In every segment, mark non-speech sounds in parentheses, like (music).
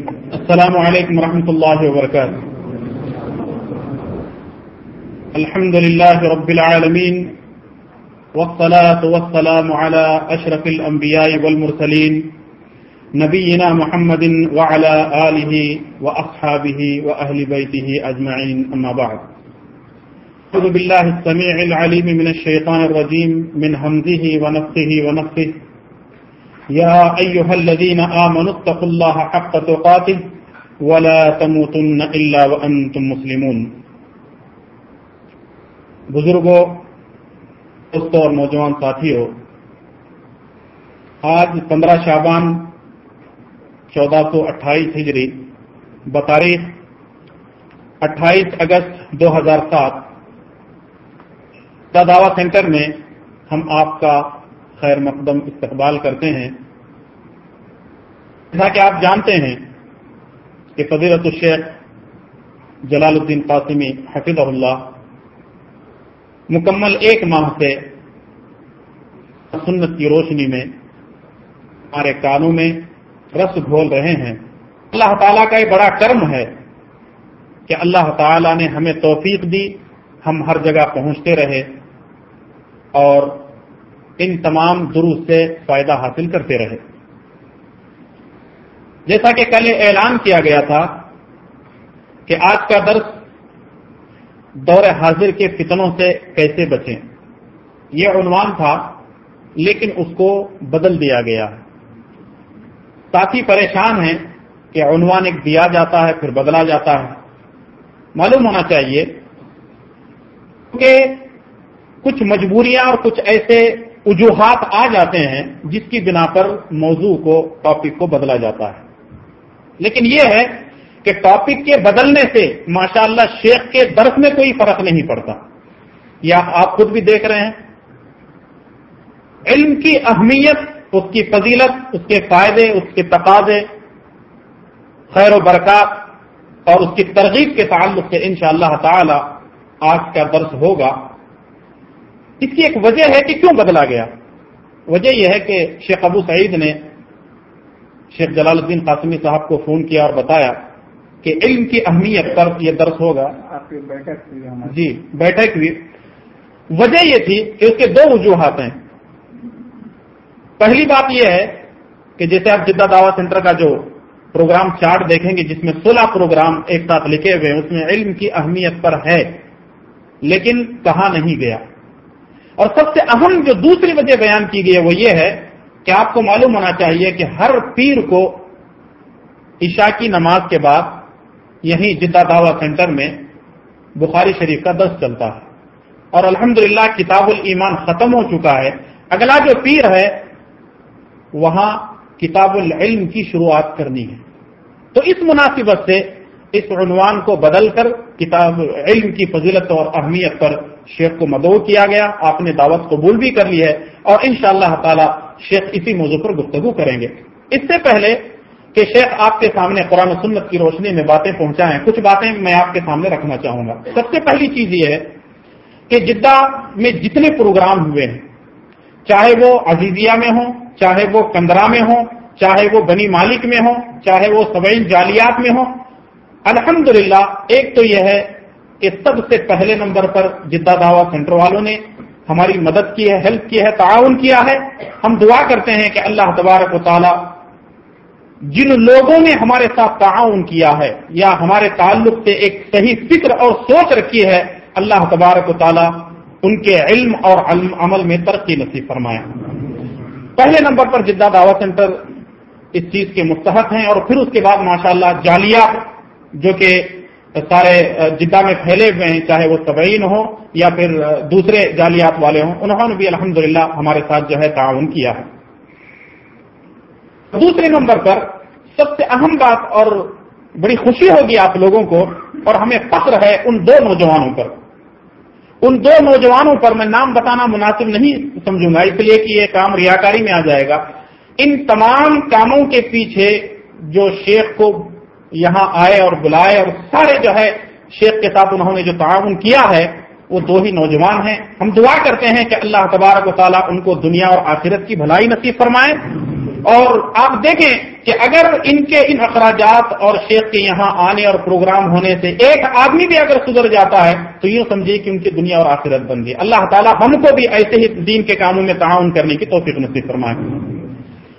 السلام عليكم ورحمة الله وبركاته. الحمد لله رب العالمين، والصلاة والسلام على أشرف الأنبياء والمرسلين، نبينا محمد وعلى آله وأصحابه وأهل بيته أجمعين، أما بعد. أعوذ بالله السميع العليم من الشيطان الرجيم، من همزه ونفسه ونفسه يا أيها الذين آمنوا اتقوا الله حق تقاته ولا تموتن إلا وأنتم مسلمون. بزرگوں دوستوں اور نوجوان ساتھیوں آج پندرہ شابان چودہ سو اٹھائیس ہجری بتاریخ اٹھائیس اگست دو ہزار سات دعوی سینٹر میں ہم آپ کا خیر مقدم استقبال کرتے ہیں۔ جیسا کہ آپ جانتے ہیں کہ فضیرت الشیخ جلال الدین قاسمی حفظ اللہ مکمل ایک ماہ سے سنت کی روشنی میں، ہمارے کانوں میں رس گھول رہے ہیں۔ اللہ تعالیٰ کا یہ بڑا کرم ہے کہ اللہ تعالیٰ نے ہمیں توفیق دی، ہم ہر جگہ پہنچتے رہے اور ان تمام دروس سے فائدہ حاصل کرتے رہے۔ جیسا کہ کل اعلان کیا گیا تھا کہ آج کا درس دور حاضر کے فتنوں سے کیسے بچیں۔ یہ عنوان تھا، لیکن اس کو بدل دیا گیا۔ ساتھی پریشان ہیں کہ عنوان ایک دیا جاتا ہے، پھر بدلا جاتا ہے۔ معلوم ہونا چاہیے کہ کچھ مجبوریاں اور کچھ ایسے وجوہات آ جاتے ہیں جس کی بنا پر موضوع کو ٹاپک کو بدلا جاتا ہے۔ لیکن یہ ہے کہ ٹاپک کے بدلنے سے ماشاء اللہ شیخ کے درس میں کوئی فرق نہیں پڑتا۔ یہ آپ خود بھی دیکھ رہے ہیں۔ علم کی اہمیت، اس کی فضیلت، اس کے فائدے، اس کے تقاضے، خیر و برکات اور اس کی ترغیب کے تعلق سے ان شاء اللہ تعالی آج کا درس ہوگا۔ اس کی ایک وجہ ہے کہ کیوں بدلا گیا؟ وجہ یہ ہے کہ شیخ ابو سعید نے شیخ جلال الدین قاسمی صاحب کو فون کیا اور بتایا کہ علم کی اہمیت پر یہ درس ہوگا۔ جی بیٹھک ہوئی۔ وجہ یہ تھی کہ اس کے دو وجوہات ہیں۔ پہلی بات یہ ہے کہ جیسے آپ جدہ دعوی سینٹر کا جو پروگرام چارٹ دیکھیں گے جس میں سولہ پروگرام ایک ساتھ لکھے ہوئے ہیں اس میں علم کی اہمیت پر ہے لیکن کہا نہیں گیا۔ اور سب سے اہم جو دوسری وجہ بیان کی گئی ہے وہ یہ ہے کہ آپ کو معلوم ہونا چاہیے کہ ہر پیر کو عشاء کی نماز کے بعد یہیں جدہ دعوی سینٹر میں بخاری شریف کا دس چلتا ہے۔ اور الحمدللہ کتاب الایمان ختم ہو چکا ہے۔ اگلا جو پیر ہے، وہاں کتاب العلم کی شروعات کرنی ہے۔ تو اس مناسبت سے اس عنوان کو بدل کر کتاب علم کی فضیلت اور اہمیت پر شیخ کو مدعو کیا گیا، آپ نے دعوت قبول بھی کر لی ہے اور ان شاء اللہ تعالی شیخ اسی موضوع پر گفتگو کریں گے۔ اس سے پہلے کہ شیخ آپ کے سامنے قرآن و سنت کی روشنی میں باتیں پہنچائیں، کچھ باتیں میں آپ کے سامنے رکھنا چاہوں گا۔ سب سے پہلی چیز یہ ہے کہ جدہ میں جتنے پروگرام ہوئے ہیں، چاہے وہ عزیزیہ میں ہوں، چاہے وہ کندرا میں ہوں، چاہے وہ بنی مالک میں ہوں، چاہے وہ سبعین جالیات میں ہوں، الحمدللہ، ایک تو یہ ہے کہ سب سے پہلے نمبر پر جدہ دعوی سینٹر والوں نے ہماری مدد کی ہے، ہیلپ کی ہے، تعاون کیا ہے۔ ہم دعا کرتے ہیں کہ اللہ تبارک و تعالی جن لوگوں نے ہمارے ساتھ تعاون کیا ہے یا ہمارے تعلق سے ایک صحیح فکر اور سوچ رکھی ہے، اللہ تبارک و تعالی ان کے علم اور علم عمل میں ترقی نصیب فرمایا پہلے نمبر پر جدہ دعوی سینٹر اس چیز کے مستحق ہیں اور پھر اس کے بعد ماشاءاللہ جالیات جو کہ سارے جدہ میں پھیلے ہوئے ہیں، چاہے وہ طبعین ہو یا پھر دوسرے جالیات والے ہوں، انہوں نے بھی الحمدللہ ہمارے ساتھ جو ہے تعاون کیا ہے۔ دوسرے نمبر پر سب سے اہم بات اور بڑی خوشی ہوگی آپ لوگوں کو اور ہمیں فخر ہے ان دو نوجوانوں پر۔ ان دو نوجوانوں پر میں نام بتانا مناسب نہیں سمجھوں گا، اس لیے کہ یہ کام ریاکاری میں آ جائے گا۔ ان تمام کاموں کے پیچھے جو شیخ کو یہاں آئے اور بلائے اور سارے جو ہے شیخ کے ساتھ انہوں نے جو تعاون کیا ہے، وہ دو ہی نوجوان ہیں۔ ہم دعا کرتے ہیں کہ اللہ تبارک و تعالیٰ ان کو دنیا اور آخرت کی بھلائی نصیب فرمائے۔ اور آپ دیکھیں کہ اگر ان کے ان اخراجات اور شیخ کے یہاں آنے اور پروگرام ہونے سے ایک آدمی بھی اگر سدھر جاتا ہے، تو یوں سمجھیے کہ ان کی دنیا اور آخرت بن گئی۔ اللہ تعالیٰ ہم کو بھی ایسے ہی دین کے کاموں میں تعاون کرنے کی توفیق نصیب فرمائے۔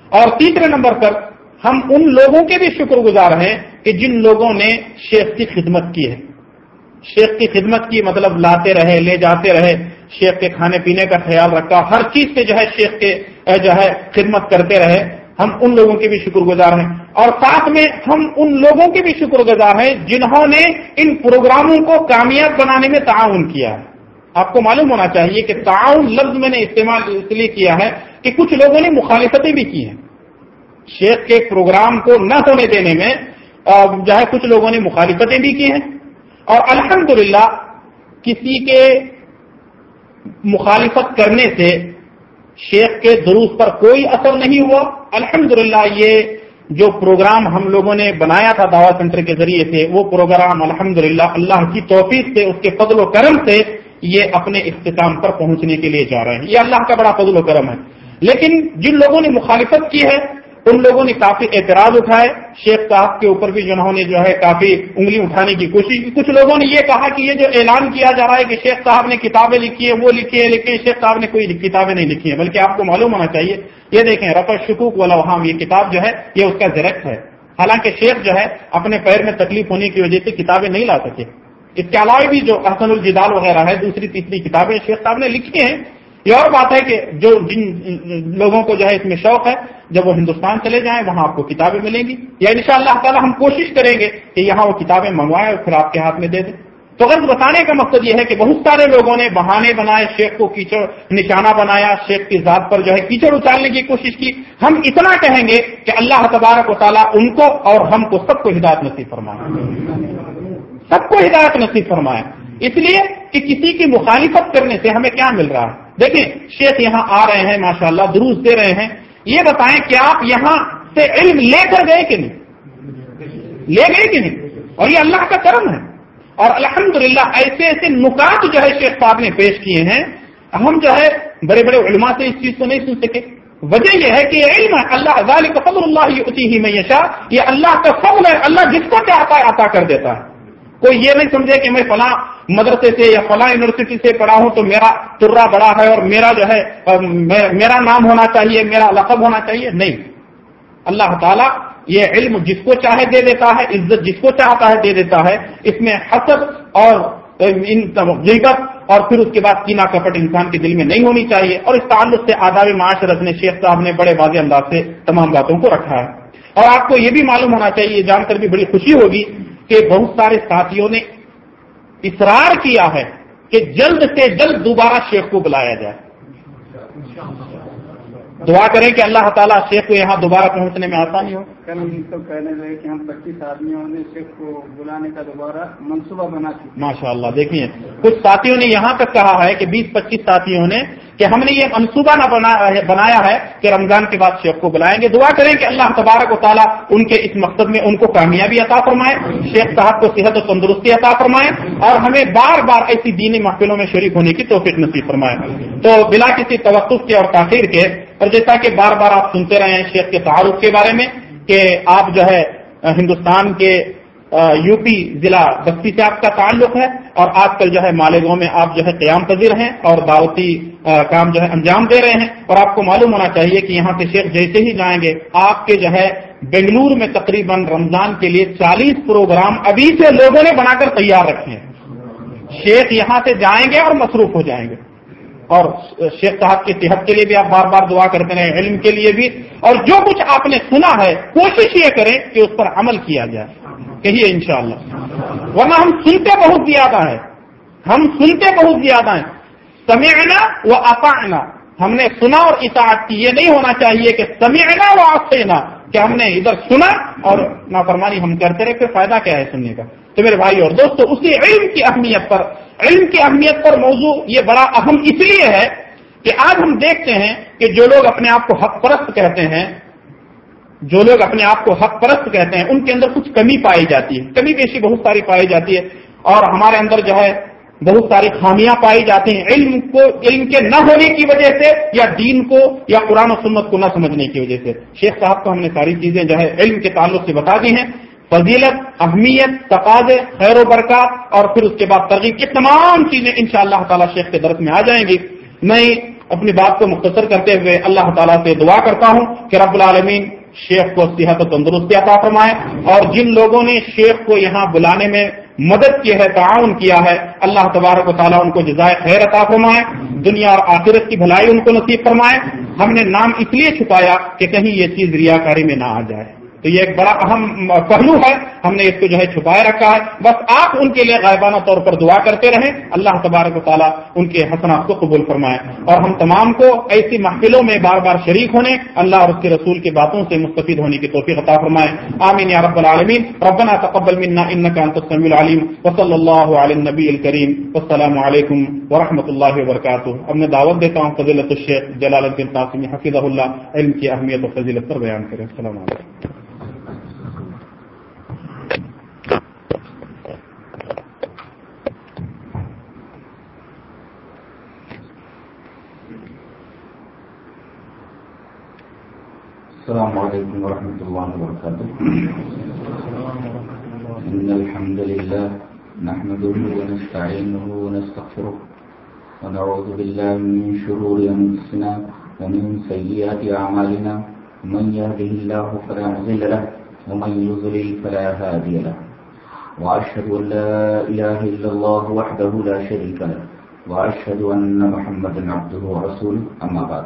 اور تیسرے نمبر پر ہم ان لوگوں کے بھی شکر گزار ہیں کہ جن لوگوں نے شیخ کی خدمت کی ہے۔ شیخ کی خدمت کی مطلب لاتے رہے، لے جاتے رہے۔ شیخ کے کھانے پینے کا خیال رکھا، ہر چیز سے جو ہے شیخ کے جو ہے خدمت کرتے رہے۔ ہم ان لوگوں کے بھی شکر گزار ہیں۔ اور ساتھ میں ہم ان لوگوں کے بھی شکر گزار ہیں جنہوں نے ان پروگراموں کو کامیاب بنانے میں تعاون کیا ہے۔ آپ کو معلوم ہونا چاہیے کہ تعاون لفظ میں نے استعمال اس لیے کیا ہے کہ کچھ لوگوں نے مخالفتیں بھی کی ہیں۔ شیخ کے پروگرام کو نہ ہونے دینے میں جو ہے کچھ لوگوں نے مخالفتیں بھی کی ہیں۔ اور الحمدللہ کسی کے مخالفت کرنے سے شیخ کے دروس پر کوئی اثر نہیں ہوا۔ الحمدللہ یہ جو پروگرام ہم لوگوں نے بنایا تھا دعوی سینٹر کے ذریعے سے، وہ پروگرام الحمدللہ اللہ کی توفیق سے، اس کے فضل و کرم سے یہ اپنے اختتام پر پہنچنے کے لیے جا رہے ہیں۔ یہ اللہ کا بڑا فضل و کرم ہے۔ لیکن جن لوگوں نے مخالفت کی ہے ان لوگوں نے کافی اعتراض اٹھائے۔ شیخ صاحب کے اوپر بھی جنہوں نے جو ہے کافی انگلی اٹھانے کی کوشش کی۔ کچھ لوگوں نے یہ کہا کہ یہ جو اعلان کیا جا رہا ہے کہ شیخ صاحب نے کتابیں لکھی ہیں، وہ لکھی ہے لیکن شیخ صاحب نے کوئی کتابیں نہیں لکھی ہیں، بلکہ آپ کو معلوم ہونا چاہیے۔ یہ دیکھیں، رفع شکوک والا وہاں یہ کتاب جو ہے، یہ اس کا زرخ ہے۔ حالانکہ شیخ جو ہے، اپنے پیر میں تکلیف ہونے کی وجہ سے کتابیں نہیں لا سکے۔ اس کے علاوہ بھی جو احسن الجدال وغیرہ ہے، دوسری تیسری کتابیں شیخ صاحب نے لکھی ہیں۔ یہ اور بات ہے کہ جو جن لوگوں کو جو ہے اس میں شوق ہے، جب وہ ہندوستان چلے جائیں، وہاں آپ کو کتابیں ملیں گی۔ یا ان شاء اللہ تعالیٰ ہم کوشش کریں گے کہ یہاں وہ کتابیں منگوائیں اور پھر آپ کے ہاتھ میں دے دیں۔ تو غرض بتانے کا مقصد یہ ہے کہ بہت سارے لوگوں نے بہانے بنائے، شیخ کو کیچڑ، نشانہ بنایا، شیخ کی ذات پر جو ہے کیچڑ اچالنے کی کوشش کی۔ ہم اتنا کہیں گے کہ اللہ تبارک و تعالیٰ ان کو اور ہم کو سب کو ہدایت نصیب فرمائے۔ سب کو ہدایت نصیب فرمائے۔ اس لیے کہ کسی کی مخالفت کرنے سے ہمیں کیا مل رہا ہے؟ دیکھیں، شیخ یہاں آ رہے ہیں، ماشاءاللہ اللہ دروس دے رہے ہیں۔ یہ بتائیں کہ آپ یہاں سے علم لے کر گئے کہ نہیں؟ لے گئے کہ نہیں؟ اور یہ اللہ کا کرم ہے۔ اور الحمدللہ ایسے ایسے نکات جو ہے شیخ صاحب نے پیش کیے ہیں، ہم جو ہے بڑے بڑے علماء سے اس چیز کو نہیں سن سکے۔ وجہ یہ ہے کہ یہ علم ہے، اللہ کا فضل اللہ ہوتی ہی میشا یہ اللہ کا فضل ہے، اللہ جس کو چاہتا ہے عطا کر دیتا ہے۔ کوئی یہ نہیں سمجھے کہ میں فلاں مدرسے سے یا فلاں یونیورسٹی سے پڑھا ہوں تو میرا ترا بڑا ہے اور میرا جو ہے میرا نام ہونا چاہیے، میرا لقب ہونا چاہیے۔ نہیں۔ اللہ تعالیٰ یہ علم جس کو چاہے دے دیتا ہے، عزت جس کو چاہتا ہے دے دیتا ہے۔ اس میں حسد اور غیبت اور پھر اس کے بعد کینا کپٹ انسان کے دل میں نہیں ہونی چاہیے۔ اور اس تعلق سے آداب معاشرت نے شیخ صاحب نے بڑے واضح انداز سے تمام باتوں کو رکھا ہے۔ اور آپ کو یہ بھی معلوم ہونا چاہیے جان کر بھی بڑی خوشی ہوگی کے بہت سارے ساتھیوں نے اصرار کیا ہے کہ جلد سے جلد دوبارہ شیخ کو بلایا جائے۔ دعا کریں کہ اللہ تعالیٰ شیخ کو یہاں دوبارہ پہنچنے میں آسانی ہو۔ کل ہم تو کہنے لگے کہ ہم پچیس آدمیوں نے شیخ کو بلانے کا دوبارہ منصوبہ بنا چکے ماشاء اللہ دیکھیے کچھ ساتھیوں نے یہاں تک کہا ہے کہ بیس پچیس ساتھیوں نے کہ ہم نے یہ منصوبہ نہ بنایا ہے کہ رمضان کے بعد شیخ کو بلائیں گے۔ دعا کریں کہ اللہ تبارک و تعالیٰ ان کے اس مقصد میں ان کو کامیابی عطا فرمائے شیخ صاحب کو صحت و تندرستی عطا فرمائے اور ہمیں بار بار ایسی دینی محفلوں میں شریک ہونے کی توفیق نصیب فرمائے۔ تو بلا کسی توقف کے اور تاخیر کے اور جیسا کہ بار بار آپ سنتے رہے ہیں شیخ کے تعارف کے بارے میں کہ آپ جو ہے، ہندوستان کے یو پی ضلع بستی سے آپ کا تعلق ہے اور آج کل جو ہے مالیگاؤں میں آپ جو ہے قیام پذیر ہیں اور دعوتی کام جو ہے انجام دے رہے ہیں اور آپ کو معلوم ہونا چاہیے کہ یہاں سے شیخ جیسے ہی جائیں گے، آپ کے جو ہے بنگلور میں تقریباً رمضان کے لیے چالیس پروگرام ابھی سے لوگوں نے بنا کر تیار رکھے ہیں۔ شیخ یہاں سے جائیں گے اور مصروف ہو جائیں گے۔ اور شیخ صاحب کی صحت کے لیے بھی آپ بار بار دعا کرتے رہے علم کے لیے بھی۔ اور جو کچھ آپ نے سنا ہے، کوشش یہ کریں کہ اس پر عمل کیا جائے۔ کہیے انشاءاللہ۔ ورنہ ہم سنتے بہت زیادہ ہیں۔ ہم سنتے بہت زیادہ ہیں۔ سمعنا و اطعنا۔ ہم نے سنا اور اطاعت کی۔ یہ نہیں ہونا چاہیے کہ سمعنا و آسینا کہ ہم نے ادھر سنا اور نافرمانی ہم کرتے رہے، پھر فائدہ کیا ہے سننے کا؟ تو میرے بھائی اور دوستو، اسی علم کی اہمیت پر علم کی اہمیت پر موضوع یہ بڑا اہم اس لیے ہے کہ آج ہم دیکھتے ہیں کہ جو لوگ اپنے آپ کو حق پرست کہتے ہیں، جو لوگ اپنے آپ کو حق پرست کہتے ہیں، ان کے اندر کچھ کمی پائی جاتی ہے۔ کمی بیشی بہت ساری پائی جاتی ہے اور ہمارے اندر جو ہے بہت ساری خامیاں پائی جاتی ہیں۔ علم کو، علم کے نہ ہونے کی وجہ سے یا دین کو یا قرآن و سنت کو نہ سمجھنے کی وجہ سے۔ شیخ صاحب کو ہم نے ساری چیزیں جو ہے علم کے تعلق سے بتا دی ہیں۔ فضیلت، اہمیت، تقاضے، خیر و برکات، اور پھر اس کے بعد ترغیب یہ تمام چیزیں ان شاء اللہ تعالیٰ شیخ کے درس میں آ جائیں گی۔ میں اپنی بات کو مختصر کرتے ہوئے اللہ تعالیٰ سے دعا کرتا ہوں کہ رب العالمین شیخ کو صحت و تندرستی عطا فرمائے اور جن لوگوں نے شیخ کو یہاں بلانے میں مدد کی ہے، تعاون کیا ہے، اللہ تبارک و تعالیٰ ان کو جزائے خیر عطا فرمائے، دنیا اور آخرت کی بھلائی ان کو نصیب فرمائے۔ ہم نے نام اس لیے چھپایا کہ کہیں یہ چیز ریاکاری میں نہ آ جائے۔ تو یہ ایک بڑا اہم پہلو ہے۔ ہم نے اس کو جو ہے چھپائے رکھا ہے۔ بس آپ ان کے لیے غائبانہ طور پر دعا کرتے رہیں۔ اللہ تبارک و تعالیٰ ان کے حسنات کو قبول فرمائے۔ اور ہم تمام کو ایسی محفلوں میں بار بار شریک ہونے، اللہ اور اس کے رسول کی باتوں سے مستفید ہونے کی توفیق عطا فرمائے۔ آمین یا رب العالمین۔ ربنا تقبل منا انك انت السميع العليم وصلى الله على النبي الكريم والسلام علیکم ورحمۃ اللہ وبرکاتہ۔ اب میں دعوت دیتا ہوں فضیلت الشیخ جلال الدین قاسمی حفظہ اللہ، علم کی اہمیت و فضیلت پر بیان کریں۔ السلام علیکم۔ السلام عليكم ورحمة الله وبركاته. إن الحمد لله نحمده ونستعينه ونستغفره ونعوذ بالله من شرور أنفسنا ومن سيئات أعمالنا. من يهده الله فلا مضل له ومن يضلل فلا هادي له. وأشهد أن لا إله إلا الله وحده لا شريك له. وأشهد أن محمدا عبده ورسوله. أما بعد.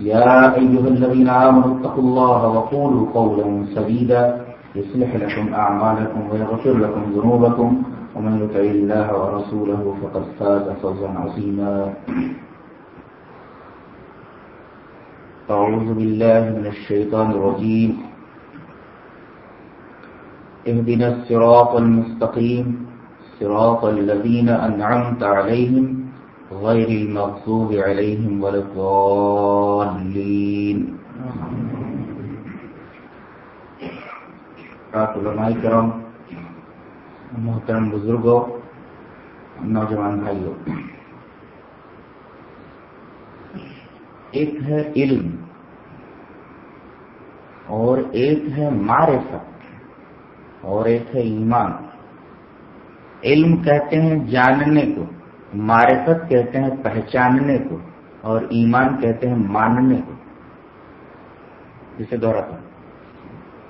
يا أيها الذين آمنوا اتقوا الله وقولوا قولا سديدا يصلح لكم أعمالكم ويغفر لكم ذنوبكم ومن يطع الله ورسوله فقد فاز فوزا عظيما. أعوذ بالله من الشيطان الرجيم. اهدنا الصراط المستقيم. صراط الذين أنعمت عليهم غير المغضوب عليهم ولا الضالين. علماء کرم محترم بزرگوں، نوجوان بھائیوں، ایک ہے علم اور ایک ہے معرفت اور ایک ہے ایمان۔ علم کہتے ہیں جاننے کو۔ معرفت کہتے ہیں پہچاننے کو اور ایمان کہتے ہیں ماننے کو۔ جسے دوہراتا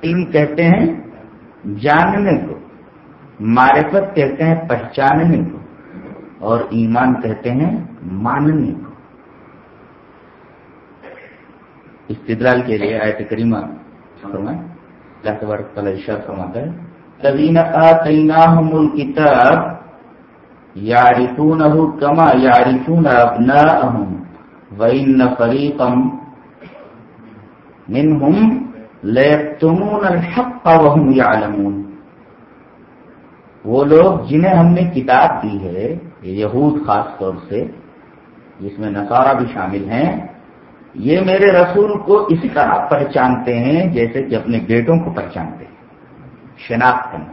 علم کہتے ہیں جاننے کو، معرفت کہتے ہیں پہچاننے کو، اور ایمان کہتے ہیں ماننے کو۔ استدلال کے لیے آیت کریمہ فرمائیں اللہ تبارک تعالیٰ ارشاد فرماتا ہے تبین آتیناہم الکتاب یارفونه کما یارفون ابناءهم وان فريقا منهم لا يكتمون الحق وهم يعلمون۔ وہ لوگ جنہیں ہم نے کتاب دی ہے یہود خاص طور سے، جس میں نصارہ بھی شامل ہیں، یہ میرے رسول کو اس طرح پہچانتے ہیں جیسے کہ اپنے بیٹوں کو پہچانتے ہیں، شناخت کرنا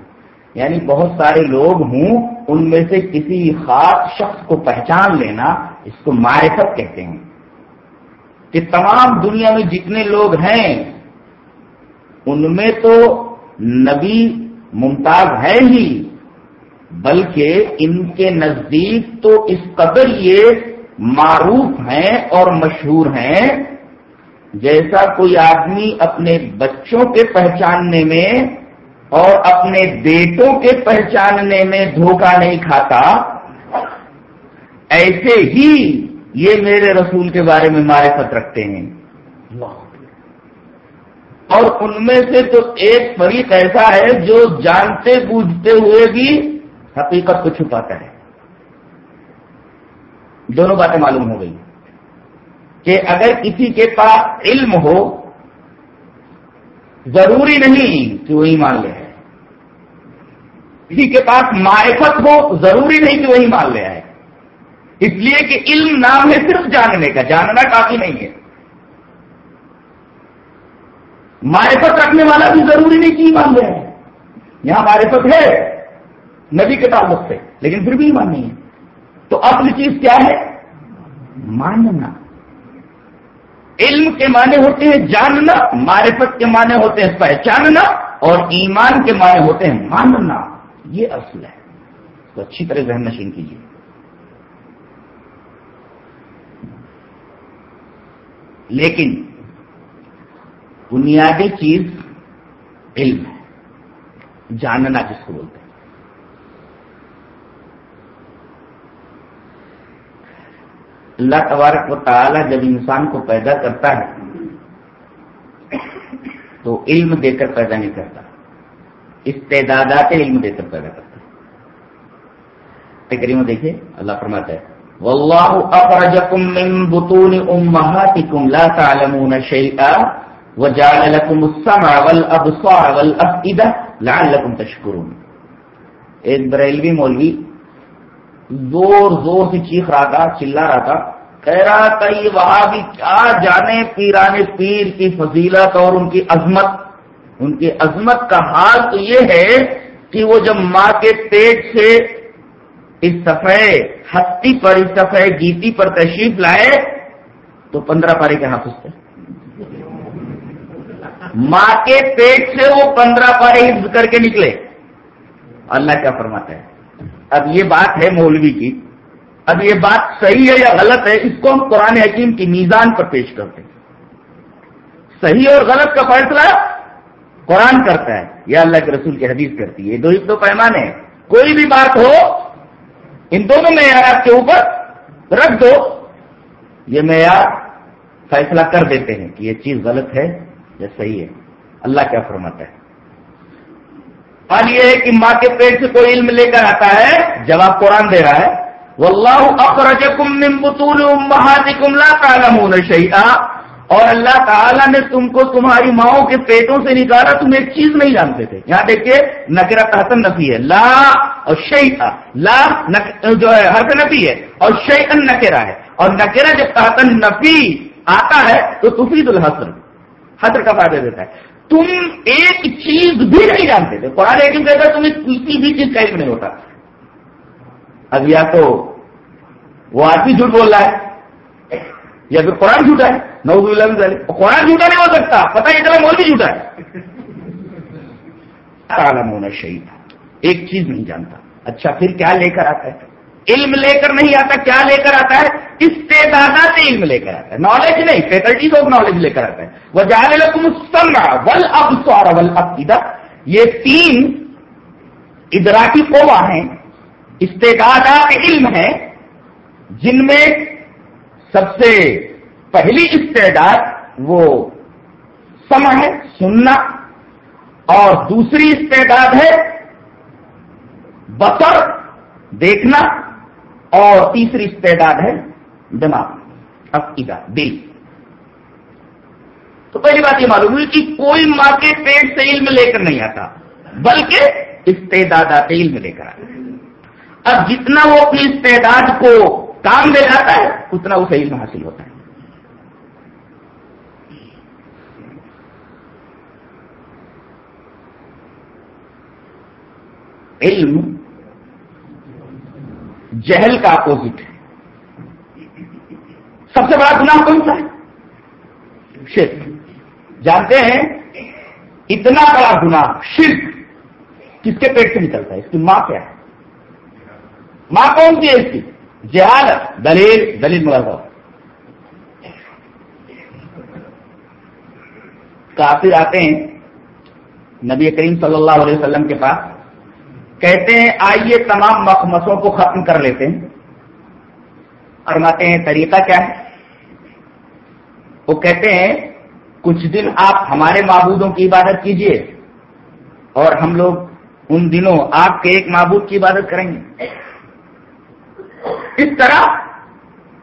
یعنی بہت سارے لوگ ہوں، ان میں سے کسی خاص شخص کو پہچان لینا اس کو معرفت کہتے ہیں۔ کہ تمام دنیا میں جتنے لوگ ہیں، ان میں تو نبی ممتاز ہے ہی، بلکہ ان کے نزدیک تو اس قدر یہ معروف ہیں اور مشہور ہیں، جیسا کوئی آدمی اپنے بچوں کے پہچاننے میں اور اپنے بیٹوں کے پہچاننے میں دھوکہ نہیں کھاتا۔ ایسے ہی یہ میرے رسول کے بارے میں معرفت رکھتے ہیں۔ اور ان میں سے تو ایک فریق ایسا ہے جو جانتے بوجھتے ہوئے بھی حقیقت کو چھپاتا ہے۔ دونوں باتیں معلوم ہو گئی کہ اگر کسی کے پاس علم ہو ضروری نہیں کہ وہ ایمان لے آئے۔ کسی کے پاس معرفت ہو، ضروری نہیں کہ وہی مان لے آئے۔ اس لیے کہ علم نام ہے صرف جاننے کا، جاننا کافی نہیں ہے۔ معرفت رکھنے والا بھی ضروری نہیں کہ ایمان لے آئے۔ یہاں معرفت ہے نبی کے تعلق سے، لیکن پھر بھی ایمان نہیں ہے۔ تو اصل چیز کیا ہے؟ ماننا۔ علم کے معنی ہوتے ہیں جاننا، معرفت کے معنی ہوتے ہیں پہچاننا اور ایمان کے معنی ہوتے ہیں ماننا۔ یہ اصل ہے۔ تو اچھی طرح ذہن نشین کیجیے۔ لیکن بنیادی چیز علم ہے۔ جاننا جس کو بولتے ہیں۔ اللہ تبارک و تعالی جب انسان کو پیدا کرتا ہے، تو علم دے کر پیدا نہیں کرتا۔ استعدادات علم دے کر پیدا کرتا ہے۔ کریم دیکھیے، اللہ فرماتا ہے، واللہ اخرجکم من بطون امہاتکم لا تعلمون شیئا وجعل لكم السمع والابصار والافئدہ لعلکم تشکرون۔ ایک بریلوی مولوی زور زور سے چیخ رہا تھا، چلا رہا تھا۔ کہہ رہا تھا، یہ وہاں بھی کیا جانے پیرانے پیر کی فضیلت اور ان کی عظمت؟ ان کی عظمت کا حال تو یہ ہے کہ وہ جب ماں کے پیٹ سے اس سفے ہستی پر، اس سفے گیتی پر تشریف لائے، تو پندرہ پارے کے حافظ تھے۔ ماں کے پیٹ سے وہ پندرہ پارے حفظ کر کے نکلے۔ اللہ کیا فرماتا ہے؟ اب یہ بات ہے مولوی کی۔ اب یہ بات صحیح ہے یا غلط ہے، اس کو ہم قرآن حکیم کی میزان پر پیش کرتے ہیں۔ صحیح اور غلط کا فیصلہ قرآن کرتا ہے۔ یا اللہ کے رسول کی حدیث کرتی ہے۔ دو ایک دو پیمانے کوئی بھی بات ہو، ان دونوں معیارات کے اوپر رکھ دو۔ یہ معیار فیصلہ کر دیتے ہیں کہ یہ چیز غلط ہے یا صحیح ہے۔ اللہ کیا فرماتا ہے؟ حال یہ ہے کہ ماں کے پیٹ سے کوئی علم لے کر آتا ہے، جواب قرآن دے رہا ہے۔ واللہ اخرجکم من بطول امہاتکم لا تعلمون شیئا اور اللہ تعالیٰ نے تم کو تمہاری ماؤں کے پیٹوں سے نکالا، تم ایک چیز نہیں جانتے تھے۔ یہاں دیکھیے نکرا تحسن نفی ہے۔ لا اور شی لا جو ہے ہر نفی ہے۔ اور شی نکرا ہے۔ اور نکرا جب تحسن نفی آتا ہے، تو تفید الحسر حسر کا فائدہ دیتا ہے۔ تم ایک چیز بھی نہیں جانتے تھے۔ قرآن ایک کہتا تمہیں کسی بھی چیز کا علم نہیں ہوتا۔ اب یا تو وہ آدمی جھوٹ بول رہا ہے، یا پھر قرآن جھوٹا ہے۔ قرآن جھوٹا نہیں ہو سکتا۔ پتا یہ چلا مول بھی جھوٹا ہے۔ عالم ہونا شہید ایک چیز نہیں جانتا۔ اچھا پھر کیا لے کر آتا ہے؟ علم لے کر نہیں آتا، کیا لے کر آتا ہے؟ استعدادات علم لے کر آتا ہے نالج نہیں فیکلٹیز آف نالج لے کر آتا ہے وہ جانے لگا تم ول اب سوارا ول اب یہ تین ادراکی قوا ہیں، استعدادات علم ہے جن میں سب سے پہلی استعداد وہ سما ہے، سننا۔ اور دوسری استعداد ہے بسر دیکھنا۔ اور تیسری استعداد ہے دماغ عقیدہ، دل۔ تو پہلی بات یہ معلوم ہوئی کہ کوئی ماں کے پیٹ سے علم لے کر نہیں آتا، بلکہ استعداد علم لے کر آتا۔ اب جتنا وہ اپنی استعداد کو کام دے جاتا ہے، اتنا اسے علم حاصل ہوتا ہے۔ علم جہل کا اپوزٹ ہے۔ سب سے بڑا گناہ کون سا ہے؟ شرک۔ جانتے ہیں، اتنا بڑا گناہ شرک کس کے پیٹ سے نکلتا ہے؟ اس کی ماں کیا ہے؟ ماں کون سی ہے اس کی؟ جہال، دلیل دلیل ملازہ کافر آتے ہیں، نبی کریم صلی اللہ علیہ وسلم کے پاس کہتے ہیں، آئیے تمام مخمسوں کو ختم کر لیتے ہیں۔ فرماتے ہیں، طریقہ کیا ہے؟ وہ کہتے ہیں، کچھ دن آپ ہمارے معبودوں کی عبادت کیجیے اور ہم لوگ ان دنوں آپ کے ایک معبود کی عبادت کریں گے۔ اس طرح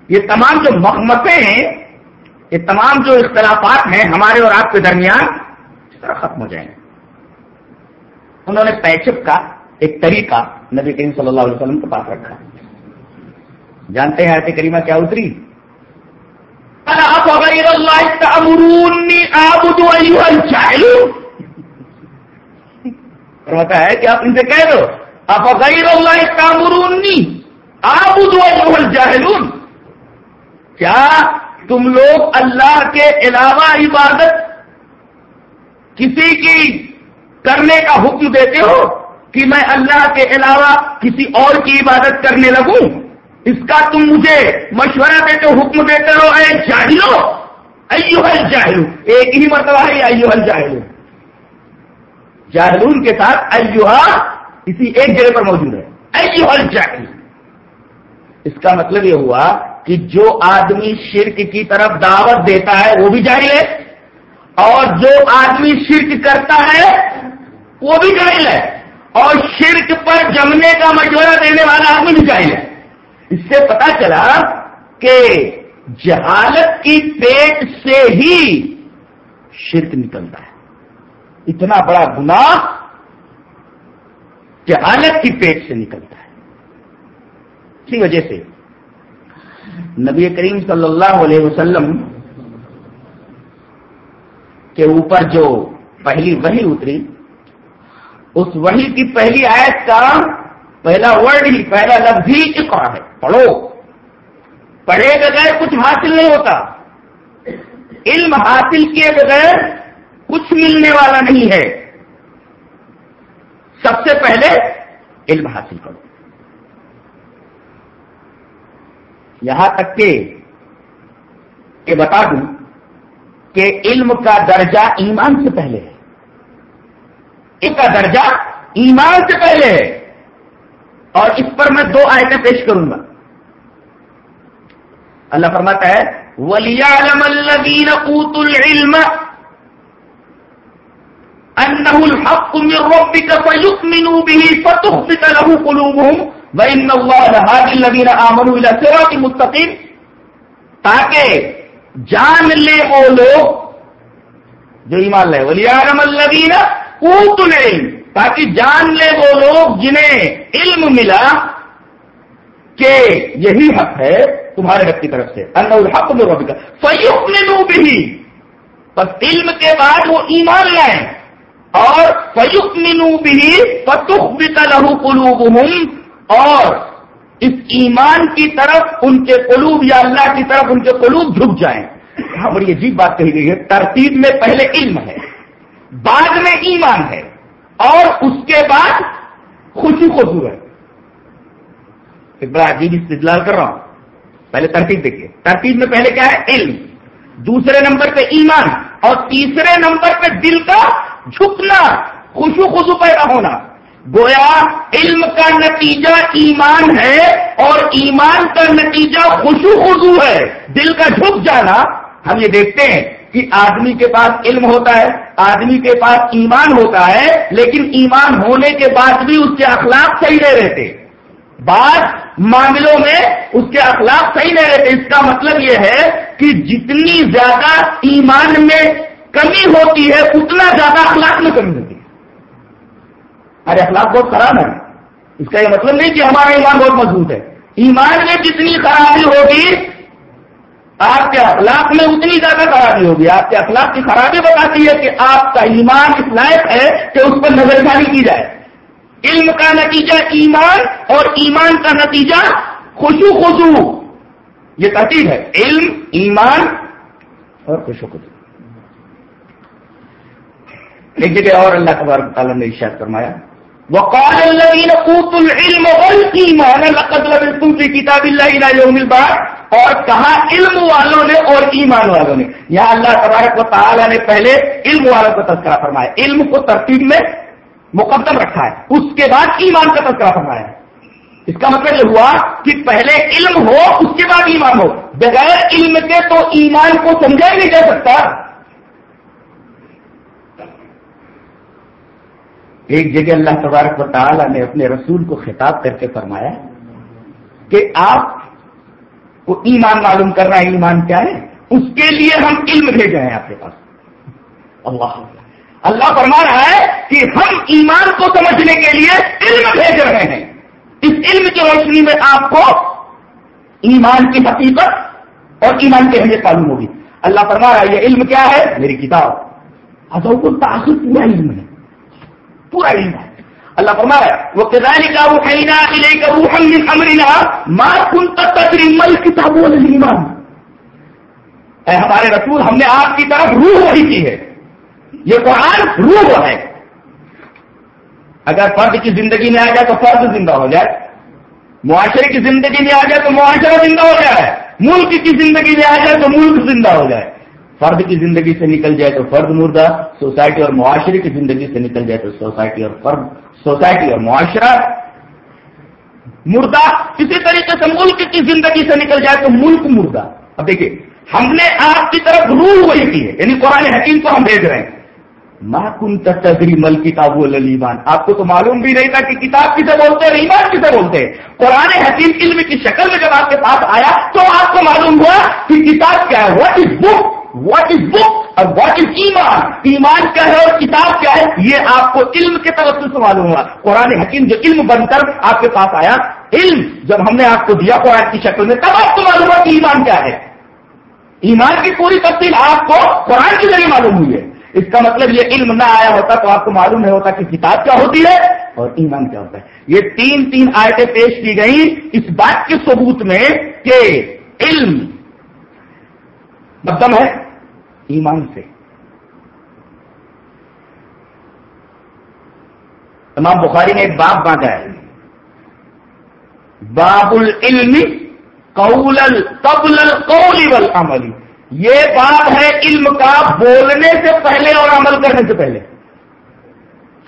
یہ تمام جو مخمتیں ہیں، یہ تمام جو اختلافات ہیں ہمارے اور آپ کے درمیان، اس طرح ختم ہو جائیں گے۔ انہوں نے پیچپ کا ایک طریقہ نبی کریم صلی اللہ علیہ وسلم کے پاس رکھا۔ جانتے ہیں آیت کریمہ کیا اتری؟ ہوتا ہے کہ آپ ان سے کہہ دو آپ غیر اللہ تعمرونی آبدو ایوہ الجاہلون کیا تم لوگ اللہ کے علاوہ عبادت کسی کی کرنے کا حکم دیتے ہو؟ کہ میں اللہ کے علاوہ کسی اور کی عبادت کرنے لگوں؟ اس کا تم مجھے مشورہ دیتے ہو، حکم دیتے ہو، اے جاہلو! ایو الجاہلو! ایک ہی مرتبہ ہے ایو الجاہلو! جاہلون کے ساتھ ایوہا اسی ایک جگہ پر موجود ہے۔ ایو الجاہلو! اس کا مطلب یہ ہوا کہ جو آدمی شرک کی طرف دعوت دیتا ہے، وہ بھی جاہل ہے۔ اور جو آدمی شرک کرتا ہے، وہ بھی جاہل ہے۔ اور شرک پر جمنے کا مشورہ دینے والا آدمی بھی جاہل ہے۔ اس سے پتا چلا کہ جہالت کی پیٹ سے ہی شرک نکلتا ہے۔ اتنا بڑا گناہ جہالت کی پیٹ سے نکلتا ہے۔ اسی وجہ سے نبی کریم صلی اللہ علیہ وسلم کے اوپر جو پہلی وہی اتری اس وہی کی پہلی آیت کا پہلا ورڈ ہی، پہلا لفظ ہی اقرا ہے۔ پڑھو۔ پڑھے بغیر کچھ حاصل نہیں ہوتا۔ علم حاصل کیے بغیر کچھ ملنے والا نہیں ہے۔ سب سے پہلے علم حاصل کرو۔ یہاں تک کہ یہ بتا دوں کہ علم کا درجہ ایمان سے پہلے ہے۔ علم کا درجہ ایمان سے پہلے ہے۔ اور اس پر میں دو آیتیں پیش کروں گا۔ اللہ فرماتا ہے، وَلِيَعْلَمَ الَّذِينَ أُوتُوا الْعِلْمَ أَنَّهُ الْحَقُّ مِنْ رَبِّكَ فَيُؤْمِنُوا بِهِ فَتُخْبِتَ لَهُ قُلُوبُهُمْ وَإِنَّ اللَّهَ لَهَادِ الَّذِينَ آمَنُوا إِلَى صِرَاطٍ مُسْتَقِيمٍ۔ تاکہ جان لے وہ لوگ جو ایمان لے وَلِيَعْلَمَ الَّذِينَ أُوتُوا الْعِلْمَ تاکہ جان لے وہ لوگ جنہیں علم ملا کہ یہی حق ہے تمہارے رب کی طرف سے۔ اللہ الحق میں رب کا فیوق میں بھی بس علم کے بعد وہ ایمان لائیں۔ اور فیوق مینو بھی فتخ بتا قلوب اور اس ایمان کی طرف ان کے قلوب یا اللہ کی طرف ان کے قلوب جھک جائیں۔ یہاں بڑی عجیب بات کہی گئی ہے، ترتیب میں پہلے علم ہے۔ بعد میں ایمان ہے اور اس کے بعد خوشی خوشو ہے۔ ایک بڑا عجیب استدلال کر رہا ہوں۔ پہلے ترتیب دیکھیے۔ ترتیب میں پہلے کیا ہے؟ علم۔ دوسرے نمبر پہ ایمان۔ اور تیسرے نمبر پہ دل کا جھکنا خوشو خوشو پیدا ہونا۔ گویا علم کا نتیجہ ایمان ہے اور ایمان کا نتیجہ خوشو خوشو ہے۔ دل کا جھک جانا۔ ہم یہ دیکھتے ہیں کہ آدمی کے پاس علم ہوتا ہے۔ آدمی کے پاس ایمان ہوتا ہے، لیکن ایمان ہونے کے بعد بھی اس کے اخلاق صحیح نہیں رہتے۔ بعض معاملوں میں اس کے اخلاق صحیح نہیں رہتے۔ اس کا مطلب یہ ہے کہ جتنی زیادہ ایمان میں کمی ہوتی ہے، اتنا زیادہ اخلاق میں کمی ہوتی ہے۔ ارے اخلاق بہت خراب ہے اس کا یہ مطلب نہیں کہ ہمارا ایمان بہت مضبوط ہے۔ ایمان میں جتنی خرابی ہوگی آپ کے اخلاق میں اتنی زیادہ خرابی ہوگی۔ آپ کے اخلاق کی خرابی بتاتی ہے کہ آپ کا ایمان اس لائق ہے کہ اس پر نظر ثانی کی جائے۔ علم کا نتیجہ ایمان اور ایمان کا نتیجہ خوشو خوشو یہ ترتیب ہے۔ علم، ایمان اور خوشو خوشو ایک جگہ اور اللہ تبارک تعالیٰ نے ارشاد فرمایا وقال الذين اوتوا العلم والايمان لقد لبثتم في كتاب الله الى يوم البعث اور کہا علم والوں نے اور ایمان والوں نے۔ یہاں اللہ تبارک و تعالی نے پہلے علم والوں کو تذکرہ فرمایا۔ علم کو ترتیب میں مقدم رکھا ہے۔ اس کے بعد ایمان کا تذکرہ فرمایا اس کا مطلب یہ ہوا کہ پہلے علم ہو، اس کے بعد ایمان ہو۔ بغیر علم کے تو ایمان کو سمجھا ہی نہیں جا سکتا۔ ایک جگہ اللہ تبارک و تعالی نے اپنے رسول کو خطاب کر کے فرمایا کہ آپ کو ایمان معلوم کرنا ہے، ایمان کیا ہے؟ اس کے لیے ہم علم بھیج رہے ہیں آپ کے پاس۔ اللہ اللہ فرما رہا ہے کہ ہم ایمان کو سمجھنے کے لیے علم بھیج رہے ہیں۔ اس علم کی روشنی میں آپ کو ایمان کی حقیقت اور ایمان کی اہمیت معلوم ہوگی۔ اللہ فرما رہا ہے، یہ علم کیا ہے؟ میری کتاب۔ ادو کو تاخیر پورا علم ہے۔ پورا علم ہے۔ اللہ فرما رہا ہے وہ کداری کا وہ خینا کا روحن امرینا ماں کن تک مل کتاب ایمان اے ہمارے رسول، ہم نے آپ کی طرف روح وہی کی ہے۔ یہ قرآن روح ہے۔ اگر فرد کی زندگی میں آ جائے تو فرد زندہ ہو جائے۔ معاشرے کی زندگی میں آ جائے تو معاشرہ زندہ ہو جائے۔ ملک کی زندگی میں آ جائے تو ملک زندہ ہو جائے۔ فرد کی زندگی سے نکل جائے تو فرد مردہ، سوسائٹی اور معاشرے کی زندگی سے نکل جائے تو سوسائٹی اور فرد، سوسائٹی اور معاشرہ مردہ۔ کسی طریقے سے ملک کی زندگی سے نکل جائے تو ملک مردہ۔ اب دیکھیے، ہم نے آپ کی طرف روح وہی کی ہے یعنی قرآن حکیم کو ہم بھیج رہے ہیں۔ کن تدری مل کتاب المان آپ کو تو معلوم بھی نہیں تھا کہ کتاب کسے بولتے ہیں ایمان کسے بولتے ہیں۔ قرآن حکیم علم کی شکل میں جب آپ کے پاس آیا تو آپ کو معلوم ہوا کہ کتاب کیا ہے۔ What is book what is بک اور واٹ از ایمان ایمان کیا ہے اور کتاب کیا ہے؟ یہ آپ کو علم کے طرف سے معلوم ہوا قرآن حکیم جو علم بن کر آپ کے پاس آیا، علم جب ہم نے آپ کو دیا قرآن کی شکل میں، تب آپ کو معلوم ہوا کہ ایمان کیا ہے۔ ایمان کی پوری تفصیل آپ کو قرآن کے ذریعے معلوم ہوئی ہے۔ اس کا مطلب یہ علم نہ آیا ہوتا تو آپ کو معلوم نہیں ہوتا کہ کتاب کیا ہوتی ہے اور ایمان کیا ہوتا ہے۔ یہ تین تین آیتیں پیش کی گئی اس بات کے ثبوت میں کہ علم مطلب ہے۔ ایمان سے۔ امام بخاری نے ایک باب بانٹا ہے۔ باب العلم قول قبل القول والعمل۔ یہ بات ہے علم کا بولنے سے پہلے اور عمل کرنے سے پہلے۔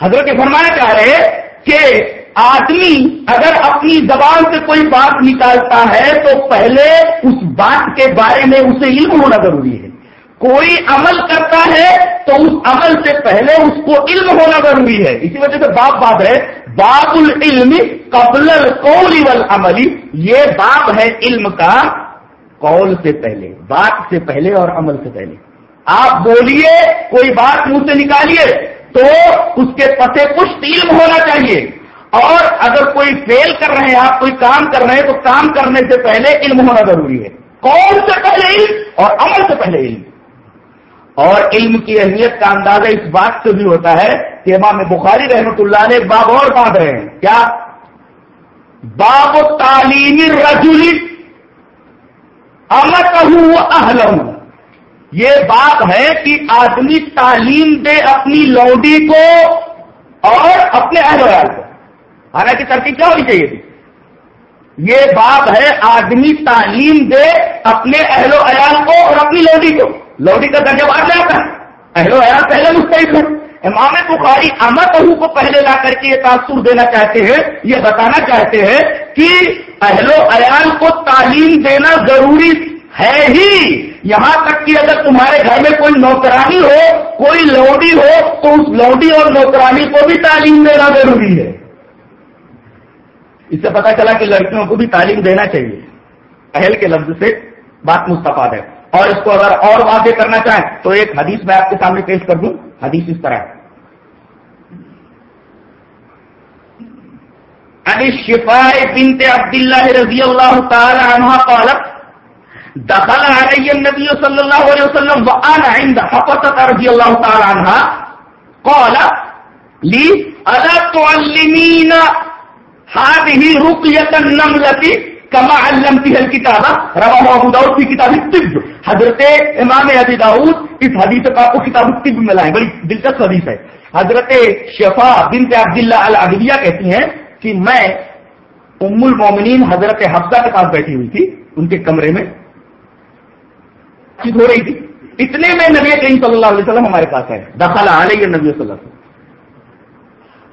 حضرت فرمانا چاہ رہے کہ آدمی اگر اپنی زبان سے کوئی بات نکالتا ہے تو پہلے اس بات کے بارے میں اسے علم ہونا ضروری ہے۔ کوئی عمل کرتا ہے تو اس عمل سے پہلے اس کو علم ہونا ضروری ہے۔ اسی وجہ سے باپ بات ہے باب العلم قبل القول والعمل۔ یہ باب ہے علم کا قول سے پہلے، بات سے پہلے اور عمل سے پہلے۔ آپ بولیے، کوئی بات منہ سے نکالیے تو اس کے پتے کچھ علم ہونا چاہیے۔ اور اگر کوئی فیل کر رہے ہیں، آپ کوئی کام کر رہے ہیں، تو کام کرنے سے پہلے علم ہونا ضروری ہے۔ کون سے پہلے علم اور عمل سے پہلے علم۔ اور علم کی اہمیت کا اندازہ اس بات سے بھی ہوتا ہے کہ امام بخاری رحمت اللہ نے باب اور باندھ رہے ہیں؟ کیا؟ باب تعلیمی رجولی اہل یہ بات ہے کہ آدمی تعلیم دے اپنی لوڈی کو اور اپنے اہل ویال کو۔ حالانکہ ترقی کیا ہونی چاہیے تھی؟ یہ بات ہے آدمی تعلیم دے اپنے اہل و عیال کو اور اپنی لوڈی کو۔ لوڈی کا درجہ بعد میں آتا ہے۔ اہل و عیال پہلے مستعد ہے امام بخاری امت کو پہلے لا کر کے یہ تاثر دینا چاہتے ہیں، یہ بتانا چاہتے ہیں کہ اہل و عیال کو تعلیم دینا ضروری ہے ہی۔ یہاں تک کہ اگر تمہارے گھر میں کوئی نوکرانی ہو، کوئی لوڈی ہو، تو اس لوڈی اور نوکرانی کو بھی تعلیم دینا ضروری ہے۔ اس سے پتا چلا کہ لڑکیوں کو بھی تعلیم دینا چاہیے۔ اہل کے لفظ سے بات مستفاد ہے۔ اور اس کو اگر اور واضح کرنا چاہیں تو ایک حدیث میں آپ کے سامنے پیش کر دوں۔ حدیث اس طرح ابھی شفا بنت عبد اللہ رضی اللہ تعالی عنہ قالت، دخل علی النبی صلی اللہ علیہ وسلم وانا عند حفصة رضی اللہ تعالی عنہ قال لی، الا تعلمین هذه رقیة النملة کما علم کی کتاب روا ابو داؤد کی کتاب طب حضرت امام ابی داؤد اس حدیث کا کو کتاب طب میں لائیں بڑی دلچسپ حدیث ہے۔ حضرت شفا بنت عبداللہ العدویہ کہتی ہیں کہ میں ام المومنین حضرت حفظہ کے پاس بیٹھی ہوئی تھی، ان کے کمرے میں۔ چیز ہو رہی تھی؟ اتنے میں نبی کریم صلی اللہ علیہ وسلم ہمارے پاس ہے دخل علیہ نبی صلی اللہ علیہ وسلم۔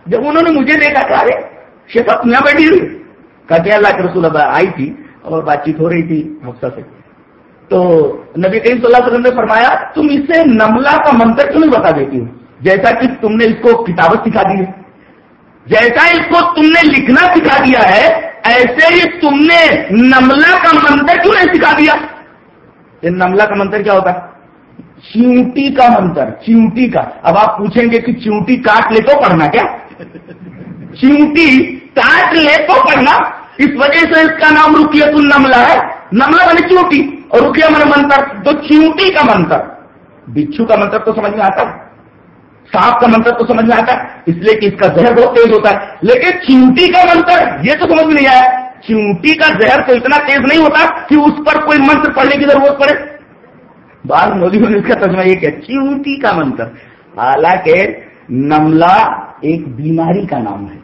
جب انہوں نے مجھے دیکھا کہ ارے، شفا یہاں بیٹھی ہوئی کہ اللہ کے رسول اللہ آئی تھی اور بات چیت ہو رہی تھی حفصہ سے۔ تو نبی کریم صلی اللہ علیہ وسلم نے فرمایا، تم اسے نملہ کا منتر کیوں نہیں بتا دیتی ہو؟ جیسا کہ تم نے اس کو کتابت سکھا دی ہے۔ جیسا اس کو تم نے لکھنا سکھا دیا ہے، ایسے ہی تم نے نملہ کا منتر کیوں نہیں سکھا دیا؟ یہ نملہ کا منتر کیا ہوتا ہے؟ چیونٹی کا منتر، چیونٹی کا۔ اب آپ پوچھیں گے کہ چیونٹی کاٹ لے تو پڑھنا کیا؟ چیونٹی کاٹ لے تو پڑھنا۔ اس وجہ سے اس کا نام رکیت النملہ ہے۔ نملہ بنے چیونٹی اور رکیا من منتر۔ تو چیونٹی کا منتر۔ بچھو کا منتر تو سمجھ میں آتا ہے۔ سانپ کا منتر تو سمجھ میں آتا ہے۔ اس لیے کہ اس کا زہر بہت تیز ہوتا ہے۔ لیکن چیونٹی کا منتر، یہ تو سمجھ میں نہیں آیا۔ چیونٹی کا زہر تو اتنا تیز نہیں ہوتا کہ اس پر کوئی منتر پڑھنے کی ضرورت پڑے۔ بعض مودیوں نے اس کا ترجمہ یہ کہ چیونٹی کا منتر۔ حالانکہ نملہ ایک بیماری کا نام ہے۔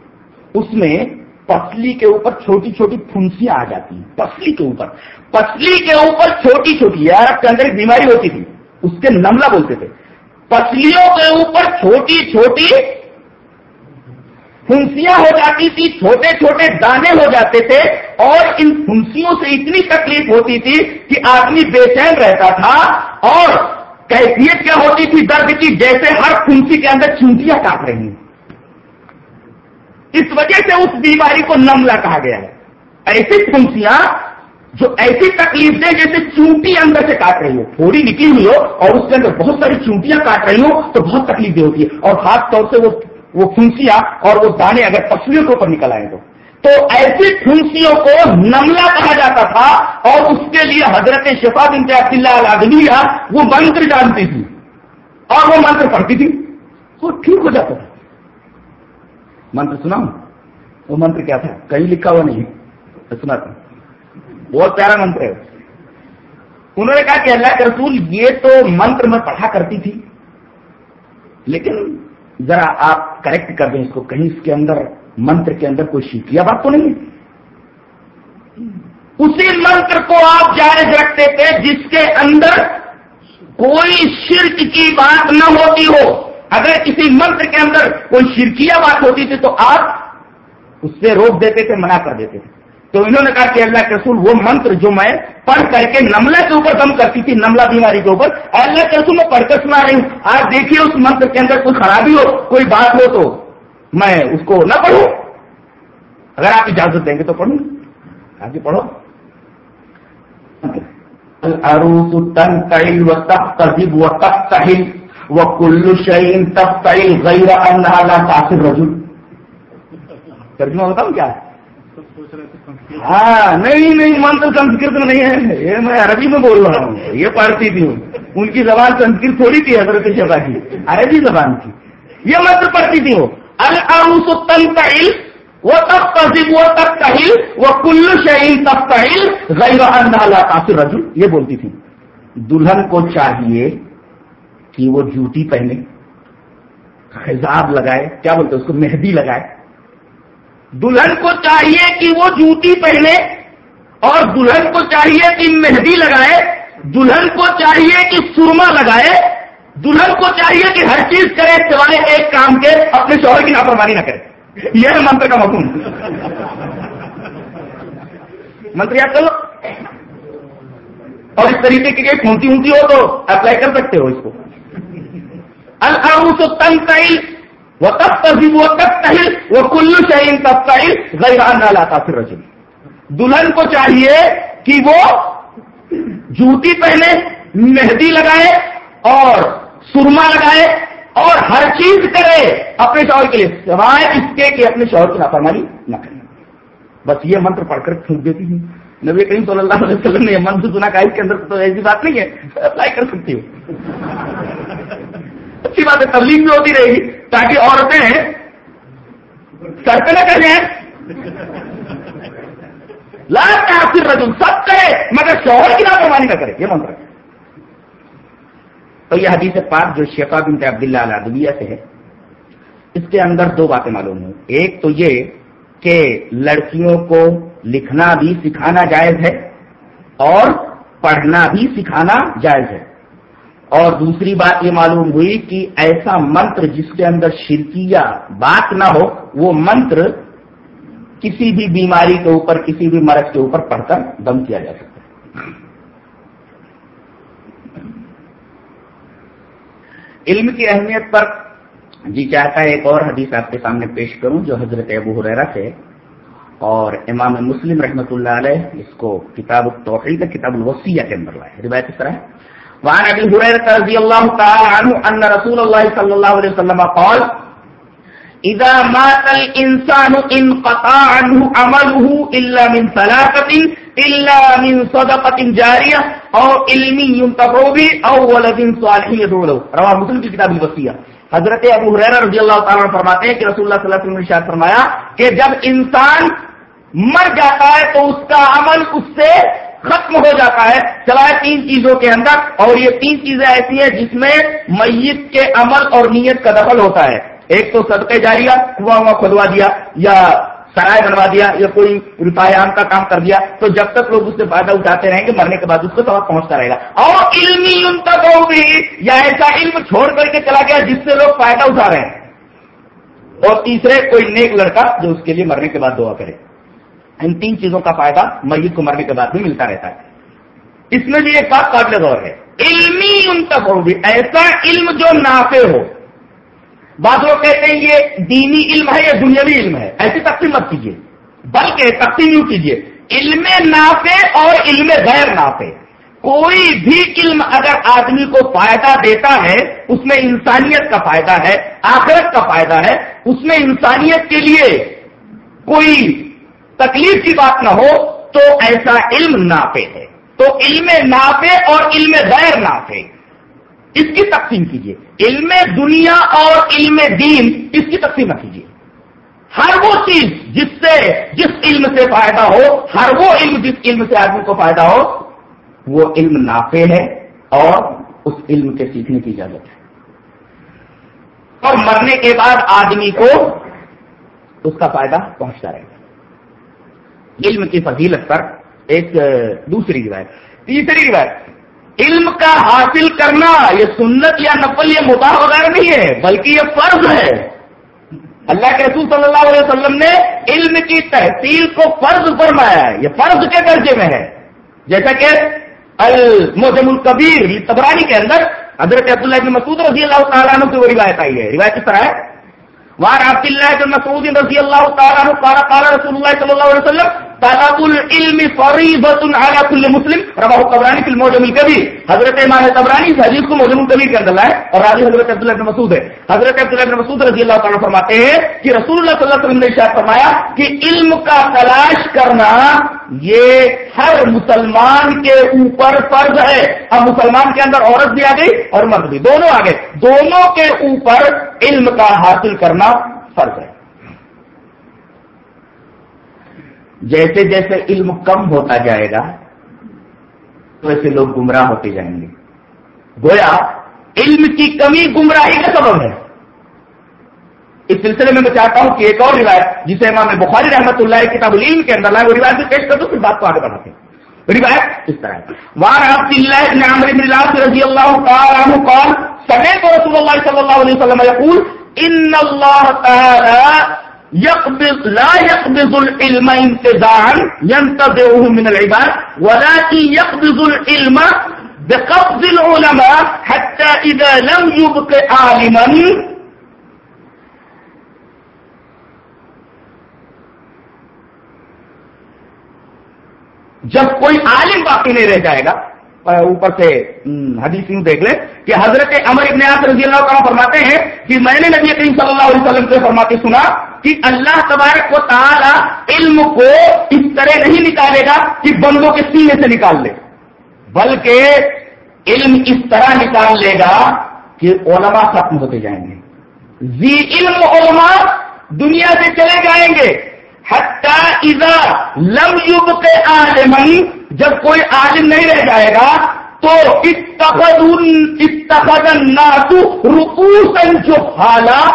اس میں پسلی کے اوپر چھوٹی چھوٹی پھنسیاں آ جاتی ہیں پسلی کے اوپر۔ پسلی کے اوپر چھوٹی چھوٹی یار کے اندر ایک بیماری ہوتی تھی، اس کے نملہ بولتے تھے۔ پسلیوں کے اوپر چھوٹی چھوٹی پھنسیاں ہو جاتی تھی، چھوٹے چھوٹے دانے ہو جاتے تھے اور ان پھنسیوں سے اتنی تکلیف ہوتی تھی کہ آدمی بے چین رہتا تھا اور کیفیت کیا ہوتی تھی، درد کی، جیسے ہر پھنسی کے اندر چونٹیاں کاٹ رہی ہیں۔ اس وجہ سے اس بیماری کو نملہ کہا گیا ہے۔ ایسی پھنسیاں جو ایسی تکلیف دے جیسے چونٹی اندر سے کاٹ رہی ہو تھوڑی نکلی ہوئی ہو اور اس کے اندر بہت ساری چونٹیاں کاٹ رہی ہوں تو بہت تکلیف دے ہوتی ہے۔ اور خاص طور سے وہ وہ پھنسیاں اور وہ دانے اگر پسلیوں کے اوپر نکل آئے تو۔ تو ایسی پھنسیوں کو نملہ کہا جاتا تھا اور اس کے لیے حضرت شفا بن عبداللہ العدلیہ وہ منتر جانتی تھی۔ اور وہ منتر پڑھتی تھی۔ وہ ٹھیک ہو جاتا تھا۔ منتر سنا وہ منتر کیا تھا؟ کہیں لکھا ہوا نہیں سنا تھا بہت پیارا منتر ہے۔ انہوں نے کہا کہ اللہ کے رسول یہ تو منتر میں پڑھا کرتی تھی، لیکن ذرا آپ کریکٹ کر دیں اس کو، کہیں اس کے اندر، منتر کے اندر کوئی شرکیہ بات تو نہیں ہے۔ اسی منتر کو آپ جائز رکھتے تھے جس کے اندر کوئی شرک کی بات نہ ہوتی ہو۔ اگر کسی منتر کے اندر کوئی شرکیہ بات ہوتی تھی تو آپ اس سے روک دیتے تھے، منع کر دیتے تھے۔ تو انہوں نے کہا کہ اللہ کے رسول، وہ منتر جو میں پڑھ کر کے نملہ کے اوپر دم کرتی تھی، نملہ بیماری کے اوپر اللہ کے رسول، میں پڑھ کر سنا رہی ہوں۔ آج دیکھیے اس منتر کے اندر کوئی خرابی ہو، کوئی بات ہو تو میں اس کو نہ پڑھوں۔ اگر آپ اجازت دیں گے تو پڑھوں۔ آگے پڑھو۔ العروس تنتعل وتقتذب وتقتحل وكل شيء تقتعل غير انها لا تعصي الرجل. ترجمہ بتاؤں کیا؟ ہے ہاں نہیں نہیں منتر سنسکرت میں نہیں ہے۔ یہ میں عربی میں بول رہا ہوں۔ یہ پڑھتی تھی ان کی زبان سنسکرت تھوڑی تھی، حضرت شفا کی عربی زبان کی یہ منتر پڑھتی تھی وہ العروس تنتعل وہ تب تہذیب وہ تب تہل وہ کل شہین تب تہل غیر انها تاثر رجل یہ بولتی تھی۔ دلہن کو چاہیے کہ وہ جوتی پہنے خزاب لگائے، کیا بولتے اس کو مہندی لگائے۔ دلہن کو چاہیے کہ وہ جوتی پہنے اور دلہن کو چاہیے کہ مہندی لگائے، دلہن کو چاہیے کہ سرما لگائے، دلہن کو چاہیے کہ ہر چیز کرے سوائے ایک کام کے، اپنے شوہر کی لاپرواہی نہ کرے۔ یہ ہے منتر کا حکم منتری آپ چلو۔ اور اس طریقے کی کھونتی اونتی ہو تو اپلائی کر سکتے ہو اس کو۔ الحاؤ تنگ وہ تب تہذیب وہ تب تہل وہ کلو شہین تب تہل پھر دلہن کو چاہیے کہ وہ جوتی پہنے مہندی لگائے اور سرما لگائے اور ہر چیز کرے اپنے شوہر کے لیے، سوائے اس کے کہ اپنے شوہر کی لاپرواہی نہ کرے۔ بس یہ منتر پڑھ کر پھونک دیتی ہوں۔ نبی کریم صلی اللہ علیہ وسلم نے یہ منتر سنا کہ اس کے اندر تو ایسی بات نہیں ہے، اپلائی کر سکتی ہوں اچھی بات ہے، تبلیغ بھی ہوتی رہے گی۔ تاکہ عورتیں سر پہ نہ کر جائیں لاس کا رجم سب کرے، مگر شوہر کی لاپرواہی نہ کرے۔ یہ منتر تو یہ حدیث پاک جو شیفا بن عبداللہ العدویہ سے ہے، اس کے اندر دو باتیں معلوم ہیں ایک تو یہ کہ لڑکیوں کو لکھنا بھی سکھانا جائز ہے اور پڑھنا بھی سکھانا جائز ہے۔ اور دوسری بات یہ معلوم ہوئی کہ ایسا منتر جس کے اندر شرکیہ بات نہ ہو، وہ منتر کسی بھی بیماری کے اوپر، کسی بھی مرض کے اوپر پڑھ کر دم کیا جا سکتا ہے۔ علم کی اہمیت پر جی چاہتا ہے ایک اور حدیث آپ کے سامنے پیش کروں جو حضرت ابو حریرہ سے، اور امام مسلم رحمۃ اللہ علیہ اس کو کتاب التوحید، کتاب الوسیہ کے اندر لائے روایت اس طرح ہے۔ وعن ابي هريره رضي الله تعالى عنه ان رسول الله صلى الله عليه وسلم قال اذا مات الانسان انقطع عنه عمله الا من ثلاثه الا من صدقه جاريه او علم ينتفع به او ولد صالح يدعو له. رواه مسلم کی کتاب الوصیہ حضرت ابو ہریرہ رضی اللہ تعالی عنہ فرماتے ہیں کہ رسول اللہ صلی اللہ علیہ وسلم نے ارشاد فرمایا کہ جب انسان مر جاتا ہے تو اس کا عمل اس سے ختم ہو جاتا ہے سوائے تین چیزوں کے اندر، اور یہ تین چیزیں ایسی ہیں جس میں میت کے عمل اور نیت کا دخل ہوتا ہے۔ ایک تو صدقے جاریہ، کنواں ہوا کھدوا دیا، یا سرائے بنوا دیا، یا کوئی روپیہ کا کام کر دیا، تو جب تک لوگ اس سے فائدہ اٹھاتے رہیں گے، مرنے کے بعد اس کو سواب پہنچتا رہے گا۔ اور علمی ان تک ہوگی یا ایسا علم چھوڑ کر کے چلا گیا جس سے لوگ فائدہ اٹھا رہے ہیں۔ اور تیسرے، کوئی نیک لڑکا جو اس کے لیے مرنے کے بعد دعا کرے۔ ان تین چیزوں کا فائدہ میت کو مرنے کے بعد بھی ملتا رہتا ہے۔ اس میں بھی ایک بات قابل غور ہے۔ علمی ان تک ہوگی ایسا علم جو نافع ہو۔ بعض لوگ کہتے ہیں یہ دینی علم ہے یا دنیاوی علم ہے؟ ایسی تقسیم مت کیجیے۔ بلکہ تقسیم یوں کیجیے۔ علم نافع اور علم غیر نافع۔ کوئی بھی علم اگر آدمی کو فائدہ دیتا ہے، اس میں انسانیت کا فائدہ ہے، آخرت کا فائدہ ہے، اس میں انسانیت کے لیے کوئی تکلیف کی بات نہ ہو تو ایسا علم نافع ہے۔ تو علم نافع اور علم غیر نافع۔ اس کی تقسیم کیجیے علم دنیا اور علم دین، اس کی تقسیم نہ کیجیے ہر وہ چیز جس سے جس علم سے فائدہ ہو، ہر وہ علم جس علم سے آدمی کو فائدہ ہو، وہ علم نافع ہے اور اس علم کے سیکھنے کی اجازت ہے۔ اور مرنے کے بعد آدمی کو اس کا فائدہ پہنچتا رہے۔ گا علم کی فضیلت پر ایک دوسری روایت۔ تیسری روایت، علم کا حاصل کرنا یہ سنت یا نفل یہ مباح وغیرہ نہیں ہے، بلکہ یہ فرض ہے۔ اللہ کے رسول صلی اللہ علیہ وسلم نے علم کی تحصیل کو فرض فرمایا ہے۔ یہ فرض کے درجے میں ہے۔ جیسا کہ الموجم القبیر تبرانی کے اندر حضرت عبداللہ بن مسعود رضی اللہ تعالیٰ عنہ کی وہ روایت آئی ہے۔ روایت اس طرح ہے؟ وعن عبد الله بن مسعود رضي الله تعالى عنه قال قال رسول الله صلى الله عليه وسلم طلب العلم فريضة على كل مسلم. رواه الطبراني في المعجم الكبير. حضرت امام طبرانی اس حدیث کو معجم الكبیر کے اندر لائے اور راوی حضرت عبداللہ بن مسعود. ہے حضرت عبداللہ بن مسعود رضی اللہ تعالیٰ فرماتے ہیں کہ رسول اللہ صلی اللہ علیہ وسلم نے ارشاد فرمایا کہ علم کا تلاش کرنا یہ ہر مسلمان کے اوپر فرض ہے. اب مسلمان کے اندر عورت بھی آ گئی اور مرد بھی. دونوں آ گئے. دونوں کے اوپر علم کا حاصل کرنا فرض ہے. جیسے جیسے علم کم ہوتا جائے گا ویسے لوگ گمراہ ہوتے جائیں گے۔ گویا، علم کی کمی گمراہی کا سبب ہے۔ اس سلسلے میں میں چاہتا ہوں کہ ایک اور روایت، جسے امام بخاری رحمت اللہ کتاب العلم کے اندر لائے، وہ روایت بھی پیش کر دو پھر بات کو آگے بڑھاتے ہیں۔ روایت اس طرح وار عبد الله بن عمرو بن العاص رضي الله تعالى قال سمعت رسول الله صلى الله عليه وسلم يقول ان الله تعالى يقبض لا يقبض العلم انتزاعا ينتزعه من العباد، ولكن يقبض العلم بقبض العلماء حتى اذا لم يبق عالما. جب کوئی عالم باقی نہیں رہ جائے گا اوپر سے حدیث یوں دیکھ لیں کہ حضرت امر ابن عاص رضی اللہ تعالیٰ فرماتے ہیں کہ میں نے نبی کریم صلی اللہ علیہ وسلم سے فرماتے سنا کہ اللہ تبارک و تعالی علم کو اس طرح نہیں نکالے گا کہ بندوں کے سینے سے نکال لے۔ بلکہ علم اس طرح نکال لے گا کہ علماء ختم ہوتے جائیں گے۔ زی علم علماء دنیا سے چلے جائیں گے۔ لم یوب کے عالمن جب کوئی عالم نہیں رہ جائے گا تو اتخذ الناس رؤوسا جهالا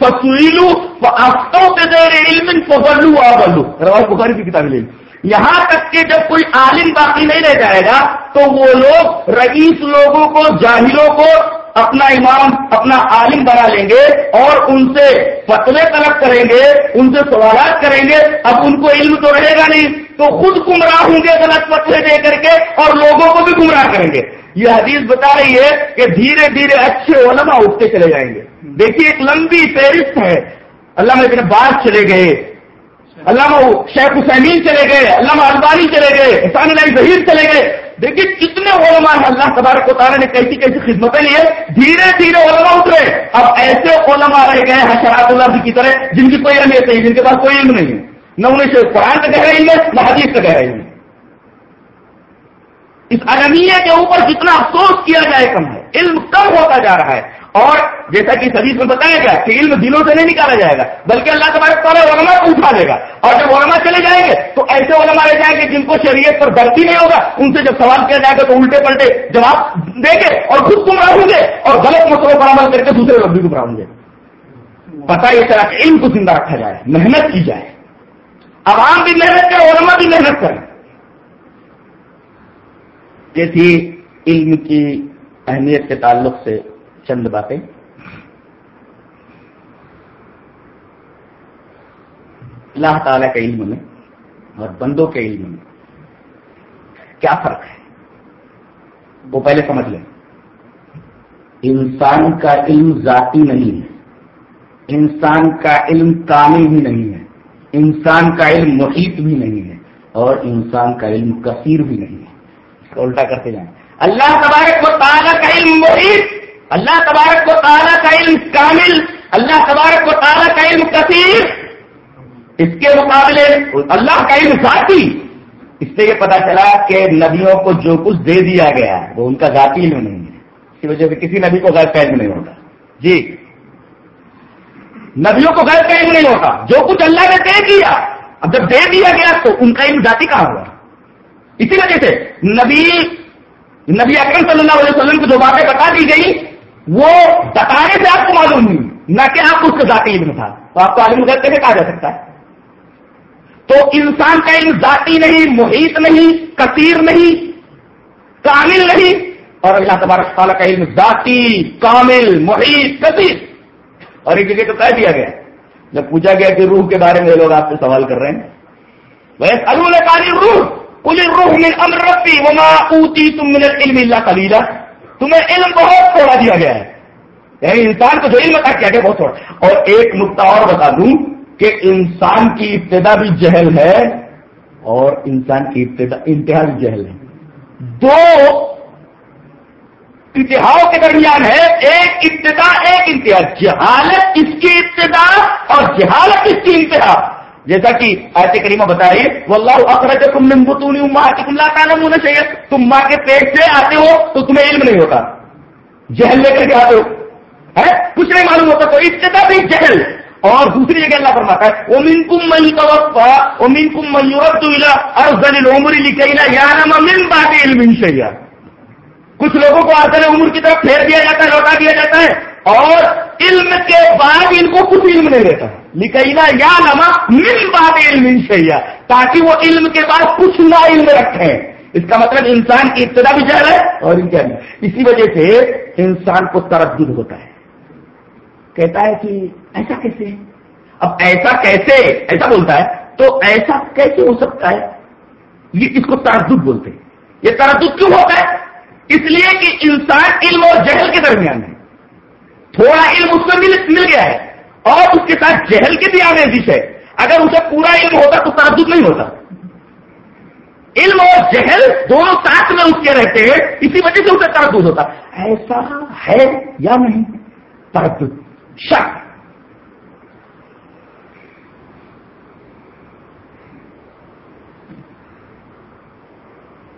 فسئلوا فافتوا بغیر علم فضلوا وضلوا روایت بخاری کی کتاب لے یہاں تک کہ جب کوئی عالم باقی نہیں رہ جائے گا تو وہ لوگ رئیس لوگوں کو، جاہلوں کو اپنا امام، اپنا عالم بنا لیں گے اور ان سے فتوے طلب کریں گے، ان سے سوالات کریں گے۔ اب ان کو علم تو رہے گا نہیں۔ تو خود گمراہ ہوں گے، غلط فتوے دے کر کے اور لوگوں کو بھی گمراہ کریں گے۔ یہ حدیث بتا رہی ہے کہ دھیرے دھیرے اچھے علماء اٹھتے چلے جائیں گے۔ دیکھیے ایک لمبی فہرست ہے۔ علامہ ابن باز چلے گئے۔ علامہ شیخ حسینین چلے گئے۔ علامہ البانی چلے گئے۔ احسان اللہ ظہیر چلے گئے۔ دیکھیے کتنے علماء ہیں، اللہ تبارک و تعالیٰ نے کیسی کیسی خدمتیں لی ہے دھیرے دھیرے علماء اترے اب ایسے علماء رہ گئے حشرات اللہ کی طرح، جن کی کوئی اہمیت نہیں جن کے پاس کوئی علم نہیں ہے۔ نہ انہیں سے قرآن کا کہہ رہی ہے، نہ حدیث کا کہہ رہی ہے۔ اس المیہ کے اوپر جتنا افسوس کیا جائے کم ہے، علم کم ہوتا جا رہا ہے۔ اور جیسا کہ حدیث میں بتایا گیا کہ علم دلوں سے نہیں نکالا جائے گا، بلکہ اللہ تبارک تعالیٰ علماء کو اٹھا دے گا۔ اور جب علماء چلے جائیں گے، تو ایسے علماء رہ جائیں گے جن کو شریعت پر درتی نہیں ہوگا۔ ان سے جب سوال کیا جائے گا تو الٹے پلٹے جواب دیں گے اور خود گمراہ ہوں گے اور غلط مسئلوں پر عمل کر کے دوسرے لوگ بھی گمراہ ہوں گے پتا یہ چلا کہ علم کو زندہ رکھا جائے، محنت کی جائے۔ عوام بھی محنت کرے علماء بھی محنت کریں۔ یہ تھی علم کی اہمیت کے تعلق سے چند باتیں۔ اللہ تعالی کے علم میں اور بندوں کے علم میں کیا فرق ہے؟ وہ پہلے سمجھ لیں۔ انسان کا علم ذاتی نہیں ہے۔ انسان کا علم کامل بھی نہیں ہے۔ انسان کا علم محیط بھی نہیں ہے اور انسان کا علم کثیر بھی نہیں ہے۔ اس الٹا کرتے جائیں۔ اللہ تبارک کو تعالیٰ کا علم محیط، اللہ تبارک کو تعالیٰ کا علم کامل، اللہ تبارک کو تعالیٰ کا علم کثیر۔ اس کے مقابلے اللہ کا علم ذاتی۔ اس سے یہ پتا چلا کہ نبیوں کو جو کچھ دے دیا گیا ہے، وہ ان کا ذاتی علم نہیں ہے۔ اس کی وجہ سے کسی نبی کو غیر علم نہیں ہوتا۔ جی۔ نبیوں کو غیر علم نہیں ہوتا، جو کچھ اللہ نے دے دیا اب جب دے دیا گیا تو ان کا علم ذاتی کہاں ہوا؟ اسی وجہ سے نبی نبی اکرم صلی اللہ علیہ وسلم کو جو باتیں بتا دی گئی، وہ بتانے سے آپ کو معلوم نہیں۔ نہ کہ آپ کو اس کا ذاتی علم تھا۔ تو آپ کو عالم غیر کیسے کہا جا سکتا ہے؟ تو انسان کا علم ذاتی نہیں، محیط نہیں، کثیر نہیں، کامل نہیں۔ اور اللہ تبارک تعالیٰ کا علم ذاتی، کامل، محیط، کثیر۔ اور ایک جگہ تو کہہ دیا گیا جب پوچھا گیا کہ روح کے بارے میں لوگ آپ سے سوال کر رہے ہیں۔ بس روح کل روح میں امر ربی وما اوتی تم من علم اللہ کلیلہ تمہیں علم بہت تھوڑا دیا گیا ہے۔ یعنی انسان کو جو علم تھا کیا بہت تھوڑا۔ اور ایک نقطہ اور بتا دوں کہ انسان کی ابتدا بھی جہل ہے اور انسان کی ابتدا انتہا بھی جہل ہے۔ دو انتہاؤں کے درمیان ہے، ایک ابتدا، ایک انتہا۔ جہالت اس کی ابتدا اور جہالت اس کی انتہا۔ جیسا کہ ایسے کریمہ بتائیے وہ اللہ اخرج تم نمبتونی ماں کی اللہ تعالیٰ ہونا چاہیے تم ماں کے پیٹ سے آتے ہو تو تمہیں علم نہیں ہوتا۔ جہل لے کر کے آتے ہو۔ کچھ نہیں معلوم ہوتا۔ تو ابتدا بھی جہل۔ اور دوسری جگہ اللہ فرماتا ہے وہ کم مئی توقع وہ مین کم میورت ارزل عمر لکھنا یا من بات علم شیا کچھ لوگوں کو ارزل عمر کی طرف پھیر دیا جاتا ہے، لوٹا دیا جاتا ہے اور علم کے بعد ان کو کچھ علم نہیں رہتا۔ لکھنا یا نما من بات علم شیا تاکہ وہ علم کے بعد کچھ نہ علم رکھیں۔ اس کا مطلب انسان کی ابتدا بھی جہل ہے اور ان کے اسی وجہ سے انسان کو تردد ہوتا ہے۔ کہتا ہے کہ ایسا کیسے؟ اب ایسا کیسے؟ ایسا بولتا ہے تو ایسا کیسے ہو سکتا ہے؟ یہ اس کو تردد بولتے ہیں۔ یہ تردد کیوں ہوتا ہے؟ اس لیے کہ انسان علم اور جہل کے درمیان ہے۔ تھوڑا علم اس کو مل مل گیا ہے اور اس کے ساتھ جہل کی بھی آمیزش ہے۔ اگر اسے پورا علم ہوتا تو تردد نہیں ہوتا۔ علم اور جہل دونوں ساتھ میں اس کے رہتے ہیں، اسی وجہ سے اسے تردد ہوتا۔ ایسا ہے یا نہیں؟ تردد شک۔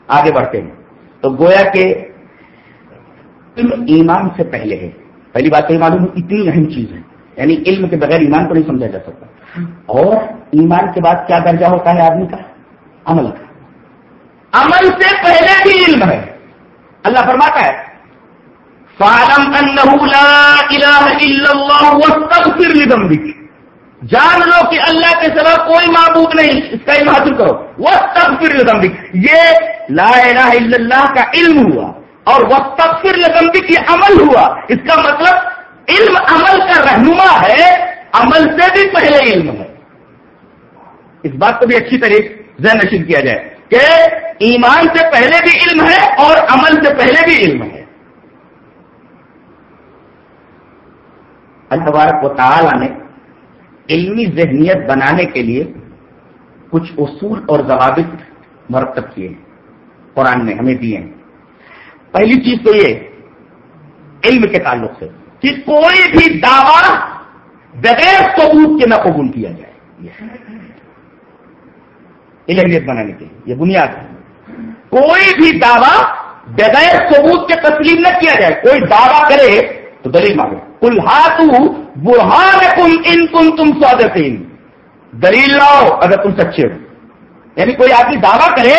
آگے بڑھتے ہیں۔ تو گویا کہ علم ایمان سے پہلے ہے۔ پہلی بات تو یہ معلوم اتنی اہم چیز ہے۔ یعنی علم کے بغیر ایمان کو نہیں سمجھا جا سکتا۔ اور ایمان کے بعد کیا درجہ ہوتا ہے آدمی کا؟ عمل کا۔ عمل سے پہلے بھی علم ہے۔ اللہ فرماتا ہے، فعلم انه لا الہ الا اللہ واستغفر لذنبک جان لو کہ اللہ کے سوا کوئی معبود نہیں، اس کا علم حاصل کرو۔ واستغفر لذنبک یہ لا الہ الا اللہ کا علم ہوا۔ اور وہ واستغفر لذنبک یہ عمل ہوا۔ اس کا مطلب علم عمل کا رہنما ہے، عمل سے بھی پہلے علم ہے۔ اس بات کو بھی اچھی طرح ذہن نشین کیا جائے کہ ایمان سے پہلے بھی علم ہے اور عمل سے پہلے بھی علم ہے۔ اللہ و تعالی نے علمی ذہنیت بنانے کے لیے کچھ اصول اور ضوابط مرتب کیے قرآن نے ہمیں دیے ہیں۔ پہلی چیز تو یہ، علم کے تعلق سے کہ کوئی بھی دعوی بغیر ثبوت کے نہ قبول کیا جائے۔ علمیت بنانے کے لیے، یہ بنیاد ہے۔ کوئی بھی دعویٰ بغیر ثبوت کے تسلیم نہ کیا جائے۔ کوئی دعویٰ کرے تو دلیل مانگے۔ کل برہان کم ان کم تم سوادت دلیل لاؤ اگر تم سچے ہو۔ یعنی کوئی آدمی دعویٰ کرے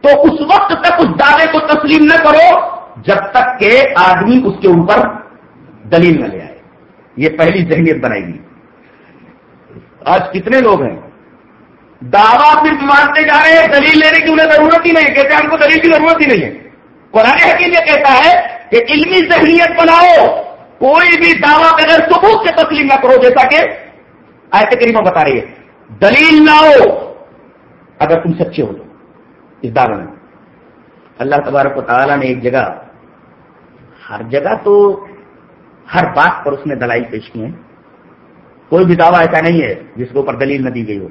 تو اس وقت تک اس دعوے کو تسلیم نہ کرو جب تک کہ آدمی اس کے اوپر دلیل نہ لے آئے۔ یہ پہلی ذہنیت بنائے گی آج کتنے لوگ ہیں؟ دعویٰ صرف مانتے جا رہے ہیں، دلیل لینے کی انہیں ضرورت ہی نہیں کہتے ہیں ہم کو دلیل کی ضرورت ہی نہیں ہے۔ قرآن حکیم یہ کہتا ہے کہ علمی ذہنیت بناؤ۔ کوئی بھی دعویٰ بغیر ثبوت سے تسلیم نہ کرو، جیسا کہ آیت کریمہ بتا رہی ہے۔ دلیل لاؤ اگر تم سچے ہو تو۔ اس دعوے میں۔ اللہ تبارک و تعالیٰ نے ایک جگہ، ہر جگہ تو ہر بات پر اس نے دلائی پیش کی ہیں۔ کوئی بھی دعویٰ ایسا نہیں ہے جس کے اوپر دلیل نہ دی گئی ہو۔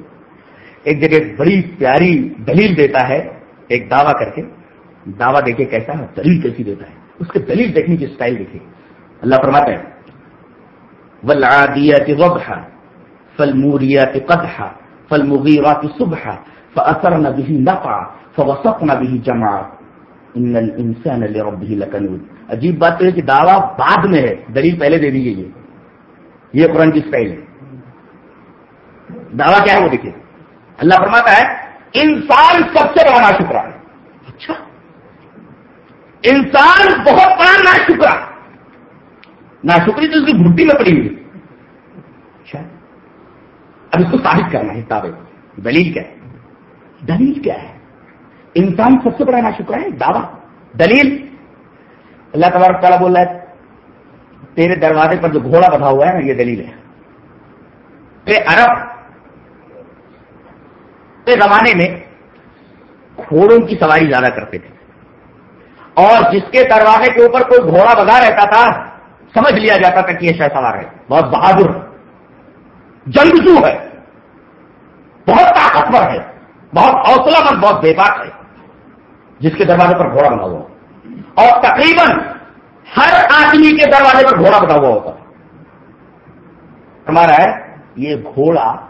ایک جگہ بڑی پیاری دلیل دیتا ہے ایک دعویٰ کر کے۔ دعویٰ دیکھے کیسا ہے، دلیل کیسی دیتا ہے۔ اس کے دلیل دیکھنے کی اسٹائل دیکھے اللہ فرماتا ہے ولادیت وبہ فل موریت قدہ فل مغیرات صبح فاثر نہ بھی نفا فوسق نہ بھی جمع ان انسان لربه لکنود عجیب بات تو ہے کہ دعویٰ بعد میں ہے، دلیل پہلے دے دی گئی ہے۔ یہ قرآن کی اسٹائل ہے۔ دعویٰ کیا ہے وہ دیکھیے۔ اللہ فرماتا ہے، انسان سب سے بڑا نا ہے اچھا۔ انسان بہت بڑا نا نا شکری تو اس کی گھٹی میں پڑی ہوئی۔ اچھا۔ اب اس کو ثابت کرنا ہے تابے دلیل کیا ہے؟ دلیل کیا ہے؟ انسان سب سے بڑا نا شکرا ہے، دعوی۔ دلیل۔ اللہ تبارک تعالیٰ بول رہا ہے، تیرے دروازے پر جو گھوڑا بنا ہوا ہے نا، یہ دلیل ہے۔ عرب زمانے میں گھوڑوں کی سواری زیادہ کرتے تھے۔ اور جس کے دروازے کے اوپر کوئی گھوڑا بگا رہتا تھا سمجھ لیا جاتا تھا کہ یہ شہ سوار ہے۔ بہت بہادر جنگجو ہے۔ بہت طاقتور ہے۔ بہت حوصلہ مند بہت بے بات ہے۔ جس کے دروازے پر گھوڑا بنا ہوا اور تقریباً ہر آدمی کے دروازے پر گھوڑا بنا ہوا ہوتا۔ ہمارا ہے، یہ گھوڑا،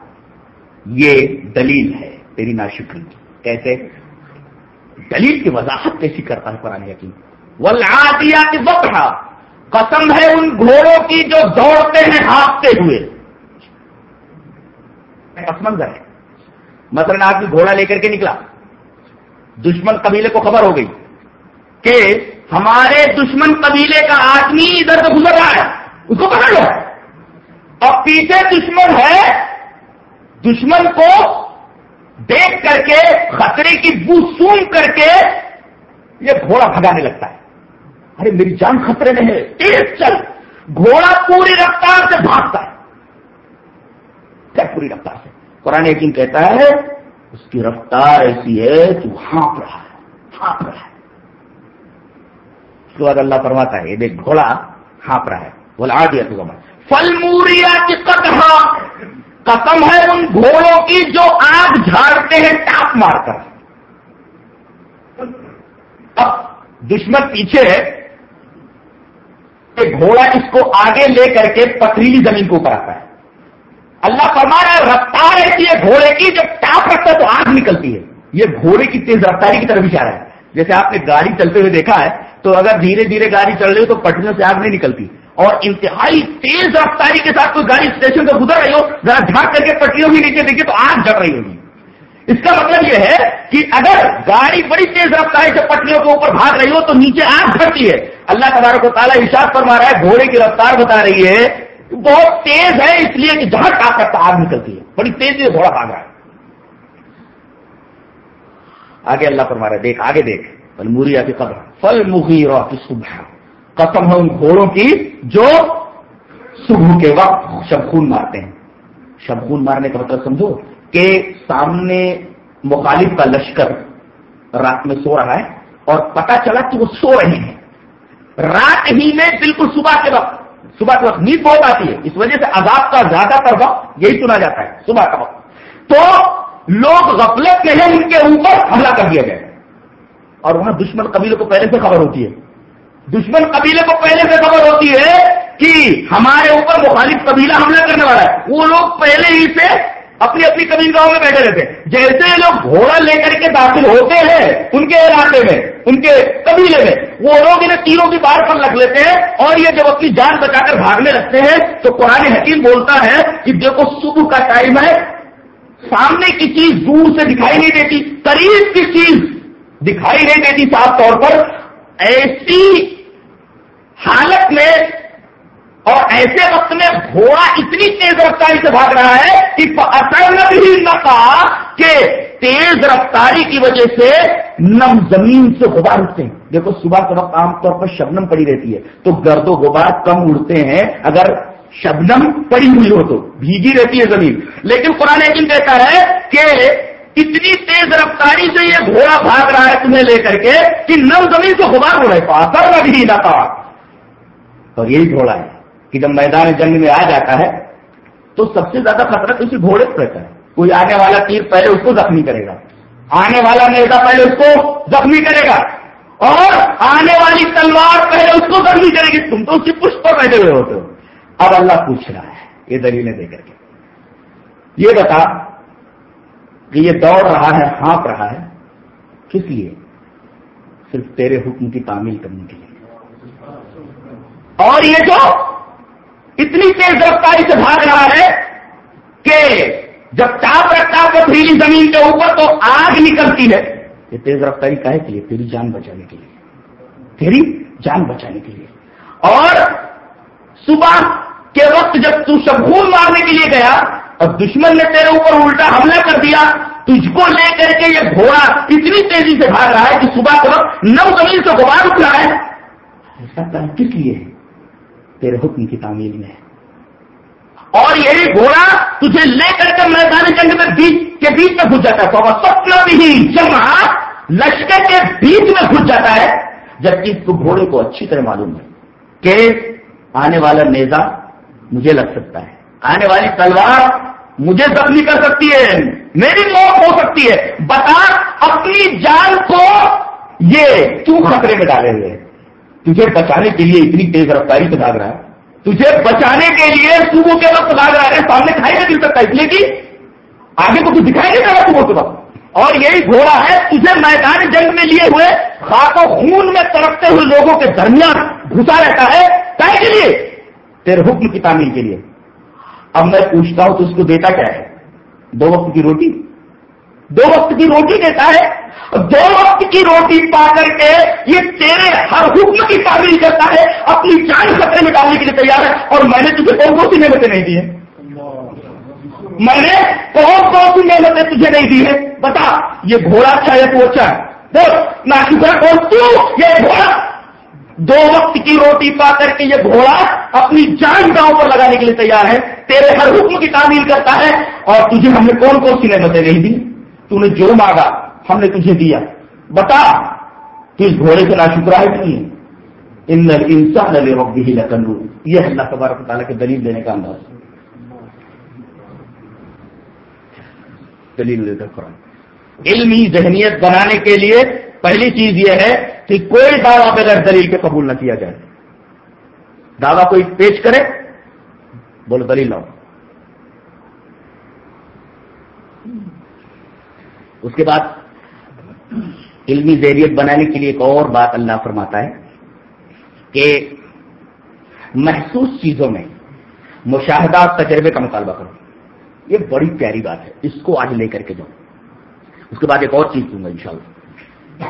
یہ دلیل ہے تیری ناشکری کیسے دلیل کی وضاحت کیسی کرتا ہے قرآن یقین ولادیات وقت قسم ہے ان گھوڑوں کی جو دوڑتے ہیں ہانپتے ہوئے۔ منظر ہے۔ مثلا آدمی گھوڑا لے کر کے نکلا۔ دشمن قبیلے کو خبر ہو گئی کہ ہمارے دشمن قبیلے کا آدمی ادھر سے گزر رہا ہے۔ اس کو پکڑ لو۔ اور پیچھے دشمن ہے۔ دشمن کو دیکھ کر کے، خطرے کی بو سون کر کے یہ گھوڑا بھگانے لگتا ہے۔ ارے میری جان خطرے میں ہے۔ تیز چل۔ گھوڑا پوری رفتار سے بھاگتا ہے۔ کیا پوری رفتار سے؟ قرآن یقین کہتا ہے، اس کی رفتار ایسی ہے کہ ہانپ رہا ہے۔ ہانپ رہا ہے۔ اس کے بعد اللہ فرماتا ہے، یہ دیکھ، گھوڑا ہانپ رہا ہے۔ بولا آ گیا تو مطلب۔ فل موریا کی قدہ قسم ہے ان گھوڑوں کی جو آگ جھاڑتے ہیں، ٹاپ مار کر۔ اب دشمن پیچھے ہے۔ کہ گھوڑا اس کو آگے لے کر کے پتریلی زمین کو اوپر آتا ہے۔ اللہ فرما رہا ہے، رفتار ایسی ہے گھوڑے کی، جب ٹاپ رکھتا ہے تو آگ نکلتی ہے۔ یہ گھوڑے کی تیز رفتاری کی طرف اشارہ ہے۔ جیسے آپ نے گاڑی چلتے ہوئے دیکھا ہے، تو اگر دھیرے دھیرے گاڑی چل رہی ہو تو پٹریوں سے آگ نہیں نکلتی۔ اور انتہائی تیز رفتاری کے ساتھ کوئی گاڑی اسٹیشن سے گزر رہی ہو، ذرا جھانک کر کے پٹریوں کے نیچے دیکھیے تو آگ جڑ رہی ہوگی۔ اس کا مطلب یہ ہے کہ اگر گاڑی بڑی تیز رفتاری سے پٹریوں کے اوپر بھاگ رہی ہو تو نیچے آگ جھڑتی ہے۔ اللہ تبارک کو تعالیٰ اشاعت پر مارا ہے، گھوڑے کی رفتار بتا رہی ہے۔ بہت تیز ہے، اس لیے کہ جہاں ٹاپ کرتا آگ نکلتی ہے۔ بڑی تیزی سے گھوڑا بھاگ رہا ہے۔ آگے اللہ پر مارا دیکھ، آگے دیکھ۔ فل موریا کی قبر فل مغیر کی صبح۔ قسم ہے ان گھوڑوں کی جو صبح کے وقت شبخون مارتے ہیں۔ شبخون مارنے کا مطلب سمجھو کہ سامنے مخالف کا لشکر رات میں سو رہا ہے اور پتا چلا کہ وہ سو رہے ہیں۔ رات ہی میں بالکل صبح کے وقت، صبح کے وقت نیند بہت آتی ہے۔ اس وجہ سے عذاب کا زیادہ تر وقت یہی سنا جاتا ہے، صبح کا وقت۔ تو لوگ غفلت میں ہیں، ان کے اوپر حملہ کر دیا گیا اور وہاں دشمن قبیلے کو پہلے سے خبر ہوتی ہے۔ دشمن قبیلے کو پہلے سے خبر ہوتی ہے کہ ہمارے اوپر مخالف قبیلہ حملہ کرنے والا ہے۔ وہ لوگ پہلے ہی سے اپنی اپنی کبھی گاؤں میں بیٹھے رہتے جیسے لوگ گھوڑا لے کر کے داخل ہوتے ہیں، ان کے علاقے میں، ان کے قبیلے میں، وہ لوگ انہیں تیروں کی بار پر لگ لیتے ہیں اور یہ جب اپنی جان بچا کر بھاگنے لگتے ہیں، تو قرآن حکیم بولتا ہے کہ دیکھو صبح کا ٹائم ہے، سامنے کی چیز دور سے دکھائی نہیں دیتی، قریب کی چیز دکھائی نہیں دیتی صاف طور پر۔ ایسی حالت میں اور ایسے وقت میں گھوڑا اتنی تیز رفتاری سے بھاگ رہا ہے کہ اچانک ہی نہ کہا کہ تیز رفتاری کی وجہ سے نم زمین سے غبار اٹھتے ہیں۔ دیکھو، صبح کے وقت عام طور پر شبنم پڑی رہتی ہے، تو گرد و غبار کم اڑتے ہیں۔ اگر شبنم پڑی ہوئی ہو تو بھیگی رہتی ہے زمین۔ لیکن قرآن حکیم کہتا ہے کہ اتنی تیز رفتاری سے یہ گھوڑا بھاگ رہا ہے تمہیں لے کر کے کہ نم زمین سے غبار ہو رہے پاثر نہ بھی نہ اور یہی گھوڑا ہے۔ کہ جب میدان جنگ میں آ جاتا ہے تو سب سے زیادہ خطرہ کسی گھوڑے کو رہتا ہے۔ کوئی آنے والا تیر پہلے اس کو زخمی کرے گا۔ آنے والا نیتا پہلے اس کو زخمی کرے گا۔ اور آنے والی تلوار پہلے اس کو زخمی کرے گی۔ تم تو اس کی پشت پر بیٹھے ہوئے ہوتے ہو۔ اب اللہ پوچھ رہا ہے یہ دلیلیں دے کر کے۔ یہ بتا کہ یہ دوڑ رہا ہے، ہانپ رہا ہے۔ کس لیے؟ صرف تیرے حکم کی تعمیل کرنے کے لیے۔ اور یہ جو اتنی تیز رفتاری سے بھاگ رہا ہے کہ جب ٹاپ رکھتا ہے پتھریلی زمین کے اوپر تو آگ نکلتی ہے۔ یہ تیز رفتاری کا ہے کہ لیے تیری جان بچانے کے لیے۔ تیری جان بچانے کے لیے۔ اور صبح کے وقت جب تو شبخون مارنے کے لیے گیا اور دشمن نے تیرے اوپر الٹا حملہ کر دیا، تجھ کو لے کر کے یہ گھوڑا اتنی تیزی سے بھاگ رہا ہے کہ صبح کے وقت نو زمین سے غبار اٹھ رہا ہے۔ ایسا کس لیے ہے تیرے حکم کی تعمیل میں اور یہی گھوڑا تجھے لے کر کے میدان جنگ میں بیچ کے بیچ میں گھس جاتا ہے۔ تو سپنا بھی جمع لشکر کے بیچ میں گھس جاتا ہے۔ جبکہ اس کو گھوڑے کو اچھی طرح معلوم ہے کہ آنے والا نیزا مجھے لگ سکتا ہے۔ آنے والی تلوار مجھے زخمی کر سکتی ہے۔ میری موت ہو سکتی ہے۔ بتا، اپنی جان کو یہ کیوں خطرے میں ڈالے ہوئے تجھے بچانے کے لیے اتنی تیز رفتاری سے بھاگ رہا ہے۔ تجھے بچانے کے لیے صبح کے وقت بھاگ رہا ہے۔ سامنے کھائی نہیں مل سکتا۔ اس لیے کہ آگے کو کچھ دکھائی نہیں رہا صبح کے وقت۔ اور یہی گھوڑا ہے، تجھے میدان جنگ میں لیے ہوئے خاک و خون میں تڑپتے ہوئے لوگوں کے درمیان گھسا رہتا ہے۔ کہے کے لیے؟ تیرے حکم کی تعمیر کے لیے۔ اب میں پوچھتا ہوں تو اس کو دیتا کیا ہے؟ دو وقت کی روٹی؟ دو وقت کی روٹی دیتا ہے دو وقت کی روٹی پا کر کے یہ تیرے ہر حکم کی تعمیر کرتا ہے، اپنی جان خطرے میں ڈالنے کے لیے تیار ہے۔ اور میں نے تجھے کون کون سی نعمتیں نہیں دی ہیں۔ میں نے کون کون سی نعمتیں تجھے نہیں دی ہیں۔ بتا، یہ گھوڑا اچھا ہے تو اچھا ہے؟ بول نہ کون تو یہ گھوڑا۔ دو وقت کی روٹی پا کر کے یہ گھوڑا اپنی جان گاؤں پر لگانے کے لیے تیار ہے۔ تیرے ہر حکم کی تعمیر کرتا ہے۔ اور تجھے ہم نے کون کون سی نعمتیں نہیں دی؟ تو نے جو مانگا ہم نے تجھے دیا بتا کہ اس گھوڑے سے نہ شکرا ہے کہ ان انسان علی ربی ہی لکنو یہ اللہ تبارک تعالیٰ کے دلیل دینے کا انداز دلیل لے کر قرآن علمی ذہنیت بنانے کے لیے پہلی چیز یہ ہے کہ کوئی دعویٰ بغیر دلیل کے قبول نہ کیا جائے دعویٰ کوئی پیش کرے بولو دلیل لاؤ اس کے بعد علمی ذہریت بنانے کے لیے ایک اور بات اللہ فرماتا ہے کہ محسوس چیزوں میں مشاہدہ تجربے کا مطالبہ کرو۔ یہ بڑی پیاری بات ہے۔ اس کو آج لے کر کے جاؤ۔ اس کے بعد ایک اور چیز دوں گا انشاءاللہ۔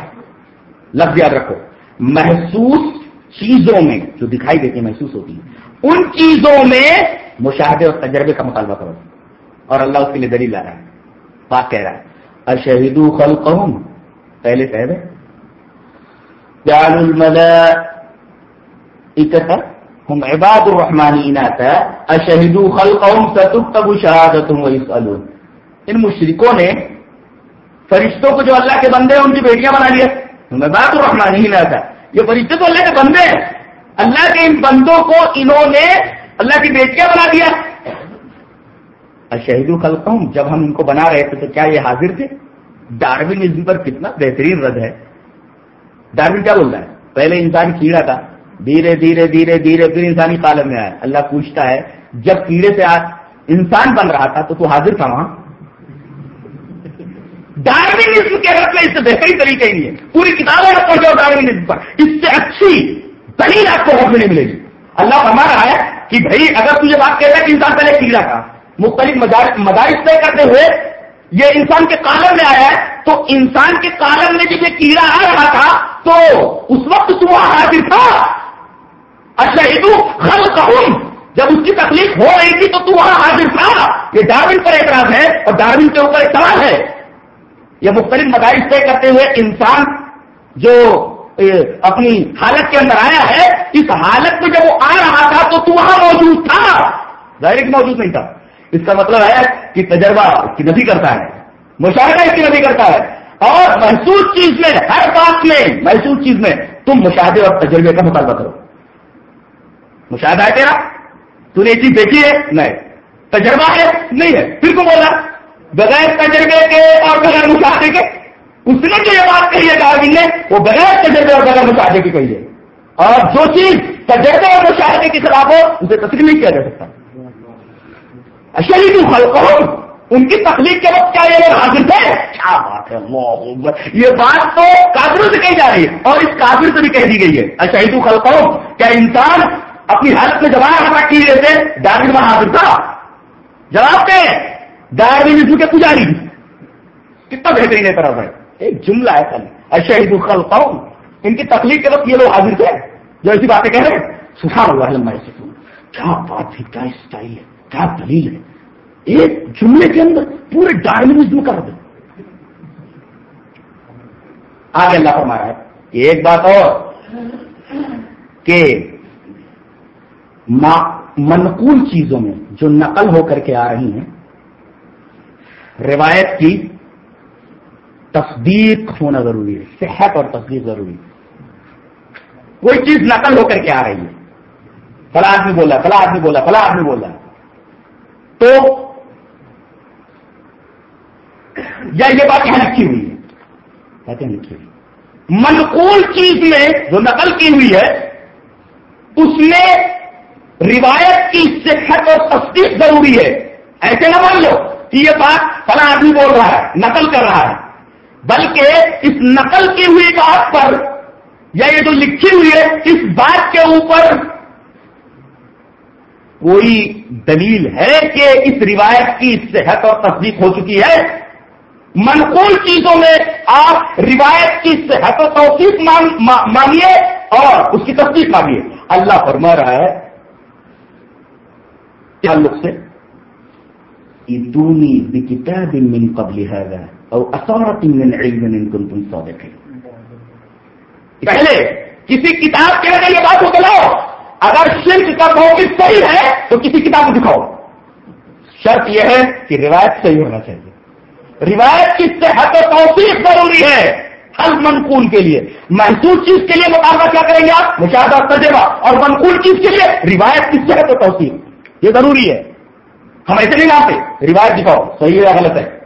لفظ یاد رکھو۔ محسوس چیزوں میں جو دکھائی دیتی محسوس ہوتی ہیں، ان چیزوں میں مشاہدے اور تجربے کا مطالبہ کرو۔ اور اللہ اس کے لیے دلیل لا رہا ہے بات کہہ رہا ہے۔ اشہدو خلقہم پہلے کہہ رہے جعل الملائکتا ہم عباد الرحمانین آتا اشہدو خلقہم ستکتب شہادتم ویسألون ان مشرکوں نے فرشتوں کو جو اللہ کے بندے ہیں، ان کی بیٹیاں بنا لیا۔ میں بات الرحمان تھا یہ فرشتے تو اللہ کے بندے ہیں۔ اللہ کے ان بندوں کو انہوں نے اللہ کی بیٹیاں بنا دیا شہید الخلقوں جب ہم ان کو بنا رہے تھے تو کیا یہ حاضر تھے؟ ڈاروینزم پر کتنا بہترین رد ہے۔ ڈاروین کیا بول رہا ہے؟ پہلے انسان کیڑا تھا، دھیرے دھیرے دھیرے دھیرے پھر انسانی کالم میں آیا۔ اللہ پوچھتا ہے، جب کیڑے سے انسان بن رہا تھا تو تو حاضر تھا وہاں؟ ڈاروینزم کے رد میں اس سے بہترین طریقے نہیں ہے۔ پوری کتابیں رکھو جاؤ ڈاروینزم پر۔ اس سے اچھی دلیل آپ کو رد نہیں ملے گی۔ اللہ فرما رہا ہے کہ بھائی، اگر تجھے بات کہتا ہے کہ انسان پہلے کیڑا تھا مختلف مدارس طے کرتے ہوئے یہ انسان کے کالم میں آیا ہے، تو انسان کے کالم میں جب یہ کیڑا آ رہا تھا، تو اس وقت تو وہاں حاضر تھا۔ اچھا خل جب اس کی تکلیف ہو رہی تھی، تو تو وہاں حاضر تھا۔ یہ ڈاروین پر اعتراض ہے اور ڈاروین کے اوپر ایک سوال ہے۔ یہ مختلف مدارس طے کرتے ہوئے انسان جو اپنی حالت کے اندر آیا ہے، اس حالت میں جب وہ آ رہا تھا، تو تو وہاں موجود تھا۔ ظاہر موجود نہیں تھا۔ اس کا مطلب ہے کہ تجربہ اس کی نبی کرتا ہے، مشاہدہ اس کی نبی کرتا ہے۔ اور محسوس چیز میں، ہر بات میں، محسوس چیز میں تم مشاہدے اور تجربے کا مطالبہ کرو۔ مشاہدہ ہے تیرا؟ تو نے یہ چیز دیکھی ہے؟ نہیں۔ تجربہ ہے؟ نہیں ہے۔ پھر کو بولا؟ بغیر تجربے کے اور بغیر مشاہدے کے۔ اس نے جو یہ بات کہی ہے ڈاروین نے، وہ بغیر تجربے اور بغیر مشاہدے کی کہی ہے۔ اور جو چیز تجربے اور مشاہدے کے خلاف ہو، اسے تسلیم نہیں کیا جا سکتا۔ شہید ان کی تکلیف کے وقت کیا یہ لوگ حاضر تھے؟ کیا بات ہے یہ بات تو کافروں سے کہی جا رہی ہے، اور اس کافر سے بھی کہہ دی گئی ہے۔ شہید خلقوں کیا انسان اپنی حالت میں جواب ہٹا کی رہتے ڈاروین میں حاضر تھا۔ جواب کے ڈاروین کے پجاری۔ کتنا بہترین ہے طرف ہے ایک جملہ ہے خالی۔ اشہید الخلق ان کی تکلیف کے وقت یہ لوگ حاضر تھے۔ جو ایسی باتیں کہہ رہے ہیں سکھا ہوا کیا بات ہے، کیا اسٹائل ہے۔ کیا دلیل ہے؟ ایک جملے کے اندر پورے ڈائنمزم کر دیں آگے اللہ فرما ہے ایک بات اور کہ منقول چیزوں میں جو نقل ہو کر کے آ رہی ہیں، روایت کی تصدیق ہونا ضروری ہے، صحت اور تصدیق ضروری ہے۔ کوئی چیز نقل ہو کر کے آ رہی ہے۔ فلاں آدمی بولا، فلاں آدمی بولا، فلاں آدمی بولا۔ تو یا یہ بات یہاں لکھی ہوئی ہے؟ لکھی ہوئی۔ منقول چیز میں جو نقل کی ہوئی ہے، اس میں روایت کی صحت اور تصدیق ضروری ہے۔ ایسے نہ مان لو کہ یہ بات فلاں آدمی بول رہا ہے، نقل کر رہا ہے۔ بلکہ اس نقل کی ہوئی بات پر یا یہ جو لکھی ہوئی ہے، اس بات کے اوپر کوئی دلیل ہے کہ اس روایت کی صحت اور تصدیق ہو چکی ہے؟ منقول چیزوں میں آپ روایت کی صحت و توفیق مانگیے اور اس کی تصدیق مانگیے اللہ فرما رہا ہے تعلق سے دونی کتاب من قبل هذا او اثارت من علم ان كنتم صادقين پہلے کسی کتاب کے اندر یہ بات کو اگر شرک کا موقف صحیح ہے تو کسی کتاب کو دکھاؤ۔ شرط یہ ہے کہ روایت صحیح ہونا چاہیے۔ روایت کی صحت و توفیق ضروری ہے ہر منقول کے لیے۔ محسوس چیز کے لیے مقابلہ کیا کریں گے آپ؟ مشاہدہ، تجربہ۔ اور منقول چیز کے لیے روایت کی صحت و توفیق۔ یہ ضروری ہے۔ ہم ایسے نہیں مانتے۔ روایت دکھاؤ۔ صحیح ہے یا غلط ہے؟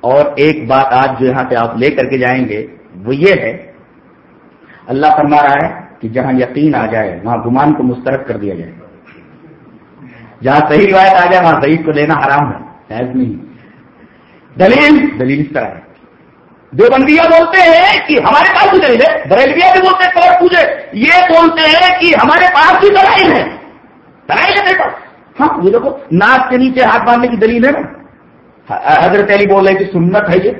اور ایک بات آج جو یہاں پہ آپ لے کر کے جائیں گے، وہ یہ ہے، اللہ فرما رہا ہے کہ جہاں یقین آ جائے، وہاں گمان کو مسترد کر دیا جائے۔ جہاں صحیح روایت آ جائے، وہاں صحیح کو لینا حرام ہے۔ نہیں۔ دلیل دلیل اس طرح ہے۔ دو بندیا بولتے ہیں کہ ہمارے پاس بھی دلیل ہے بریلویا بھی بولتے ہیں پوچھے یہ بولتے ہیں کہ ہمارے پاس بھی دلائل ہے دلائل ہے پاس۔ ہاں یہ دیکھو، ناک کے نیچے ہاتھ باندھنے کی دلیل ہے نا۔ حضرت علی بول رہے کہ سنت ہے یہ۔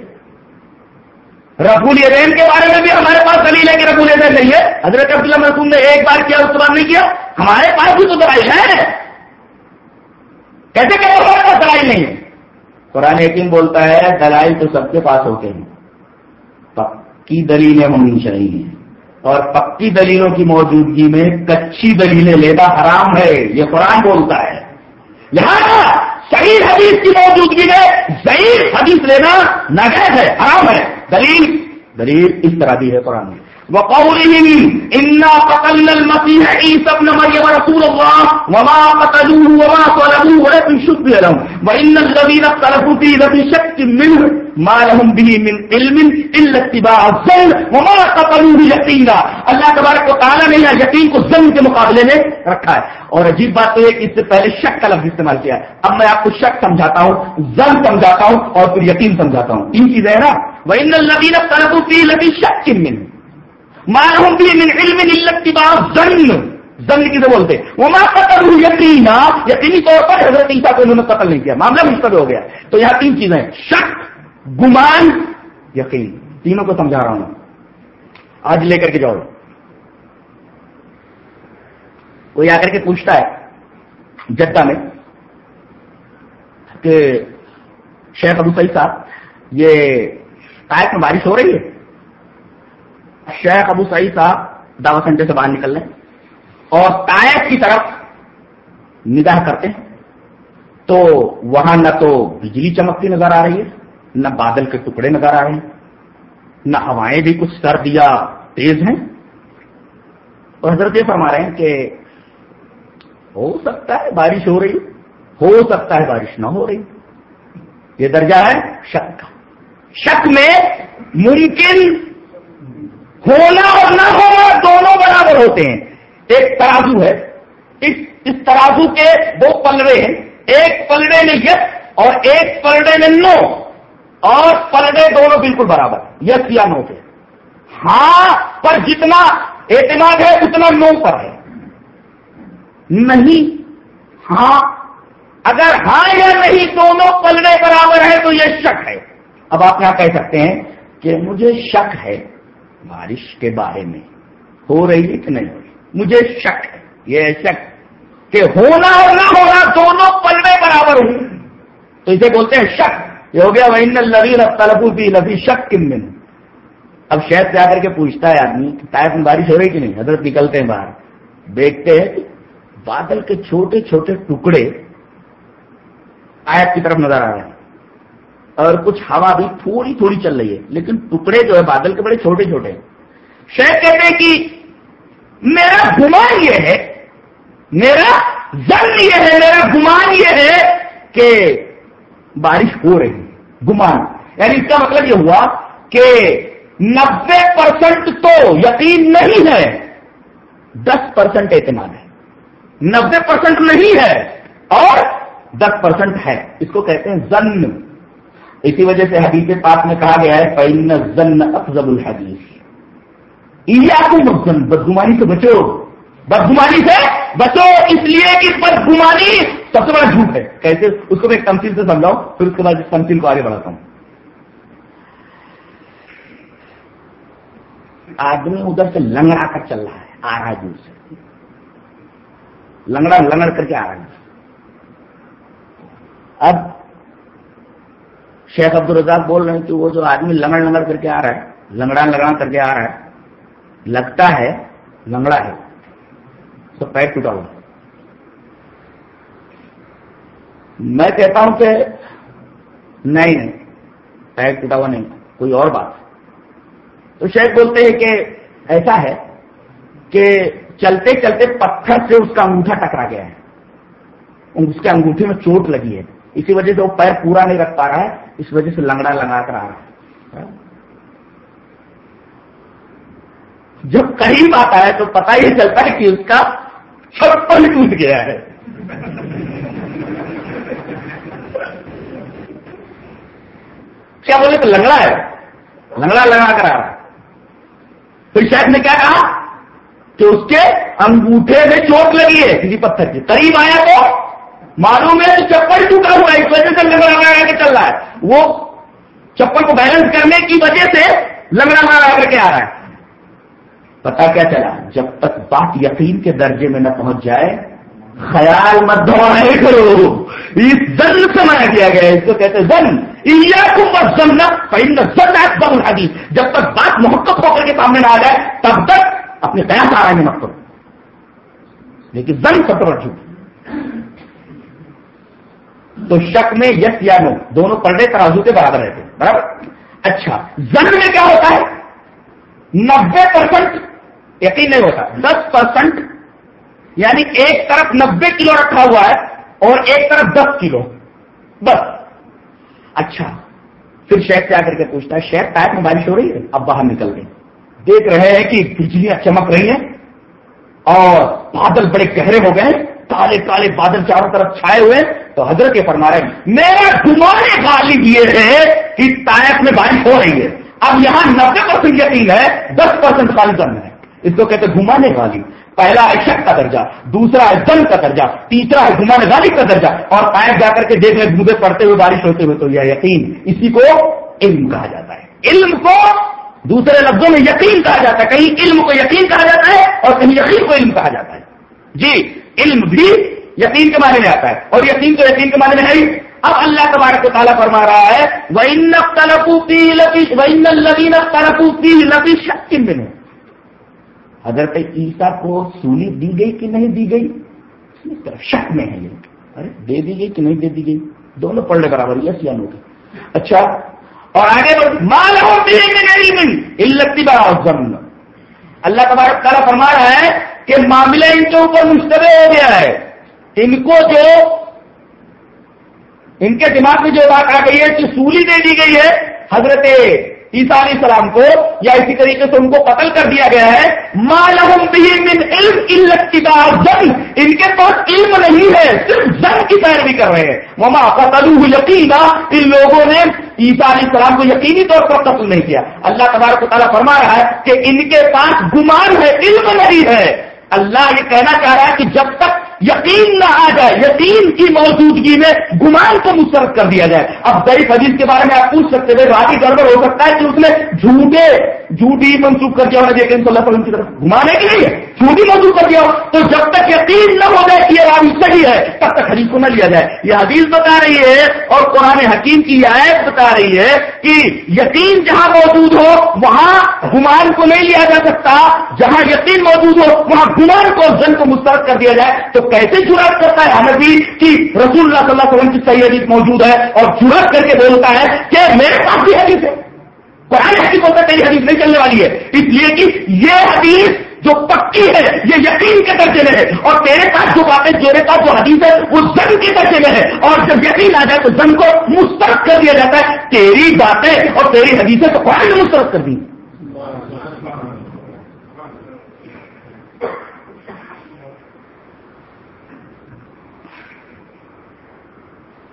رفول الدین کے بارے میں بھی ہمارے پاس دلیل ہے کہ رفول الدین نہیں ہے۔ حضرت عبداللہ محسوم نے ایک بار کیا، اس کے بعد نہیں کیا۔ ہمارے پاس بھی تو دلائل ہے کیسے کہ ہمارے پاس دلائل نہیں ہے قرآن یقین بولتا ہے، دلائل تو سب کے پاس ہوتے ہیں۔ پکی دلیلیں ہونی چاہیے۔ اور پکی دلیلوں کی موجودگی میں کچی دلیلیں لینا حرام ہے۔ یہ قرآن بولتا ہے۔ لہٰذا صحیح حدیث کی موجودگی میں ضعیف حدیث لینا ناجائز ہے، حرام ہے۔ دلیل دلیل اس طرح بھی ہے قرآن میں۔ وقولهم إنا قتلنا المسيح عيسى ابن مريم رسول الله وما قتلوه وما صلبوه، ولكن شبه لهم، وإن الذين اختلفوا فيه لفي شك منه ما لهم به من علم إلا اتباع الظن وما قتلوه يقينا اللہ تبارک و تعالیٰ نے یقین کو ظن کے مقابلے میں رکھا ہے. اور عجیب بات تو یہ کہ اس سے پہلے شک کا لفظ استعمال کیا ہے. اب میں آپ کو شک سمجھاتا ہوں، ظن سمجھاتا ہوں اور پھر یقین سمجھاتا ہوں. تین چیزیں ہیں نا وَإِنَّ الَّذِينَ اخْتَلَفُوا فِيهِ لَفِي شَكٍّ مِّنْهُ. مارہم بھی من علم الا اتباع زن زن کسے بولتے؟ وہ ماں قتل یقینا یقینی طور پر حضرت عیسیٰ کو انہوں نے قتل نہیں کیا، معاملہ مشتبہ ہو گیا. تو یہاں تین چیزیں شک گمان یقین، تینوں کو سمجھا رہا ہوں آج لے کر کے جاؤ۔ کوئی آ کر کے پوچھتا ہے جدہ میں کہ شیخ ابو سعید صاحب، یہ کائک میں بارش ہو رہی ہے؟ شیخ ابو سعید صاحب دعوت سنٹر سے باہر نکل لیں اور تائب کی طرف نگاہ کرتے ہیں تو وہاں نہ تو بجلی چمکتی نظر آ رہی ہے۔ نہ بادل کے ٹکڑے نظر آ رہے ہیں، نہ ہوائیں بھی کچھ سرد یا تیز ہیں۔ اور حضرت یہ فرما رہے ہیں کہ ہو سکتا ہے بارش ہو رہی، ہو سکتا ہے بارش نہ ہو رہی۔ یہ درجہ ہے شک کا۔ شک میں ممکن ہونا اور نہ ہونا دونوں برابر ہوتے ہیں۔ ایک ترازو ہے، اس اس ترازو کے دو پلڑے ہیں، ایک پلڑے میں یس اور ایک پلڑے میں نو۔ اور پلڑے دونوں بالکل برابر یس یا نو کے ہاں پر جتنا اعتماد ہے، اتنا نو پر ہے۔ نہیں ہاں اگر ہاں یا نہیں دونوں پلڑے برابر ہیں تو یہ شک ہے۔ اب آپ یہاں کہہ سکتے ہیں کہ مجھے شک ہے بارش کے بارے میں۔ ہو رہی ہے کہ نہیں ہو رہی؟ مجھے شک ہے۔ یہ شک کہ ہونا اور نہ ہونا دونوں پلڑے برابر ہوں۔ تو اسے بولتے ہیں شک۔ یہ ہو گیا وہ لبی تلبو بھی شک کن میں اب شہد سے آ کر کے پوچھتا ہے آدمی کہ میں بارش ہو رہی کہ نہیں؟ حضرت نکلتے ہیں باہر۔ دیکھتے ہیں بادل کے چھوٹے چھوٹے ٹکڑے آیت کی طرف نظر آ رہے ہیں۔ اور کچھ ہوا بھی تھوڑی تھوڑی چل رہی ہے، لیکن ٹکڑے جو ہے بادل کے بڑے چھوٹے چھوٹے شہر کہتے ہیں کہ میرا گمان یہ ہے، میرا زن یہ ہے، میرا گمان یہ ہے کہ بارش ہو رہی گمان۔ یعنی اس کا مطلب یہ ہوا کہ نبے پرسنٹ تو یقین نہیں ہے۔ دس پرسنٹ اعتماد ہے۔ نبے پرسنٹ نہیں ہے اور دس پرسنٹ ہے۔ اس کو کہتے ہیں زن اسی وجہ سے حدیث پاک میں کہا گیا ہے پین زن افضل الحدیث مزن بدگمانی سے بچو۔ بدگمانی سے بچو، اس لیے کہ بدگمانی سب سے بڑا جھوٹ ہے۔ کیسے؟ اس کو میں ایک تمسیل سے سمجھاؤں، پھر اس کے بعد اس تمسیل کو آگے بڑھاتا ہوں۔ آدمی ادھر سے لنگڑا کر چل رہا ہے آ رہا ہے دور سے۔ لنگڑا لنگڑ کر کے آ رہا ہے اب شیخ عبد الرزاق بول رہے ہیں کہ وہ جو آدمی لنگڑ لنگڑ کر کے آ رہا ہے، لنگڑا لگڑا کر کے آ رہا ہے، لگتا ہے لنگڑا ہے۔ تو پیر ٹوٹا ہوا میں کہتا ہوں کہ نہیں نہیں پیر ٹوٹا ہوا نہیں کوئی اور بات تو شیخ بولتے ہیں کہ ایسا ہے کہ چلتے چلتے پتھر سے اس کا انگوٹھا ٹکرا گیا ہے۔ اس کے انگوٹھے میں چوٹ لگی ہے۔ اسی وجہ سے وہ پیر پورا نہیں رکھ پا رہا ہے۔ اس وجہ سے لنگڑا لگا کر آ رہا ہے۔ جب قریب آتا ہے تو پتا یہ چلتا ہے کہ اس کا چھپن ٹوٹ گیا ہے۔ کیا بولے تو لنگڑا ہے؟ لنگڑا لگا کر آ رہا ہے پھر شاید نے کیا کہا؟ کہ اس کے انگوٹھے میں چوٹ لگی ہے کسی پتھر کی۔ قریب آیا تو معلوم ہے چپل ٹوٹا ہوا ہے، اس وجہ سے لگڑا لگا کے چل رہا ہے۔ وہ چپل کو بیلنس کرنے کی وجہ سے لگڑا لگا کر کے آ رہا ہے۔ پتا کیا چلا؟ جب تک بات یقین کے درجے میں نہ پہنچ جائے خیال مت دھوائے کرو۔ اس زن سے منع کیا گیا، اس کو کہتے زن زن بہت حدیث جب تک بات محبت ہو کر کے سامنے نہ آ جائے، تب تک اپنے قیاس آ رہے ہیں مت کرو۔ لیکن زن سب جھوٹ تو شک میں یس یا نو، دونوں پلڑے ترازو کے برابر رہتے برابر۔ اچھا زن میں کیا ہوتا ہے؟ نبے پرسنٹ یقین نہیں ہوتا۔ دس پرسنٹ یعنی ایک طرف نبے کلو رکھا ہوا ہے اور ایک طرف دس کلو۔ بس۔ اچھا۔ پھر شیخ سے آ کر کے پوچھتا ہے، شیخ ٹائپ میں بارش ہو رہی ہے؟ اب باہر نکل گئی دیکھ رہے ہیں کہ بجلیاں چمک رہی ہیں اور بادل بڑے گہرے ہو گئے کالے کالے بادل چاروں طرف چھائے ہوئے تو حضرت کے فرما رہے ہیں، میرا گمانے غالب یہ ہے کہ ٹائپ میں بارش ہو رہی ہے۔ اب یہاں نبے پرسینٹ یقین ہے، دس پرسینٹ خالی دن ہے۔ اس کو کہتے گھمانے والی۔ پہلا ہے شک کا درجہ، دوسرا ہے دن کا درجہ، تیسرا ہے گھمانے والی کا درجہ۔ اور پائپ جا کر کے دیکھ لیں گھومے پڑتے ہوئے بارش ہوتے ہوئے تو یہ یقین اسی کو علم کہا جاتا ہے۔ علم کو دوسرے لفظوں میں یقین کہا جاتا ہے۔ کہیں علم کو یقین کہا جاتا ہے اور کہیں یقین کو علم کہا جاتا ہے۔ جی علم بھی یقین کے معنی میں آتا ہے۔ اور یقین تو یقین کے معنی میں ہے اب اللہ تبارک و تعالیٰ فرما رہا ہے حضرت عیسیٰ کو سولی دی گئی کہ نہیں دی گئی؟ شک میں ہے یہ۔ ارے، دے دی گئی کہ نہیں دے دی گئی؟ دونوں پڑھنے برابر یس یا نو اچھا اور آگے بڑھ، مال اللہ تبارک تعالیٰ فرما رہا ہے کہ معاملہ ان کے اوپر مشتبہ ہو گیا ہے۔ ان کو جو، ان کے دماغ میں جو بات آ گئی ہے کہ سولی دے دی گئی ہے، حضرت عیسیٰ علیہ السلام کو، یا اسی طریقے سے ان کو قتل کر دیا گیا ہے۔ مالحم من علم جن ان کے پاس علم نہیں ہے، صرف جن کی پیروی کر رہے ہیں۔ مما قتل یقینا ان لوگوں نے عیسیٰ علیہ السلام کو یقینی طور پر قتل نہیں کیا۔ اللہ تبارک و تعالیٰ فرما رہا ہے کہ ان کے پاس گمان ہے، علم نہیں ہے۔ اللہ یہ کہنا چاہ رہا ہے کہ جب تک یقین نہ آ جائے، یقین کی موجودگی میں گمان کو مسترد کر دیا جائے۔ اب ضعیف حدیث کے بارے میں آپ پوچھ سکتے ہیں راضی گڑبڑ ہو سکتا ہے کہ اس نے جھوٹے، جھوٹی منسوخ کر دیا ہونا صلی اللہ علیہ وسلم کی طرف۔ گھمانے کے لیے جھوٹی منسوخ کر دیا ہو، تو جب تک یقین نہ ہو جائے کہ یہ راوی صحیح ہے، تب تک حدیث کو نہ لیا جائے۔ یہ حدیث بتا رہی ہے اور قرآن حکیم کی یہ آیت بتا رہی ہے کہ یقین جہاں موجود ہو، وہاں گمان کو نہیں لیا جا سکتا۔ جہاں یقین موجود ہو، وہاں گمان کو زن کو مسترد کر دیا جائے، تو کیسے جرات کرتا ہے حنفی جی کہ رسول اللہ صلی اللہ علیہ وسلم کی صحیح حدیث موجود ہے اور جرات کر کے بولتا ہے کہ میرے پاس بھی حدیث ہے۔ قرآن حدیث ہوتا ہے کئی حدیث نہیں چلنے والی ہے۔ اس لیے کہ یہ حدیث جو پکی ہے، یہ یقین کے درجے میں ہے۔ اور تیرے پاس جو باتیں، تیرے پاس جو حدیث ہے، وہ زن کے درجے میں ہے۔ اور جب یقین آ جائے تو زن کو مسترد کر دیا جاتا ہے۔ تیری باتیں اور تیری حدیثیں تو قرآن نے مسترد کر دی۔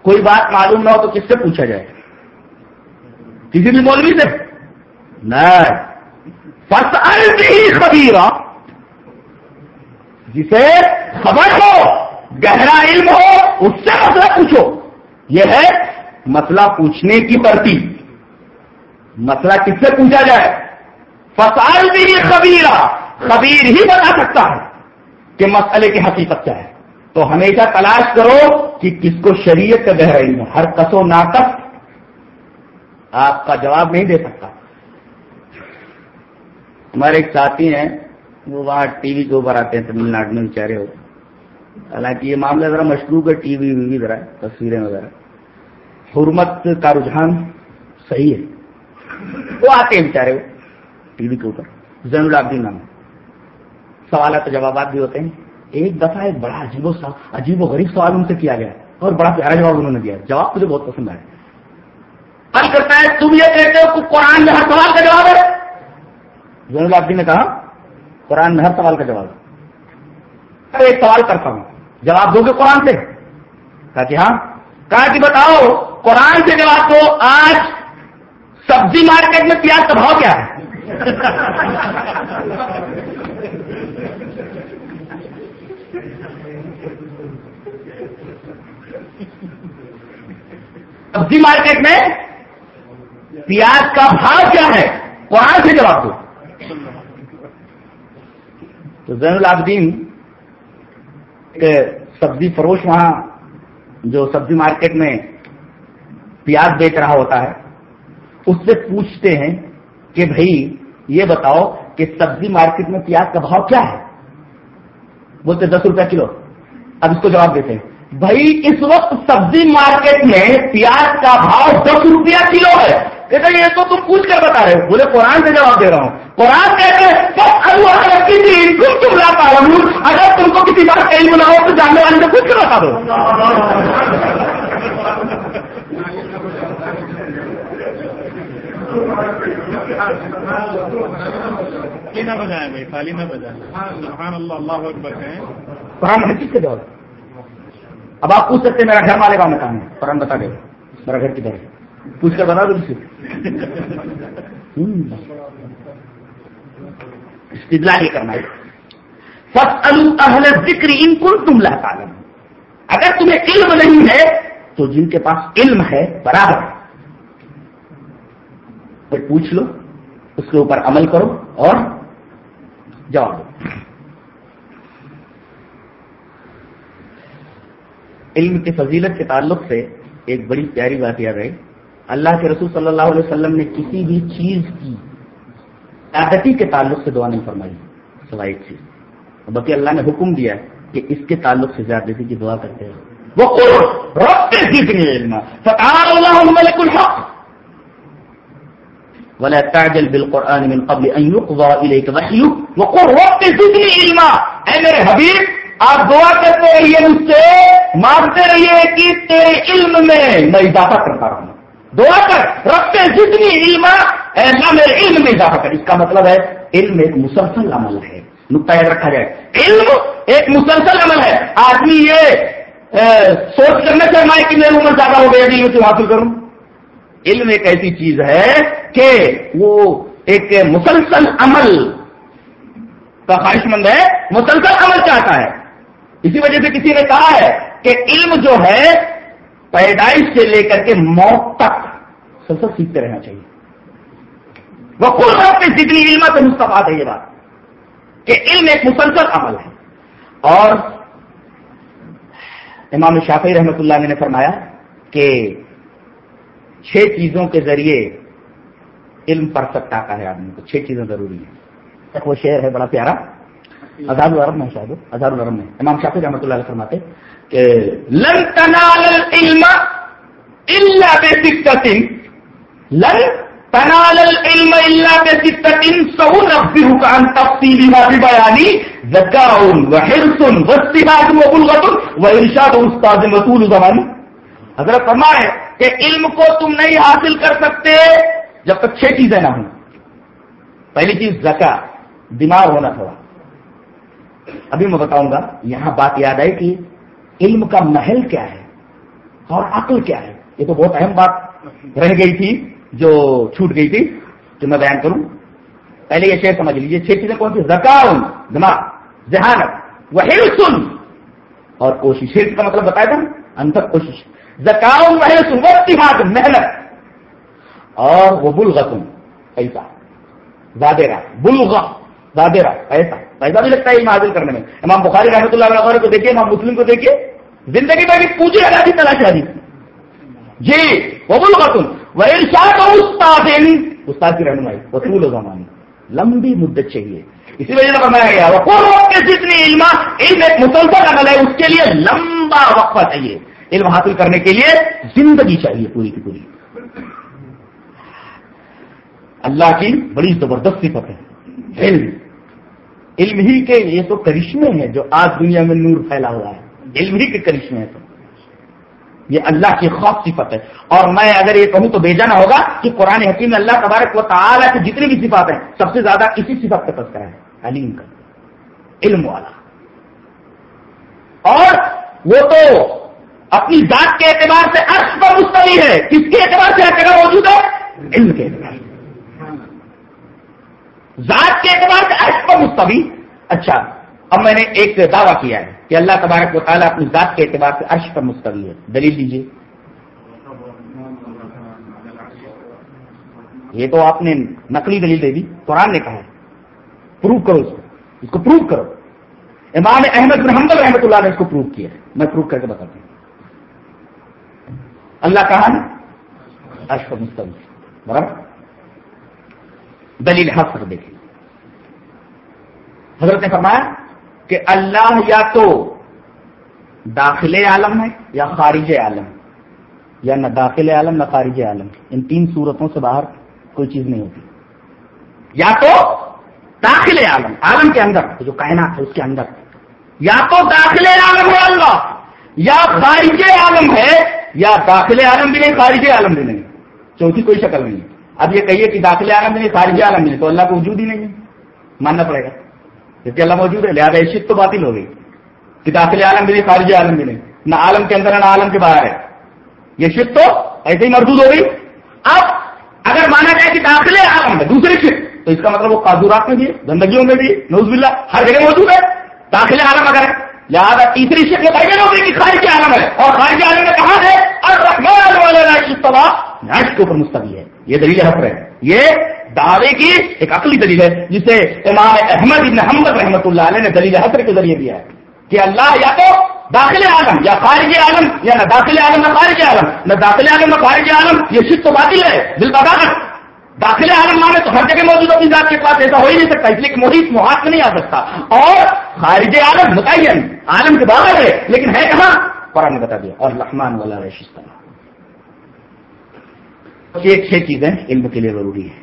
کوئی بات معلوم نہ ہو تو کس سے پوچھا جائے؟ کسی بھی مولوی سے؟ نہیں خبیر جسے خبر ہو، گہرا علم ہو، اس سے مسئلہ پوچھو۔ یہ ہے مسئلہ پوچھنے کی ترتیب۔ مسئلہ کس سے پوچھا جائے؟ فسال بھی خبیرہ۔ خبیر ہی بتا سکتا ہے کہ مسئلے کی حقیقت کیا ہے۔ تو ہمیشہ تلاش کرو کہ کس کو شریعت کا گہرا علم ہر کسو ناقص آپ کا جواب نہیں دے سکتا۔ ہمارے ایک ساتھی ہیں، وہ وہاں ٹی وی کے اوپر آتے ہیں، تمل ناڈو میں بیچارے ہو حالانکہ یہ معاملہ ذرا مشروب ہے، ٹی وی وی ذرا، تصویریں وغیرہ۔ حرمت کا رجحان صحیح ہے۔ وہ آتے ہیں بیچارے ٹی وی کے اوپر۔ زین العابدین نام سوالات جوابات بھی ہوتے ہیں۔ ایک دفعہ ایک بڑا عجیب و عجیب و غریب سوال ان سے کیا گیا اور بڑا پیارا جواب انہوں نے دیا۔ جواب مجھے بہت پسند آیا۔ حل کرتا ہے، تم یہ کہتے ہو کہ قرآن میں ہر سوال کا جواب ہے؟ زین العابدین نے کہا، قرآن میں ہر سوال کا جواب ہے۔ ایک سوال کرتا ہوں۔ جواب دو گے قرآن سے۔ کہا کہ ہاں۔ کہا کہ بتاؤ، قرآن سے جواب دو آج سبزی مارکیٹ میں پیاز کا بھاؤ کیا ہے؟ سبزی مارکیٹ میں پیاز کا بھاؤ کیا ہے؟ قرآن سے جواب دو۔ تو زین العابدین سبزی فروش وہاں جو سبزی مارکیٹ میں پیاز بیچ رہا ہوتا ہے، اس سے پوچھتے ہیں کہ بھائی یہ بتاؤ کہ سبزی مارکیٹ میں پیاز کا بھاؤ کیا ہے؟ بولتے دس روپیہ کلو۔ اب اس کو جواب دیتے ہیں۔ بھائی اس وقت سبزی مارکیٹ میں پیاز کا بھاؤ دس روپیہ کلو ہے۔ کہتے یہ تو تم پوچھ کر بتا رہے ہو۔ بولے قرآن سے جواب دے رہا ہوں۔ قرآن کہتے ہیں کسی تم اگر تم کو کسی بات کہیں بنا ہو تو جاننے والے سے پوچھ کر بتا دو۔ نہ بجائیں بھائی خالی نہ بجائیں۔ سبحان اللہ اللہ اکبر کہیں۔ قرآن دور اب آپ پوچھ سکتے ہیں میرا گھر والے کا مکان ہے۔ قرآن بتا دے۔ میرا گھر کدھر ہے؟ پوچھ کر بتا دو اسے۔ استدلال یہ کرنا ہے۔ سب اہل ذکر ان کل تم لا اگر تمہیں علم نہیں ہے، تو جن کے پاس علم ہے، برابر۔ پھر پوچھ لو، اس کے اوپر عمل کرو اور جواب دو علم کی فضیلت کے تعلق سے ایک بڑی پیاری بات یاد ہے اللہ کے رسول صلی اللہ علیہ وسلم نے کسی بھی چیز کی عادتی کے تعلق سے دعا نہیں فرمائی، سوائے ایک چیز۔ بلکہ اللہ نے حکم دیا کہ اس کے تعلق سے زیادتی کی دعا کرتے ہیں۔ وہ رب الحق۔ ولا تعجل بالقران من قبل ان يقضى اليك وحيه وقل رب زدني علما اے میرے حبیب آپ دعا کرتے رہیے مجھ سے، مانگتے رہیے کہ تیرے علم میں میں اضافہ کرتا رہوں۔ دعا کر، رب زدنی علما اے اللہ میرے علم میں اضافہ کر۔ اس کا مطلب ہے، علم ایک مسلسل عمل ہے۔ نقطہ یاد رکھا جائے۔ علم ایک مسلسل عمل ہے۔ آدمی یہ سوچ کرنا چاہے کہ میری عمر زیادہ ہو گئی علم سے حاصل کروں۔ علم ایک ایسی چیز ہے کہ وہ ایک مسلسل عمل کا خواہش مند ہے، مسلسل عمل چاہتا ہے۔ اسی وجہ سے کسی نے کہا ہے کہ علم جو ہے، پیدائش سے لے کر کے موت تک مسلسل سیکھتے رہنا چاہیے۔ وہ خود وقت جتنی علم سے مستفاد ہے یہ بات، کہ علم ایک مسلسل عمل ہے۔ اور امام شافی رحمت اللہ نے فرمایا کہ چھ چیزوں کے ذریعے علم پرفیکٹ آتا ہے آدمی کو، چھ چیزیں ضروری ہیں۔ ایک وہ شعر ہے، بڑا پیارا۔ آزاد العرب میں شاید آزاد العرب میں امام شافی رحمۃ اللہ علیہ فرماتے کہ لن تنال العلم الا بستۃ لن تنال العلم الا بستۃ سأنبئك عن تفصيل ما في بياني ذكاء وحرص واستباق وبلغة وإرشاد أستاذ مسؤول زماني۔ حضرت فرمائے کہ علم کو تم نہیں حاصل کر سکتے جب تک چھ چیزیں نہ ہوں۔ پہلی چیز زکا بیمار ہونا تھوڑا۔ ابھی میں بتاؤں گا، یہاں بات یاد آئے کہ علم کا محل کیا ہے اور عقل کیا ہے؟ یہ تو بہت اہم بات رہ گئی تھی جو چھوٹ گئی تھی، جو میں بیان کروں۔ پہلے یہ شعر سمجھ لیجیے چھ چیزیں کون سی؟ زکا دماغ، ذہانت وہ سن اور کوشش کا مطلب بتایا تھا انتر کوشش۔ زکاؤں محنت محنت۔ اور وہ بلغتم پیسہ زادرا بلغ زادرا پیسہ۔ پیسہ بھی لگتا ہے علم حاصل کرنے میں۔ امام بخاری رحمۃ اللہ علیہ کو دیکھیے، امام مسلم کو دیکھیے، زندگی میں بھی پوجے آزادی تلاش آدھی جی وہ بلغتم وہ ارشاد استاد استاد کی رہنمائی وصول زمانی۔ لمبی مدت چاہیے۔ اسی وجہ سے بنایا گیا، وہ جتنی علم علم ایک مسلسل عمل ہے، اس کے لیے لمبا وقفہ چاہیے۔ علم حاصل کرنے کے لیے زندگی چاہیے پوری کی پوری۔ اللہ کی بڑی زبردست صفت ہے۔ علم۔ علم ہی کے یہ تو کرشمے ہیں جو آج دنیا میں نور پھیلا ہوا ہے۔ علم ہی کے کرشمے ہیں تو۔ یہ اللہ کی خواب صفت ہے۔ اور میں اگر یہ کہوں تو بیجانا ہوگا کہ قرآن حکیم میں اللہ تبارک و تعالیٰ کی جتنی بھی صفات ہیں، سب سے زیادہ اسی صفت کا تذکرہ ہے؟ علیم کا۔ علم والا۔ اور وہ تو اپنی ذات کے اعتبار سے عرش پر مستوی ہے۔ کس کے اعتبار سے ہر جگہ موجود ہے؟ علم کے اعتبار ذات کے اعتبار سے عرش پر مستوی۔ اچھا اب میں نے ایک دعویٰ کیا ہے کہ اللہ تبارک و تعالیٰ اپنی ذات کے اعتبار سے عرش پر مستوی ہے۔ دلیل دیجیے یہ تو آپ نے نقلی دلیل دے دی۔ قرآن نے کہا ہے۔ پروو کرو اس کو۔ اس کو پروو کرو۔ امام احمد بن حمد رحمۃ اللہ نے اس کو پروو کیا ہے۔ میں پروو کر کے بتاتا ہوں۔ اللہ کہا نا؟ اشف مستم برابر۔ دلیل حق دیکھیں۔ حضرت نے فرمایا کہ اللہ یا تو داخل عالم ہے یا خارج عالم یا نہ داخل عالم نہ خارج عالم ان تین صورتوں سے باہر کوئی چیز نہیں ہوتی۔ یا تو داخل عالم عالم کے اندر جو کائنات ہے اس کے اندر۔ یا تو داخل عالم ہے اللہ، یا خارج عالم ہے، یا داخل عالم بھی نہیں، خارج عالم بھی نہیں۔ چوتھی کوئی شکل نہیں۔ اب یہ کہیے کہ داخل عالم بھی نہیں، خارج عالم بھی نہیں، تو اللہ کو وجود ہی نہیں ہے۔ ماننا پڑے گا۔ جبکہ اللہ موجود ہے، لہٰذا عشت تو باطل ہو گئی۔ کہ داخل عالم بھی نہیں، خارج عالم بھی نہیں۔ نہ عالم کے اندر نہ عالم کے باہر ہے۔ یہ شک تو ایسے ہی مردود ہو گئی۔ اب اگر مانا جائے کہ داخل عالم ہے، دوسری شک تو اس کا مطلب وہ قاضورات میں بھی ہے گندگیوں میں بھی نوز بلّہ ہر جگہ موجود ہے۔ داخل عالم اگر ہے، لہٰذا تیسری شک یہ بیان ہوگی کہ خارج عالم ہے۔ اور خارج عالم میں کہاں ہے؟ اور رحمان والا کے اوپر مستقبل ہے۔ یہ دلیل حفر۔ ہے یہ دعوے کی ایک عقلی دلیل ہے، جسے امام احمد ابن حمد رحمۃ اللہ علیہ نے دلیل حفر کے ذریعے دیا ہے کہ اللہ یا تو داخل عالم یا خارج عالم، یا نہ داخل عالم نہ خارج عالم، نہ داخل عالم نہ خارج عالم، یہ شک تو باطل ہے دل کا داخل عالم مانے تو ہر جگہ موجود اپنی ذات کے پاس ایسا ہو ہی نہیں سکتا، اس لیے کہ محیط، محاط میں نہیں آ سکتا۔ اور خارج عالم متعین، عالم کے باہر ہے، لیکن ہے کہاں؟ قرآن نے بتا دیا، اور لحمان والا رشتہ۔ یہ چھ چیزیں علم کے لیے ضروری ہے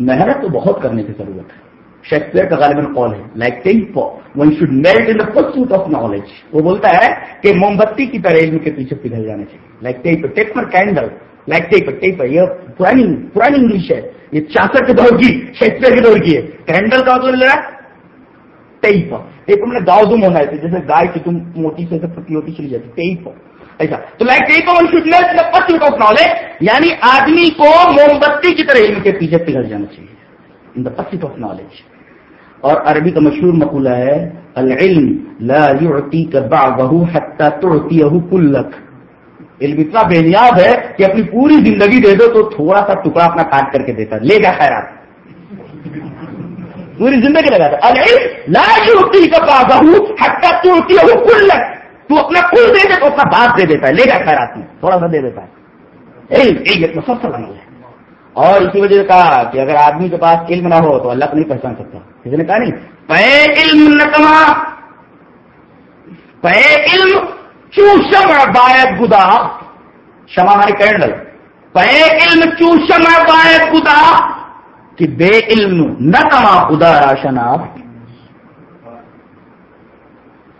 محنت تو بہت کرنے کی ضرورت ہے۔ شیکسپیئر کا غالباً قول ہے like think one should merit in pursuit of knowledge وہ بولتا ہے کہ موم بتی کی طرح علم کے پیچھے پگھل جانے چاہیے۔ لائک ٹیپ ٹیک پر کینڈل لائک ٹیپ ٹیپ یہ پرانی پرانی انگلش ہے۔ یہ چاسر کے دور کی، شیکسپیئر کے دور کی ہے۔ کینڈل کا مطلب لے رہا ہے ٹیپ ایک ہم نے گاؤ دم ہونا ہے، جیسے گائے کی تم موٹی سے پتی ہوتی چلی جاتی ٹیپ ایسا۔ تو like one should of knowledge یعنی آدمی کو موم بتی کی طرح علم کے پیچھے پگھل جانا چاہیے۔ In the pursuit of knowledge اور عربی کا مشہور مقولہ ہے، العلم لا يعطيك بعضه حتى تعطيه كلك علم اتنا بے نیاز ہے کہ اپنی پوری زندگی دے دو تو تھوڑا سا ٹکڑا اپنا کاٹ کر کے دیتا۔ لے گا خیرات۔ پوری زندگی لگا تھا العلم لا يعطيك بعضه حتى تعطيه كلك تو اپنا کل دے دے تو اپنا بات دے دیتا ہے، لے گا خیرات میں تھوڑا سا دے دیتا ہے۔ ایک سب سے بنا ہے۔ اور اسی وجہ سے کہا کہ اگر آدمی کے پاس علم نہ ہو تو اللہ کو نہیں پہچان سکتا۔ کسی نے کہا نہیں؟ پے علم نہ کما پے علم چوشم باعث گدا۔ شما ہماری کینڈل پے علم چوشم باعث گدا کہ بے علم نہ کما خدا راشناب۔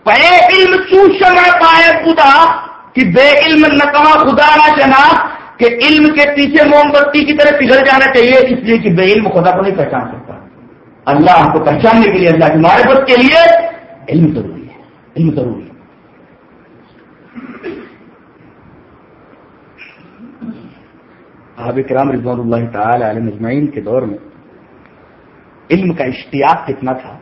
پے علم چوشم باعث گدا کہ بے علم نہ کما خدا راشناب کہ علم کے پیچھے موم بتی کی طرح پگھل جانا چاہیے، اس لیے کہ بے علم خدا کو نہیں پہچان سکتا۔ اللہ ہم کو پہچاننے کے لیے، اللہ کی معرفت کے لیے علم ضروری ہے، علم ضروری ہے۔ کرام رضوان اللہ تعالی علیہ مجمعین کے دور میں علم کا اشتیاق کتنا تھا؟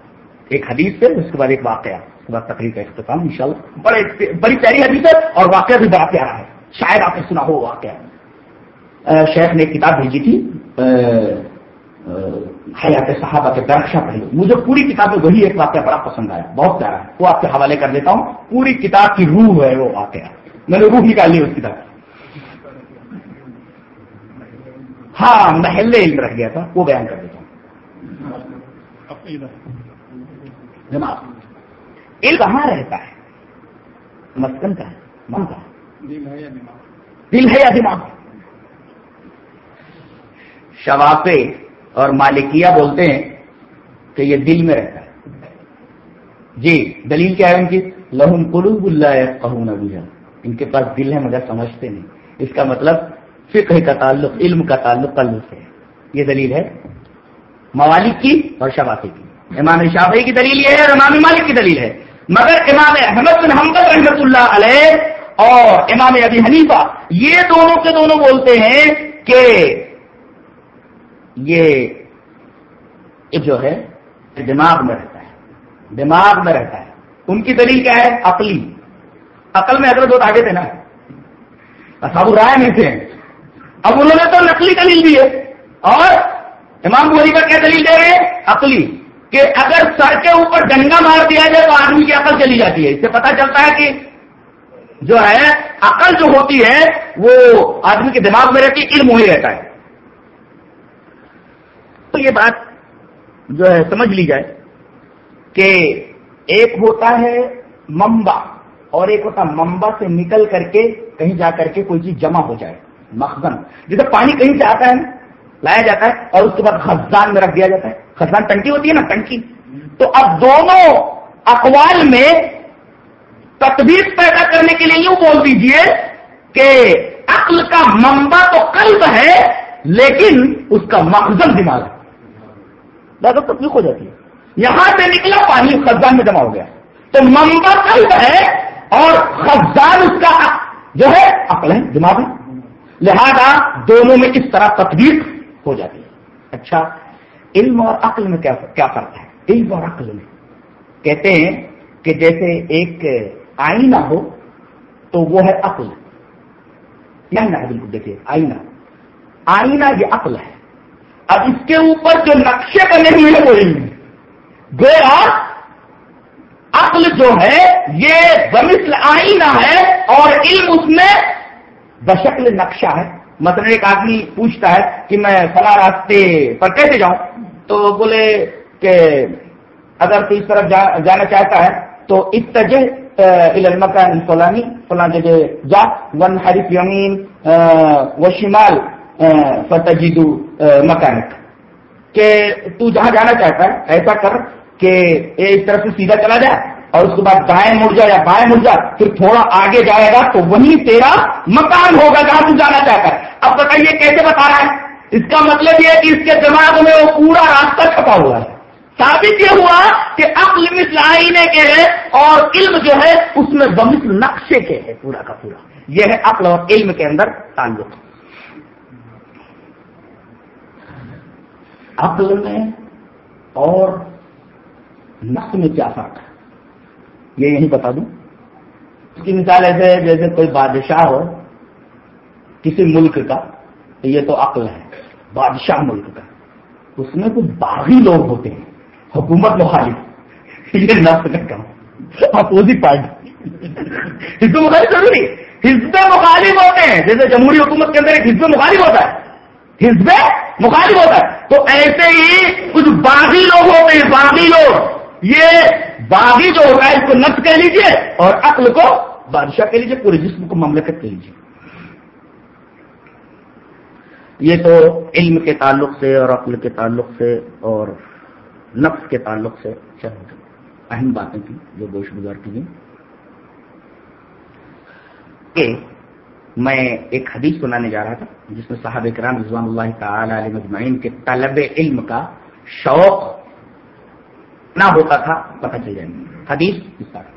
ایک حدیث سے اس کے بعد ایک واقعہ۔ اس کے بعد تقریر کا اختتام انشاءاللہ بڑے بڑی پیاری حدیث ہے اور واقعہ بھی بڑا پیارا ہے۔ شاید آپ نے سنا ہو واقعہ۔ شیخ نے کتاب بھیجی تھی حیات صحابہ کے درخشا پڑھی مجھے پوری کتاب میں وہی ایک واقعہ بڑا پسند آیا بہت پیارا ہے۔ وہ آپ کے حوالے کر دیتا ہوں۔ پوری کتاب کی روح ہے وہ واقعہ۔ میں نے روح نکال لی اس کتاب ہاں محلے علم رہ گیا تھا وہ بیان کر دیتا ہوں۔ جناب علم کہاں رہتا ہے؟ مسکن کا ہے من کا دل ہے یا دماغ؟ شوافے اور مالکیہ بولتے ہیں کہ یہ دل میں رہتا ہے۔ جی دلیل کیا ہے ان کی؟ لہم قلوب اللہ قہون ان کے پاس دل ہے مگر سمجھتے نہیں۔ اس کا مطلب فقہ کا تعلق علم کا تعلق قلب سے یہ دلیل ہے۔ موالک کی اور شوافی کی۔ امام شافی کی دلیل یہ ہے اور امام مالک کی دلیل ہے۔ مگر امام احمد بن حمد رحمت اللہ علیہ اور امام ابی حنیفہ یہ دونوں کے دونوں بولتے ہیں کہ یہ جو ہے، دماغ میں رہتا ہے۔ دماغ میں رہتا ہے۔ ان کی دلیل کیا ہے؟ عقلی۔ عقل میں حضرت آگے تھے نا۔ سب رائے میں تھے۔ اب انہوں نے تو نقلی دلیل دی ہے۔ اور امام بوری کا کیا دلیل دے رہے ہیں؟ عقلی۔ کہ اگر سر کے اوپر ڈنگا مار دیا جائے تو آدمی کی عقل چلی جاتی ہے۔ اس سے پتا چلتا ہے کہ جو ہے، عقل جو ہوتی ہے، وہ آدمی کے دماغ میں رہتی، علم وہی رہتا ہے۔ تو یہ بات جو ہے، سمجھ لی جائے کہ ایک ہوتا ہے ممبا اور ایک ہوتا ممبا سے نکل کر کے کہیں جا کر کے کوئی چیز جمع ہو جائے، مخزن۔ جیسے پانی کہیں سے آتا ہے نا لایا جاتا ہے اور اس کے بعد خزان میں رکھ دیا جاتا ہے۔ خزان ٹنکی ہوتی ہے نا، ٹنکی۔ تو اب دونوں اقوال میں تطبیق پیدا کرنے کے لیے یوں بول دیجیے کہ عقل کا منبع تو قلب ہے، لیکن اس کا مخزن دماغ ہے۔ زیادہ تطبیق ہو جاتی ہے۔ یہاں سے نکلا پانی، خزان میں جمع ہو گیا۔ تو منبع قلب ہے اور خزان اس کا جو ہے، عقل ہے، دماغ ہے۔ لہذا دونوں میں اس طرح تطبیق ہو جاتی ہے۔ اچھا علم اور عقل میں کیا فرق ہے؟ علم اور عقل میں۔ کہتے ہیں کہ جیسے ایک آئینہ ہو تو وہ ہے عقل۔ آئینہ ہے بالکل، دیکھیے، آئینہ۔ آئینہ یہ عقل ہے۔ اب اس کے اوپر جو نقشے بنے ہوئے ہیں وہ علم گویا، عقل جو ہے، یہ بمثل آئینہ ہے اور علم اس میں بشکل نقشہ ہے۔ مثلا ایک آدمی پوچھتا ہے کہ میں فلاں راستے پر کیسے جاؤں؟ تو بولے کہ اگر تو اس طرف جانا چاہتا ہے تو اتجہ المکان فلانی فلاں جگہ جا، ون حریف یمین و شمال فتجدو مکانک۔ کہ تو جہاں جانا چاہتا ہے، ایسا کر کہ ایک طرف سے سیدھا چلا جائے۔ اور اس کے بعد دائیں مڑ جائے یا بائیں مڑ جائے پھر تھوڑا آگے جائے گا تو وہی تیرا مکان ہوگا جہاں تو جانا چاہتا ہے۔ اب بتائیے کیسے بتا رہا ہے؟ اس کا مطلب یہ ہے کہ اس کے دماغ میں وہ پورا راستہ چھپا ہوا ہے۔ ثابت یہ ہوا کہ عقل مثل آئینے کے ہے اور علم جو ہے اس میں بمثل نقشے کے ہے، پورا کا پورا۔ یہ ہے عقل اور علم کے اندر تعلق۔ عقل میں اور نقل میں کیا فرق ہے؟ یہ یہیں بتا دوں۔ اس کی مثال ایسے ہے جیسے کوئی بادشاہ ہو، کسی ملک کا، تو یہ تو عقل ہے، بادشاہ ملک کا۔ اس میں کچھ باغی لوگ ہوتے ہیں، حکومت مخالف۔ یہ نفس کا کام اپوزٹ پارٹی۔ حزب مخالف ضروری حزب مخالف ہوتے ہیں۔ جیسے جمہوری حکومت کے اندر ایک حزب مخالف ہوتا ہے۔ حزب مخالف ہوتا ہے۔ تو ایسے ہی کچھ باغی لوگ ہوتے ہیں، باغی لوگ۔ یہ باغی جو ہوتا ہے اس کو نفس کہہ لیجیے اور عقل کو بادشاہ کہہ لیجیے پورے جسم کو مملکت کہہ لیجیے یہ تو علم کے تعلق سے اور عقل کے تعلق سے اور نفس کے تعلق سے چند اہم باتیں تھیں جو گوشت گزار کی گئی کہ میں ایک حدیث سنانے جا رہا تھا جس میں صاحب کرام رضوان اللہ تعالی علیہ مجمعین کے طلب علم کا شوق نہ ہوتا تھا، پتہ چل جائے گا حدیث اس طرح۔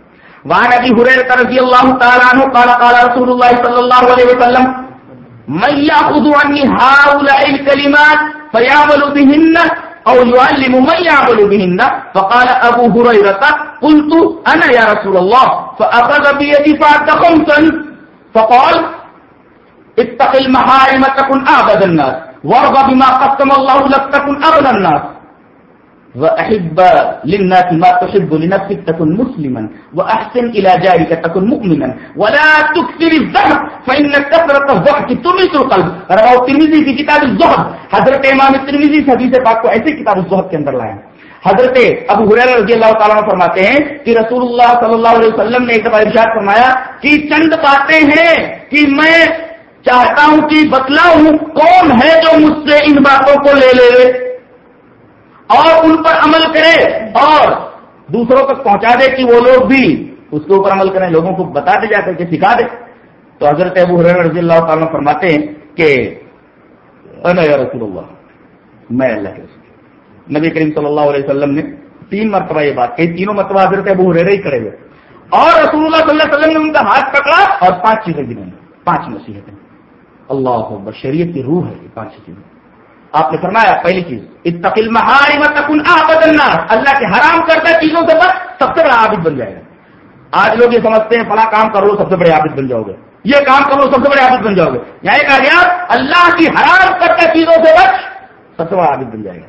وعن ابي هريره رضي الله تعالى عنه قال قال رسول الله صلى الله عليه وسلم، من ياخذ عني هؤلاء الكلمات فيعمل بهن او يعلم من يعمل بهن. فقال ابو هريره قلت انا يا رسول الله فاخذ بيدي فعد خمسا. فقال، اتق المحارم تكن اعبد الناس وارضى بما قسم الله لك تكن اغنى الناس. واحب للناس ما تحب لنفسك تكن مسلما واحسن الى جارك تكن مؤمنا. ولا تكثر الزهد فان كثره الزهد تميت القلب. رواه الترمذي في كتاب الزهد حضرت امام الترمذی حدیث پاک کو ایسے کتاب الزهد کے اندر لایا. حضرت ابو حریر رضی اللہ تعالیٰ فرماتے ہیں کہ رسول اللہ صلی اللہ علیہ وسلم نے ایک دفعہ ارشاد فرمایا کہ چند باتیں ہیں کہ میں چاہتا ہوں کہ بتلاؤں کون ہے جو مجھ سے ان باتوں کو لے لے لے. اور ان پر عمل کرے اور دوسروں تک پہنچا دے کہ وہ لوگ بھی اس کے اوپر عمل کریں، لوگوں کو بتا دے جا کر کے سکھا دے۔ تو حضرت ابو حریر رضی اللہ تعالیٰ فرماتے ہیں کہ انا یا رسول اللہ، میں اللہ کے رسول۔ نبی کریم صلی اللہ علیہ وسلم نے تین مرتبہ یہ بات کہی، تینوں مرتبہ حضرت ابو حریر ہی کھڑے ہوئے۔ اور رسول اللہ صلی اللہ علیہ وسلم نے ان کا ہاتھ پکڑا اور پانچ چیزیں گنیں پانچ نصیحتیں۔ اللہ شریعت کی روح ہے یہ پانچ چیزیں۔ آپ نے فرمایا، پہلی چیز اتقل محارم تکن آبد الناس۔ اللہ کے حرام کرتا چیزوں سے بس سب سے بڑا عابد بن جائے گا۔ آج لوگ یہ سمجھتے ہیں، فلاں کام کرو سب سے بڑے عابد بن جاؤ گے۔ یہ کام کرو سب سے بڑے عابد بن جاؤ گے۔ یہاں کہا اللہ کی حرام کرتا چیزوں سے بچ سب سے بڑا عابد بن جائے گا۔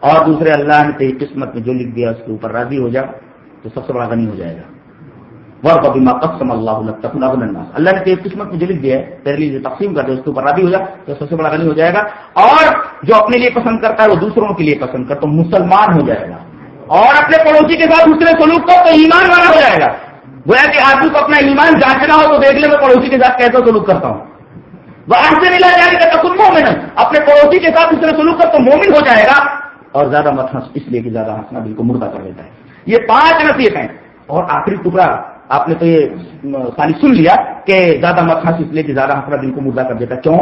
اور دوسرے، اللہ نے تیری قسمت میں جو لکھ دیا اس کے اوپر راضی ہو جا تو سب سے بڑا غنی ہو جائے گا۔ قسم اللہ اللہ نے تیری قسمت میں جو لکھ دیا ہے تیرے لیے تقسیم کر دے اس کے اوپر راضی ہو جائے تو سب سے بڑا غنی ہو جائے گا اور جو اپنے لیے پسند کرتا ہے وہ دوسروں کے لیے پسند کرتا تو مسلمان ہو جائے گا اور اپنے پڑوسی کے ساتھ دوسرے سلوک کو تو ایمان والا ہو جائے گا گویا کہ آدمی کو اپنا ایمان جانچنا ہو تو دیکھ لے میں پڑوسی کے ساتھ کیسا سلوک کرتا ہوں وہ ایسے نہیں لا جانے کا تم مومن اپنے پڑوسی کے ساتھ اس طرح سلوک کر تو مومن ہو جائے گا اور زیادہ مت ہنس اس لیے کہ زیادہ ہنسنا دل کو مردہ کر دیتا ہے یہ پانچ نصیحتیں اور آخری ٹکڑا آپ نے تو یہ خالی سن لیا کہ زیادہ مت ہنس، اس لیے کہ زیادہ ہنسنا دل کو مردہ کر دیتا کیوں؟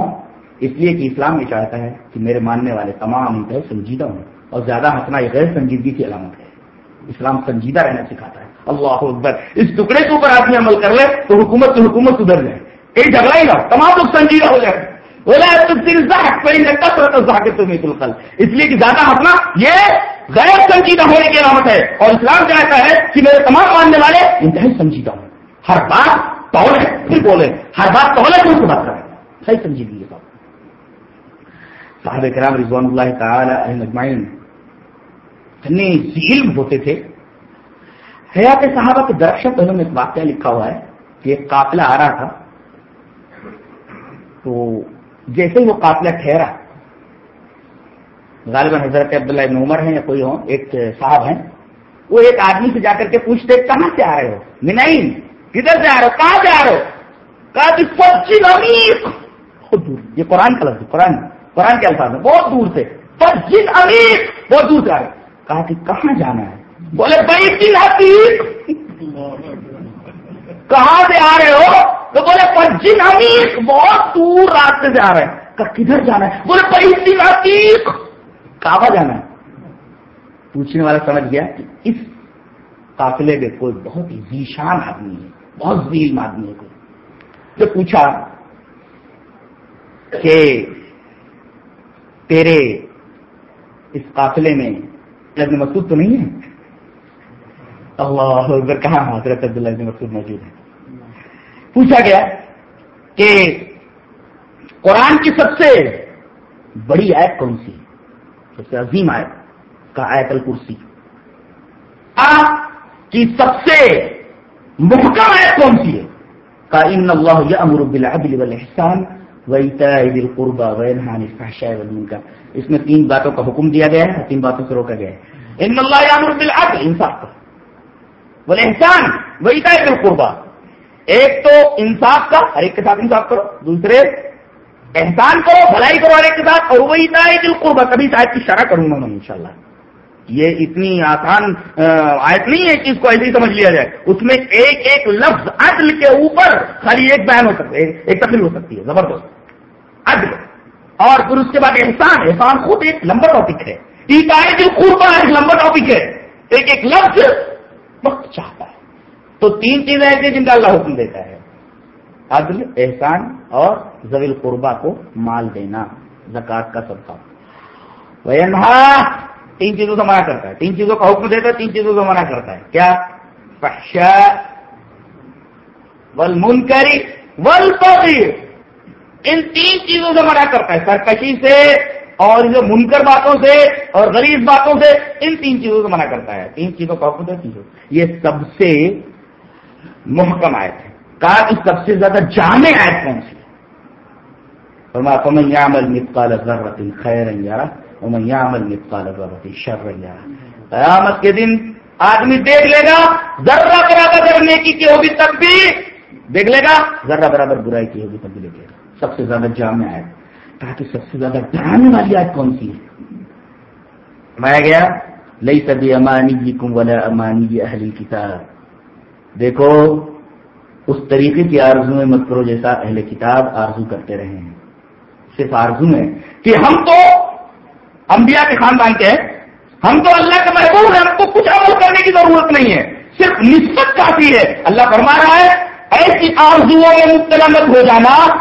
اس لیے کہ اسلام یہ چاہتا ہے کہ میرے ماننے والے تمام انتہائی سنجیدہ ہوں اور زیادہ ہنسنا یہ غیر سنجیدگی کی علامت ہے۔ اسلام سنجیدہ رہنا سکھاتا ہے۔ اللہ اکبر۔ اس ٹکڑے کے اوپر آدمی عمل کر لے تو حکومت کی حکومت سدھر جائے۔ کہیں جھگڑا ہی نہ تمام لوگ سنجیدہ ہو جائے۔ بولا تمہیں تلقل اس لیے کہ زیادہ ہنسنا یہ غیر سنجیدہ ہونے کی علامت ہے اور اسلام چاہتا ہے کہ میرے تمام ماننے والے انتہائی سنجیدہ ہوں۔ ہر بات تولے پھر بولے ہر بات تولے تو اس کو بات کریں۔ صحیح سنجیدگی ہے صاحب کرام رضوان اللہ تعالی اجمعین اتنے ذیل ہوتے تھے۔ حیات صحابہ کے درخت انہوں نے ایک واقعہ لکھا ہوا ہے کہ ایک قافلہ آ رہا تھا۔ تو جیسے ہی وہ قافلہ ٹھہرا غالباً حضرت عبداللہ ابن عمر ہیں یا کوئی ہو ایک صاحب ہیں۔ وہ ایک آدمی سے جا کر کے پوچھتے کہاں سے آ رہے ہو؟ منائن کدھر سے آ رہے ہو؟ کہاں سے آ رہے ہو؟ کہا یہ قرآن کا لفظ قرآن قرآن کے الفاظ میں بہت دور سے۔ پر جن امیر بہت دور سے آ رہے کہا کہ کہاں جانا ہے؟ بولے بھائی جن حقیق کہاں سے آ رہے ہو؟ تو بولے پر جن امیر بہت دور راستے سے آ رہے ہیں۔ کدھر جانا ہے؟ بولے بھائی جن کہاں جانا ہے۔ پوچھنے والا سمجھ گیا کہ اس قافلے میں کوئی بہت ہی ذیشان آدمی ہے، بہت ظلم آدمی ہے کوئی۔ جو پوچھا کہ تیرے اس قافلے میں ابن مسعود تو نہیں ہے؟ اللہ اکبر، کہاں حضرت عبداللہ ابن مسعود موجود ہے؟ پوچھا گیا کہ قرآن کی سب سے بڑی آیت کون سی ہے؟ سب سے عظیم آیت کا آیت الکرسی۔ آپ کی سب سے محکم آیت کون سی ہے؟ کا ان اللہ یامر بالعدل والاحسان ویتاء ذی القربى وینهى عن الفحشاء والمنکر۔ اس میں تین باتوں کا حکم دیا گیا ہے، تین باتوں سے روکا گیا ہے۔ ان اللہ یامر بالعدل، انصاف کا والاحسان ویتاء ذی القربى۔ ایک تو انصاف کا، ہر ایک کے ساتھ انصاف کرو۔ دوسرے احسان کرو، بھلائی کرو ہر کے ساتھ، اور وہی ویتاء ذی القربى کبھی شاید کی شرح کروں گا میں انشاءاللہ۔ یہ اتنی آسان آیت نہیں ہے کہ اس کو ایسے ہی سمجھ لیا جائے۔ اس میں ایک ایک لفظ عدل کے اوپر خالی ایک بیان ہو سکتا ہے، ایک تقریر ہو سکتی ہے، زبردست۔ عدل۔ اور پھر اس کے بعد احسان احسان خود ایک لمبا ٹاپک ہے۔ جو قربا ایک لمبا ٹاپک ہے۔ ایک ایک لفظ وقت چاہتا ہے۔ تو تین چیزیں ایسی جن کا اللہ حکم دیتا ہے۔ عدل، احسان اور زویل قربا کو مال دینا زکات کا سب کا تین چیزوں سے منع کرتا ہے۔ تین چیزوں کا حکم دیتا ہے، تین چیزوں سے منع کرتا ہے۔ کیا؟ فحشا ول منکری ول ان تین چیزوں سے منع کرتا ہے، سرکشی سے اور جو منکر باتوں سے اور غریب باتوں سے، ان تین چیزوں سے منع کرتا ہے۔ تین چیزوں کا حکم دیتی ہے یہ سب سے محکم آئے تھے کہا کہ سب سے زیادہ جامع آئے کون سی؟ فرما فمن يعمل مثقال ذرة خيرا يره، ومن يعمل مثقال ذرة شرا يره۔ قیامت کے دن آدمی دیکھ لے گا، ذرہ برابر اگر نیکی کی ہوگی تب بھی دیکھ لے گا، ذرہ برابر برائی کی ہوگی تب بھی دیکھے گا۔ سب سے زیادہ جامع آئے تاکہ سب سے زیادہ ڈرانے والی آیت کون سی ہے؟ فرمایا گیا لئی سبھی امانی کم ولا امانی اہل کتاب دیکھو اس طریقے کی آرزو میں مت کرو جیسا اہل کتاب آرزو کرتے رہے ہیں۔ صرف آرزو ہے کہ ہم تو انبیاء کے خاندان کے ہیں۔ ہم تو اللہ کے محبوب ہیں، ہم کو کچھ عمل کرنے کی ضرورت نہیں ہے۔ صرف نسبت کافی ہے۔ اللہ فرما رہا ہے، ایسی آرزو میں مبتلا مت ہو جانا۔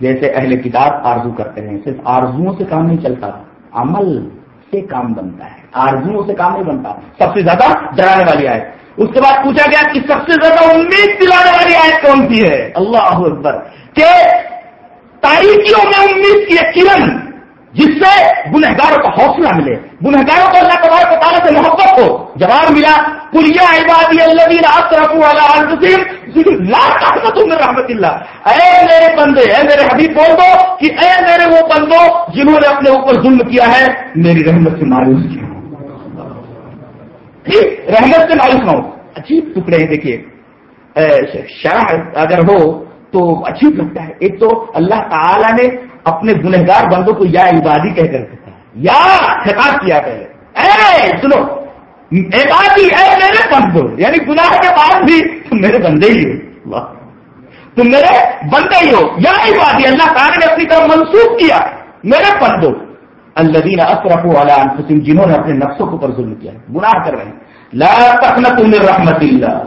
جیسے اہل کتاب آرزو کرتے ہیں۔ صرف آرزوؤں سے کام نہیں چلتا، عمل سے کام بنتا ہے۔ آرزوؤں سے کام نہیں بنتا۔ سب سے زیادہ ڈرانے والی آئے اس کے بعد پوچھا گیا کہ سب سے زیادہ امید دلانے والی آیت کون سی ہے؟ اللہ اکبر۔ کہ تاریخیوں میں امید کی ایک کرن جس سے گنہگاروں کا حوصلہ ملے، گنہگاروں کو اللہ تبارک تعالیٰ سے محبت ہو۔ جواب ملا پوریا عبادی اللہ رحمت اللہ۔ اے میرے بندے، اے میرے حبیب بول دو کہ اے میرے وہ بندو جنہوں نے اپنے اوپر ظلم کیا ہے، میری رحمت سے مایوس کیا رحمت سے مایوس نہ ہو۔ عجیب ٹکڑے ہیں دیکھیے۔ شرح اگر ہو تو اچھی لگتا ہے۔ ایک تو اللہ تعالی نے اپنے گنہگار بندوں کو یا عبادی کہہ کر یا خطاب کیا پہلے اے، سنو۔ عبادی اے میرے بندو یعنی گناہ کے بعد بھی تم میرے بندے ہی ہو۔ تم میرے بندے ہی ہو۔ یا عبادی، اللہ تعالیٰ نے اپنی طرف منسوخ کیا۔ میرے بندو۔ اللہ دین اطرف والا جنہوں نے اپنے نفسوں کو پر ظلم کیا گناہ کر رہے ہیں۔ لا تخنت رحمت اللہ۔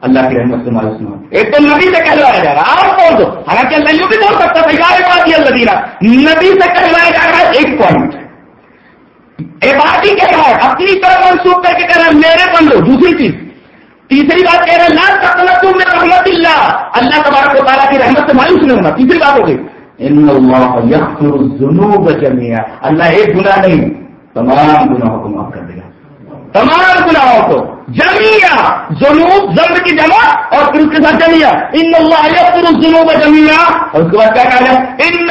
اللہ کی رحمت سے مایوس نہ ایک تو نبی سے کہلوایا جا رہا آپ بول دو۔ حالانکہ اللہ یوں بھی بول سکتا تھا یار عبادی اللہ دینا نبی سے کہلوایا جا رہا ہے، ایک پوائنٹ عبادی کہہ رہا ہے، اپنی طرف منسوخ کر کے کہہ رہا ہے، میرے بندو۔ دوسری چیز، تیسری بات کہہ رہا ہے، لا تقنط من رحمت اللہ۔ اللہ تبارک و تعالیٰ کی رحمت سے مایوس نہیں ہونا۔ تیسری بات ہو گئی۔ ان اللہ یغفر الذنوب جميعا. اللہ ایک گناہ نہیں تمام گناہوں کو معاف کر دے گا۔ تمام گناہوں کو جمیا جنوب زمر کی جمع اور پھر اس کے ساتھ جمیا ان اللہ جنوب جمیا اور اس کے بعد کیا کہا جائے ان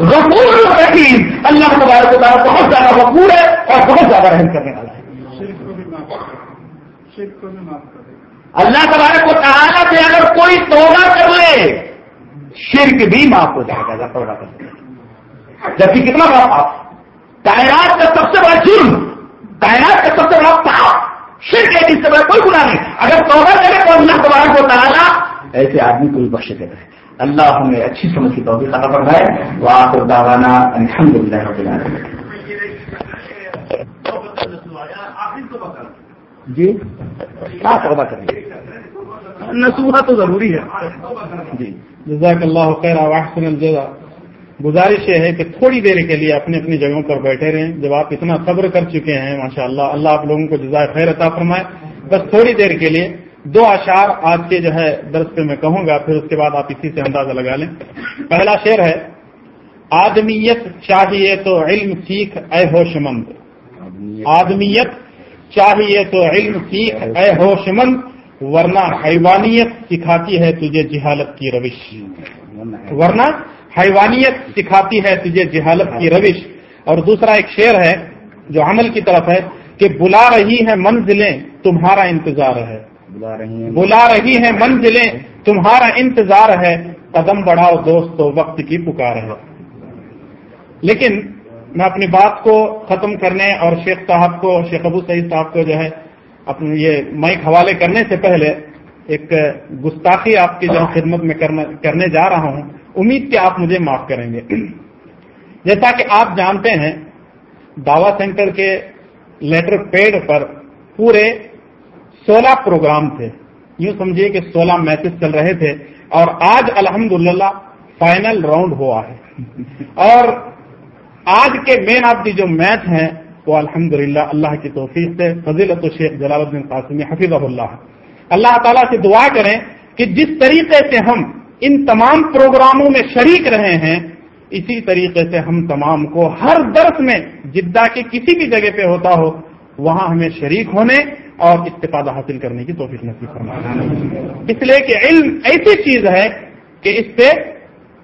غفور الرحیم اللہ تبارک و تعالیٰ بہت زیادہ غفور ہے اور بہت زیادہ رحم کرنے والا ہے۔ اللہ تبارک و تعالیٰ سے اگر کوئی توبہ کر لے شرک بھی معاف ہو جائے گا توبہ کر لے جبکہ کتنا بڑا آپ کائنات کا سب سے بڑا جرم کائنات کا سب سے بڑا پاپ۔ شرک ہے جس سے بڑا کوئی گناہ نہیں۔ اگر توبہ کرے تو اللہ تبارک کو تعالیٰ ایسے آدمی کو بھی بخش دیتا ہے اللہ ہمیں اچھی سمجھ کی توفیق عطا فرمائے۔ وہ آخر دعوانا الحمد للہ رب العالمین۔ جی؟ کیا توبہ کریں نصوحہ تو ضروری ہے۔ جی۔ جزاک اللہ خیر واحسن الجزا۔ گزارش یہ ہے کہ تھوڑی دیر کے لیے اپنی اپنی جگہوں پر بیٹھے رہیں۔ جب آپ اتنا صبر کر چکے ہیں ماشاء اللہ اللہ آپ لوگوں کو جزائے خیر عطا فرمائے۔ بس تھوڑی دیر کے لیے دو اشعار آج کے جو ہے درس پہ میں کہوں گا، پھر اس کے بعد آپ اسی سے اندازہ لگا لیں۔ پہلا شعر ہے، آدمیت چاہیے تو علم سیکھ، اے ہوش مند آدمیت چاہیے تو علم سیکھ، اے ہوش مند ورنہ حیوانیت سکھاتی ہے تجھے جہالت کی روش۔ ورنہ حیوانیت سکھاتی ہے تجھے جہالت کی روش۔ اور دوسرا ایک شعر ہے جو عمل کی طرف ہے کہ بلا رہی ہے منزلیں تمہارا انتظار ہے۔ بلا رہی ہے منزلیں تمہارا انتظار ہے۔ قدم بڑھاؤ دوستو وقت کی پکار ہے۔ لیکن میں اپنی بات کو ختم کرنے اور شیخ صاحب کو شیخ ابو سعید صاحب کو جو ہے اپنے یہ مائک حوالے کرنے سے پہلے ایک گستاخی آپ کی جو خدمت میں کرنے جا رہا ہوں، امید کہ آپ مجھے معاف کریں گے۔ جیسا کہ آپ جانتے ہیں، دعوی سینٹر کے لیٹر پیڈ پر پورے سولہ پروگرام تھے۔ یوں سمجھیے کہ سولہ میچز چل رہے تھے اور آج الحمد فائنل راؤنڈ ہوا ہے۔ اور آج کے مین آف دی جو میچ ہیں وہ الحمد اللہ کی توفیق سے فضیلت شیخ جلال الدین قاسمی حفیظ اللہ۔ اللہ تعالیٰ سے دعا کریں کہ جس طریقے سے ہم ان تمام پروگراموں میں شریک رہے ہیں، اسی طریقے سے ہم تمام کو ہر درس میں جدہ کے کسی بھی جگہ پہ ہوتا ہو، وہاں ہمیں شریک ہونے اور استفادہ حاصل کرنے کی توفیق نصیب کرنا اس لیے کہ علم ایسی چیز ہے کہ اس سے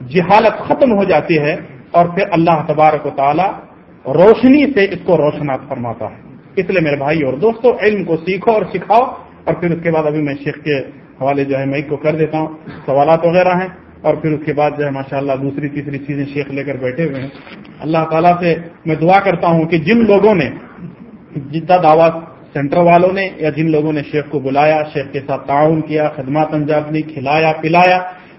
جہالت ختم ہو جاتی ہے اور پھر اللہ تبارک و تعالی روشنی سے اس کو روشنات فرماتا ہے۔ اس لیے میرے بھائی اور دوستو، علم کو سیکھو اور سکھاؤ۔ اور پھر اس کے بعد ابھی میں شیخ کے حوالے جو ہے میں کو کر دیتا ہوں۔ سوالات وغیرہ ہیں۔ اور پھر اس کے بعد جو ہے ماشاء اللہ دوسری تیسری چیزیں شیخ لے کر بیٹھے ہوئے ہیں۔ اللہ تعالیٰ سے میں دعا کرتا ہوں کہ جن لوگوں نے جدہ دعوت سینٹر والوں نے یا جن لوگوں نے شیخ کو بلایا، شیخ کے ساتھ تعاون کیا، خدمات انجام دی، کھلایا، پلایا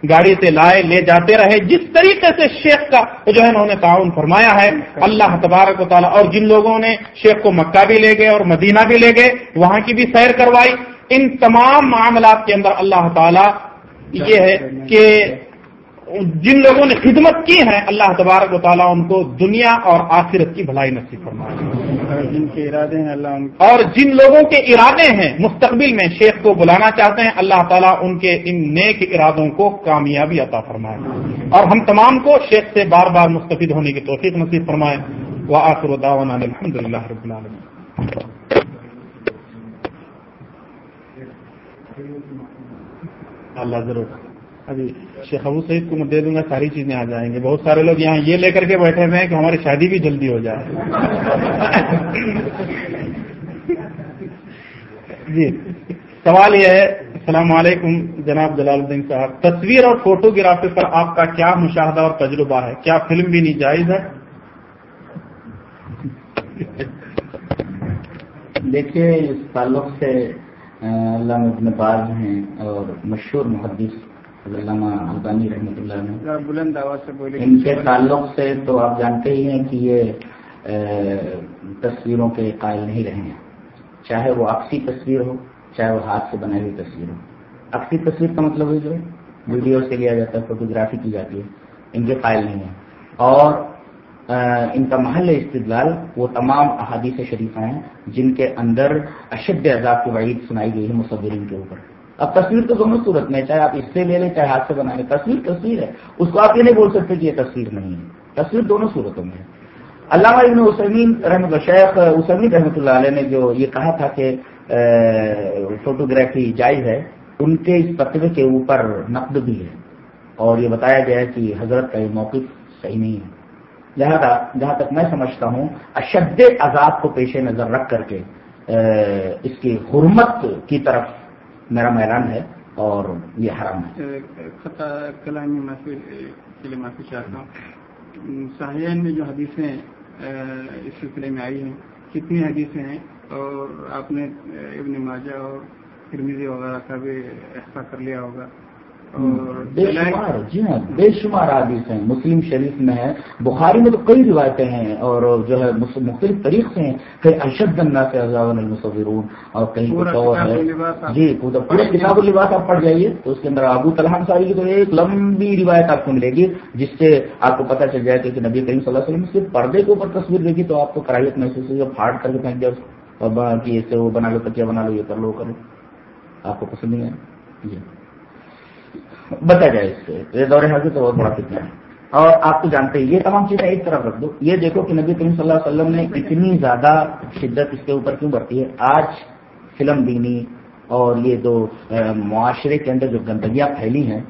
گاڑی سے لائے، لے جاتے رہے۔ جس طریقے سے شیخ کا جو ہے انہوں نے تعاون فرمایا ہے، اللہ تبارک و تعالیٰ اور جن لوگوں نے شیخ کو مکہ بھی لے گئے اور مدینہ بھی لے گئے، وہاں کی بھی سیر کروائی۔ ان تمام معاملات کے اندر اللہ تعالیٰ یہ ہے کہ جن لوگوں نے خدمت کی ہے اللہ تبارک و تعالیٰ ان کو دنیا اور آخرت کی بھلائی نصیب فرمائے۔ جن کے ارادے ہیں اللہ اور جن لوگوں کے ارادے ہیں مستقبل میں شیخ کو بلانا چاہتے ہیں اللہ تعالیٰ ان کے ان نیک ارادوں کو کامیابی عطا فرمائے۔ اور ہم تمام کو شیخ سے بار بار مستفید ہونے کی توفیق نصیب فرمائے۔ وہ آخر الحمد للہ رب العالمین۔ اللہ ضرور۔ ابھی شیخ ابو سعید کو میں دے دوں گا، ساری چیزیں آ جائیں گے بہت سارے لوگ یہاں یہ لے کر کے بیٹھے ہوئے ہیں کہ ہماری شادی بھی جلدی ہو جائے۔ (laughs) جی سوال یہ ہے، السلام علیکم جناب جلال الدین صاحب۔ تصویر اور فوٹوگرافی پر آپ کا کیا مشاہدہ اور تجربہ ہے؟ کیا فلم بھی نہیں جائز ہے؟ (laughs) دیکھیے، اس تعلق سے علامہ ابن باز ہیں اور مشہور محدث علامہ رحمۃ اللہ بلند آواز سے بولے۔ ان کے تعلق سے تو آپ جانتے ہی ہیں کہ یہ تصویروں کے قائل نہیں رہے ہیں۔ چاہے وہ عکسی تصویر ہو چاہے وہ ہاتھ سے بنائی ہوئی تصویر ہو۔ عکسی تصویر کا مطلب ہے جو ہے ویڈیو سے لیا جاتا ہے فوٹوگرافی کی جاتی ہے۔ ان کے قائل نہیں ہیں۔ اور ان کا محل استدلال وہ تمام احادیث شریفہ ہیں جن کے اندر اشد عذاب کی وعید سنائی گئی ہے مصورین کے اوپر۔ اب تصویر تو دونوں صورت میں چاہے آپ اس سے لے لیں، چاہے ہاتھ سے بنا لیں تصویر تصویر ہے۔ اس کو آپ یہ نہیں بول سکتے کہ یہ تصویر نہیں ہے۔ تصویر دونوں صورتوں میں ہے۔ علامہ ابن وسمین رحمۃ شیخ وسمین رحمۃ اللہ علیہ نے جو یہ کہا تھا کہ فوٹوگرافی جائز ہے، ان کے اس فتوے کے اوپر نقد بھی ہے۔ اور یہ بتایا گیا ہے کہ حضرت کا یہ موقف صحیح نہیں ہے۔ لہذا جہاں تک میں سمجھتا ہوں، اشد عذاب کو پیش نظر رکھ کر کے اس کی حرمت کی طرف میرا میران ہے اور یہ حرام ہے۔ خطا کلامی معافی کے لیے معافی چاہتا ہوں۔ ساحین میں جو حدیثیں اس سلسلے میں آئی ہیں، کتنی حدیثیں ہیں، اور آپ نے ابن ماجہ اور فرمیزی وغیرہ کا بھی احسا کر لیا ہوگا۔ بے شمار جی ہاں بے شمار حادث ہیں مسلم شریف میں ہے بخاری میں تو کئی روایتیں ہیں اور جو ہے مختلف طریق سے ہیں ارشد گنگا سے عزاون المصورون اور کہیں کچھ اور ہے۔ جی پورا کتاب الباس آپ پڑھ جائیے تو اس کے اندر ابو طلحان صاحب کی تو ایک لمبی روایت آپ کو ملے گی جس سے آپ کو پتہ چل جائے کہ نبی کریم صلی اللہ علیہ وسلم صرف پردے کے اوپر تصویر دیکھی تو آپ کو کراہیت محسوس ہوئی پھاڑ کر کے پھینک اس سے وہ بنا لو تکیا بنا لو یہ کر لو کر لو۔ آپ کو پسند نہیں ہے جی۔ بتا جائے اس سے۔ یہ دور حاضر تو بہت بڑا فتنہ ہے۔ اور آپ تو جانتے ہیں، یہ تمام چیزیں ایک طرف رکھ دو۔ یہ دیکھو کہ نبی کریم صلی اللہ علیہ وسلم نے اتنی زیادہ شدت اس کے اوپر کیوں بڑھتی ہے؟ آج فلم بینی اور یہ دو معاشرے کے اندر جو گندگیاں پھیلی ہیں،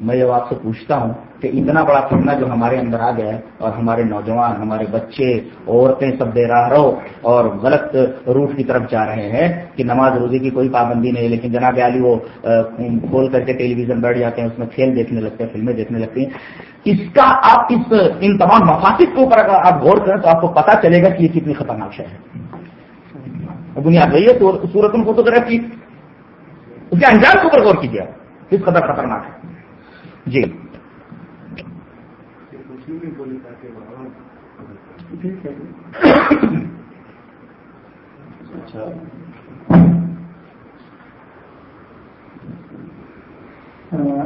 میں جب آپ سے پوچھتا ہوں کہ اتنا بڑا فتنہ جو ہمارے اندر آ گیا ہے اور ہمارے نوجوان، ہمارے بچے، عورتیں سب دے راہ رہو اور غلط روٹ کی طرف جا رہے ہیں کہ نماز روزی کی کوئی پابندی نہیں، لیکن جناب علی وہ کھول کر کے ٹیلی ویژن بیٹھ جاتے ہیں، اس میں کھیل دیکھنے لگتے ہیں، فلمیں دیکھنے لگتی ہیں۔ اس کا آپ اس، ان تمام مفاصد کے اوپر اگر آپ غور کریں تو آپ کو پتا چلے گا کہ یہ کتنی خطرناک شہر ہے۔ بنیاد وہی ہے سورت ان فوٹوگرافی اس کے انجام کے اوپر غور کیجیے کس قدر خطرناک ہے۔ جی۔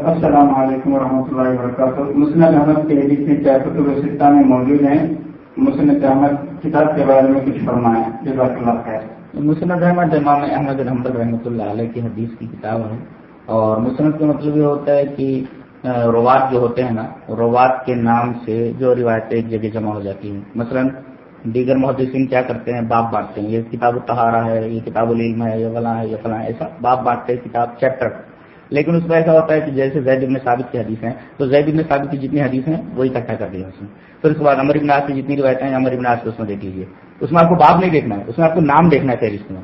السلام علیکم ورحمۃ اللہ وبرکاتہ۔ مسند احمد کے حدیث میں چار کتب سطح میں موجود ہیں۔ مسند احمد کتاب کے بارے میں کچھ فرمائیں۔ جزاک اللہ خیر۔ مسند احمد امام احمد رحمد رحمۃ اللہ علیہ کی حدیث کی کتاب ہے۔ اور مسند کا مطلب یہ ہوتا ہے کہ روات جو ہوتے ہیں نا، روات کے نام سے جو روایتیں ایک جگہ جمع ہو جاتی ہیں۔ مثلا، دیگر محدثین کیا کرتے ہیں؟ باپ بانٹتے ہیں۔ یہ کتاب التہارا ہے، یہ کتاب العلم ہے، یہ فلاں ہے، یہ فلاں ایسا باپ بانٹتے ہیں، کتاب چیپٹر لیکن اس میں ایسا ہوتا ہے کہ جیسے زید ابن ثابت کی حدیث ہیں، تو زید ابن ثابت کی جتنی حدیث ہیں وہی اکٹھا کر دیا اس میں۔ پھر اس کے بعد امر ابن کی جتنی روایتیں ہیں امر ابن آج اس میں دیکھ لیجیے اس میں آپ کو باپ نہیں دیکھنا ہے، اس میں آپ کو نام دیکھنا ہے فہرست میں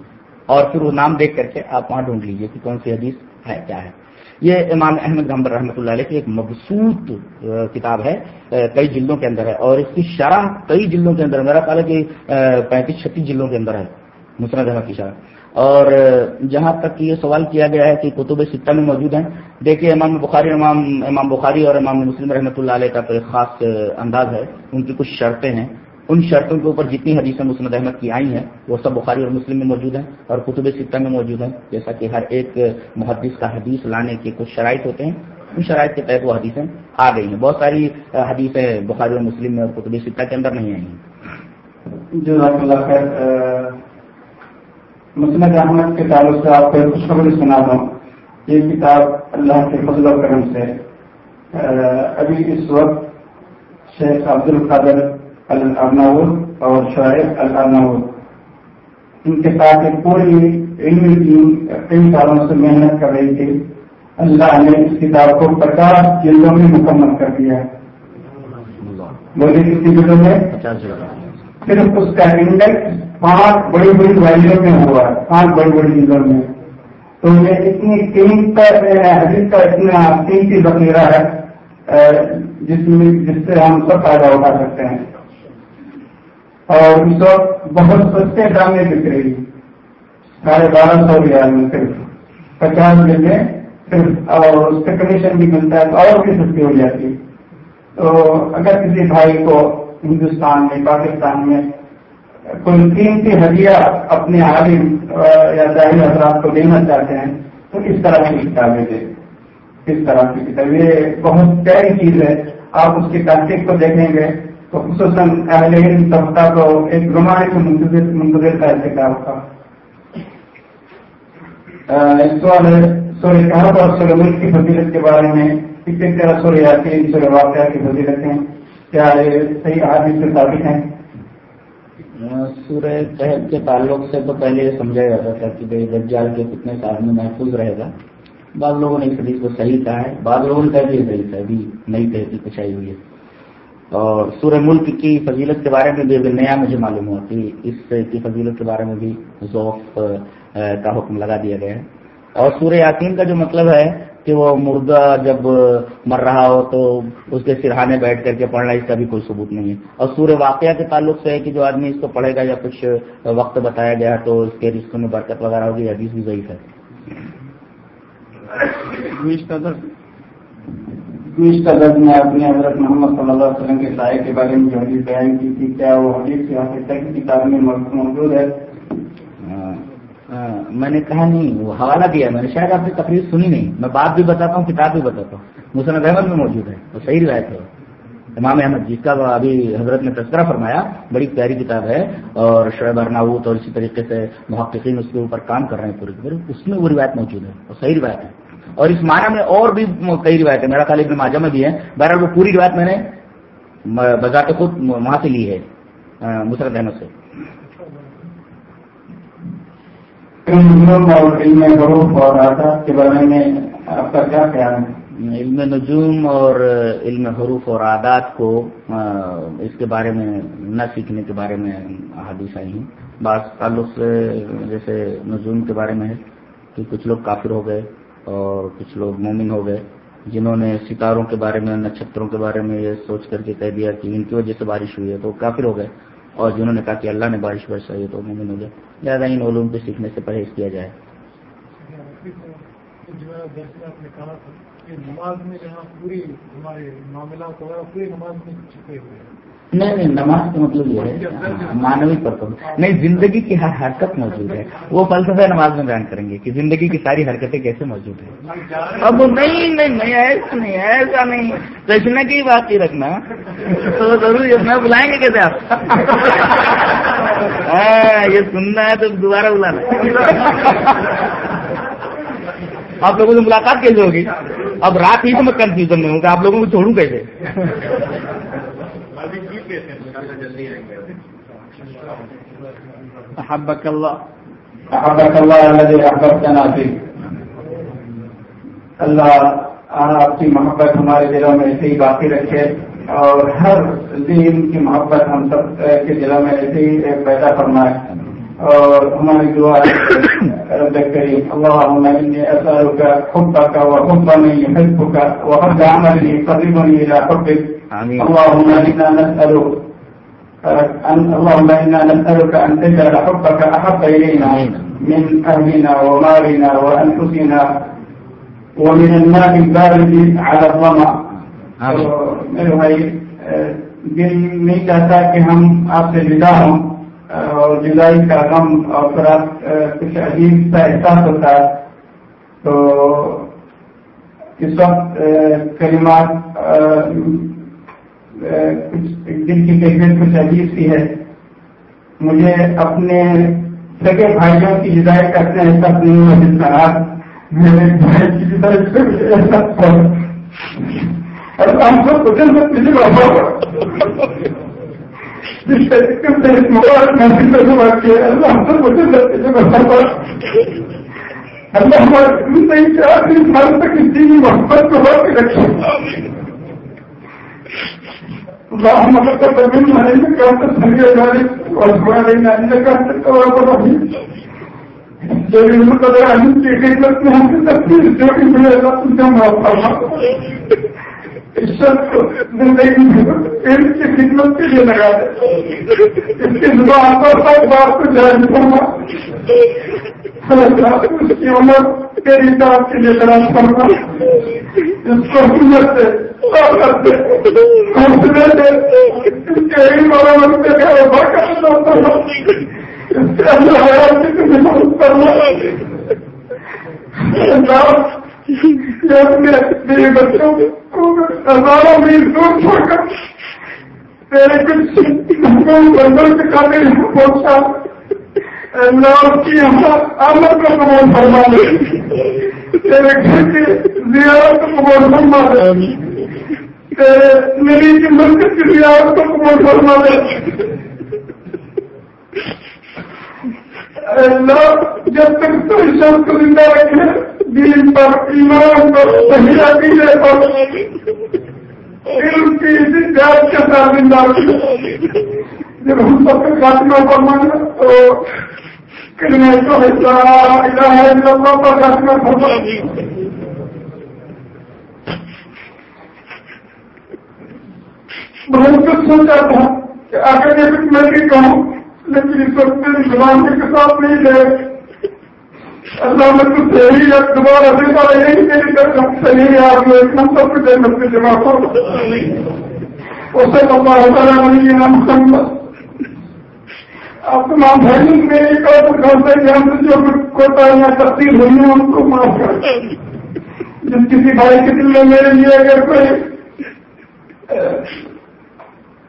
اور پھر وہ نام دیکھ کر کے آپ وہاں ڈھونڈ لیجیے کہ کون سی حدیث ہے، کیا ہے۔ یہ امام احمد رحمد رحمۃ اللہ علیہ کی ایک مبسوط کتاب ہے کئی جلدوں کے اندر ہے، اور اس کی شرح کئی جلدوں کے اندر میرا خیال ہے کہ پینتیس چھتیس جلدوں کے اندر ہے مسرد احمد کی شرح۔ اور جہاں تک یہ سوال کیا گیا ہے کہ کتب سطح میں موجود ہیں، دیکھیے، امام بخاری امام امام بخاری اور امام مسلم رحمۃ اللہ علیہ کا تو ایک خاص انداز ہے، ان کی کچھ شرطیں ہیں۔ ان شرطوں کے اوپر جتنی حدیثیں مسند احمد کی آئی ہیں، وہ سب بخاری اور مسلم میں موجود ہیں اور کتب سطح میں موجود ہیں، جیسا کہ ہر ایک محدث کا حدیث لانے کے کچھ شرائط ہوتے ہیں۔ ان شرائط کے تحت وہ حدیثیں آ گئی ہیں۔ بہت ساری حدیثیں بخاری اور مسلم میں اور کتب سطح کے اندر نہیں آئی ہیں۔ جزاک اللہ خیر مسند احمد کے تعلق سے آپ کو خوشخبری سنا دوں۔ یہ کتاب اللہ کے فضل و کرم سے ابھی اس وقت شیخ عبد القادر النور اور شعیب النور ان کے ساتھ ایک پوری علم کی کئی سالوں سے محنت کر رہی تھی۔ اللہ نے اس کتاب کو پچاس جلدوں میں مکمل کر دیا۔ بولیے کتنی جلدوں میں صرف اس کا انڈیکس پانچ بڑی بڑی ویلیوں میں ہوا ہے، پانچ بڑی بڑی جلدوں میں۔ تو یہ اتنی قیمت حدیث کا اتنا قیمتی ذخیرہ ہے جس میں، جس سے ہم سب فائدہ اٹھا سکتے ہیں۔ اور اس وقت بہت سستے ڈرامے بک رہی۔ ساڑھے بارہ سو ریال میں صرف۔ پچاس دن میں صرف۔ اور اس کا کمیشن بھی ملتا ہے تو اور بھی سستی ہو جاتی۔ ہے تو اگر کسی بھائی کو ہندوستان میں، پاکستان میں کوئی قیمتی ہدیہ اپنے عالم یا ظاہر حضرات کو دینا چاہتے ہیں، تو اس طرح کی کتابیں دیں اس طرح کی کتاب یہ بہت پیاری چیز ہے۔ آپ اس کی تحقیق کو دیکھیں گے۔ تو خصوصاً اہل علم طبقہ کو ایک رومانی سے منتظر منتظر کا کتاب کا اس سوال ہے، سورہ کہاں اور سورہ ملک کی فضیلت کے بارے میں کس طرح سورہ یاسین، سورہ واقعہ کی فضیلتیں کیا یہ صحیح آدمی سے ثابت ہیں؟ سورہ قحط کے تعلق سے تو پہلے یہ سمجھا جاتا تھا کہ بھائی دجال کے کتنے سال میں محفوظ رہے گا۔ بعض لوگوں نے اس حدیث کو صحیح کہا ہے، بعض لوگوں نے کہا کہ صحیح تھا، ابھی نئی تحقیق کچھ آئی ہوئی ہے۔ اور سورہ ملک کی فضیلت کے بارے میں بھی ابھی نیا مجھے معلوم ہوا کہ اس کی فضیلت کے بارے میں بھی ذوق کا حکم لگا دیا گیا ہے۔ اور سورہ یاسین کا جو مطلب ہے کہ وہ مردہ جب مر رہا ہو تو اس کے سرہانے بیٹھ کر کے پڑھنا اس کا بھی کوئی ثبوت نہیں ہے۔ اور سورہ واقعہ کے تعلق سے ہے کہ جو آدمی اس کو پڑھے گا یا کچھ وقت بتایا گیا تو اس کے رشتوں میں برکت وغیرہ ہوگی حدیث بھی ضعیف ہے۔ کا درد میں اپنے حضرت محمد صلی اللہ علیہ وسلم کے سائے کے بارے میں جو حدیث بیان کی تھی، کیا وہ حدیث کی کتاب میں موجود ہے؟ میں نے کہا نہیں، وہ حوالہ دیا میں نے شاید آپ نے تقریر سنی نہیں۔ میں بات بھی بتاتا ہوں، کتاب بھی بتاتا ہوں۔ مسند احمد میں موجود ہے، وہ صحیح روایت ہے۔ امام احمد جس کا ابھی حضرت نے تذکرہ فرمایا، بڑی پیاری کتاب ہے اور شعیب ارناوت اور اسی طریقے سے محققین اس کے اوپر کام کر رہے ہیں پوری، اس میں وہ روایت موجود ہے، وہ صحیح روایت ہے۔ اور اس معنی میں اور بھی کئی روایت ہے میرا خالی ابن ماجہ میں بھی ہے بہرحال وہ پوری روایت میں نے بذات خود وہاں سے لی ہے مسرت احمد سے۔ علم اور آداب کے بارے میں آپ کا کیا خیال ہے علم نجوم اور علم حروف اور عادات کو اس کے بارے میں، نہ سیکھنے کے بارے میں حادث آئی ہیں۔ بعض تعلق سے، جیسے نجوم کے بارے میں ہے کہ کچھ لوگ کافر ہو گئے۔ اور کچھ لوگ مومن ہو گئے جنہوں نے ستاروں کے بارے میں نچھتروں کے بارے میں یہ سوچ کر کے کہہ دیا کہ ان کی وجہ سے بارش ہوئی ہے تو کافر ہو گئے اور جنہوں نے کہا کہ اللہ نے بارش برسائی تو مومن ہو جائے زیادہ ان علوم کو سیکھنے سے پرہیز کیا جائے۔ نہیں نہیں نماز کا مطلب یہ ہے مانوی پرپز نہیں زندگی کی ہر حرکت موجود ہے۔ وہ فلسفہ نماز میں بیان کریں گے کہ زندگی کی ساری حرکتیں کیسے موجود ہیں۔ اب نہیں نہیں نہیں ایسا نہیں ایسا نہیں۔ سچنے کی بات ہی رکھنا؟ تو ضرور میں بلائیں گے کیسے آپ؟ یہ سننا ہے تو دوبارہ بلانا۔ آپ لوگوں سے ملاقات کیسے ہوگی؟ اب رات ہی تو میں کنفیوژن میں ہوں کہ آپ لوگوں کو چھوڑوں کیسے؟ احبك الله احبك الله الذي احببتنا فيه اللہ آپ کی محبت ہمارے دلوں میں ایسے ہی باقی رکھے اور ہر دین کی محبت ہم سب کے دلوں میں ایسے ہی پیدا فرمائے۔ اور ہماری دعا رب کریم اللهم اني اسالك حبك وحب من يحبك وحب عمل يقربني الى حبك آمين. اللهم انا نسالك اللهم انا نسالك ان تجعل حبك احب الينا من اهلنا ومالنا وانفسنا ومن الماء البارد على میرے بھائی دل نہیں چاہتا کہ ہم آپ سے جدا ہوں اور جدائی کا غم اور پھر کچھ عجیب سا احساس ہوتا ہے۔ تو اس وقت کلمات کچھ دل کی کیفیت کچھ عجیب سی ہے۔ مجھے اپنے سگے بھائیوں کی ہدایت کا اتنا احساس نہیں ہوا جس کا آپ میرے بھائی کی ہدایت ہم سب کو میں کسی کو جس طریقے سے اس مبارک محفل میں کیا اللہ ہم سب کو دل میں کسی کو اللہ ہمارے سال تک اس محبت کو بڑھ کے رکھے۔ اللهم تقبل منا انك انت السميع العليم واسمع علينا انك انت التواب الرحيم جو بھی مقدر علم کی خدمت میں ہم سے تفصیل جو بھی ملے گا ان کی خدمت کے لیے لگا دے۔ اس کی زبان پر ہر بات کو جائز فرما۔ اس کی عمر تیری طرف کے لیے تلاش کرنا اس کو سے میرے بچوں کو ہزاروں میل دور چھوڑ کر تیرے کچھ بندر کے پہنچا اللہ کی آمد کو قبول فرما دے تیرے گھر زیارت قبول فرما دے۔ تیرے میری کی مرکز کی زیارت کو قبول فرما دے۔ اللہ، جب تک تو اس کو زندہ رکھے، دین پر، ایمان پر صحیح عقیدے پر علم کی اسی جات کے ساتھ زندہ رکھے۔ جب ہم سب کا خاتمہ فرمانا، تو بہت کچھ سوچا تھا کہ آگے یہ کچھ میں بھی کہوں لیکن اس وقت میری زبان کے ساتھ نہیں لے اللہ میں تو صحیح ہے دوبارہ دوبارہ یہی میری طرف صحیح ہے آپ لوگ ہم سب کچھ جنت میں جمع کرو اسے اللہ تعالیٰ نہیں نام محمد آپ تمام بھائیوں میں ایک اور کرتے ہیں ہم سے جو کوتاہیاں تبدیل ہوئی ہیں ان کو معاف کر جس کسی بھائی کے دل میں میرے لیے اگر کوئی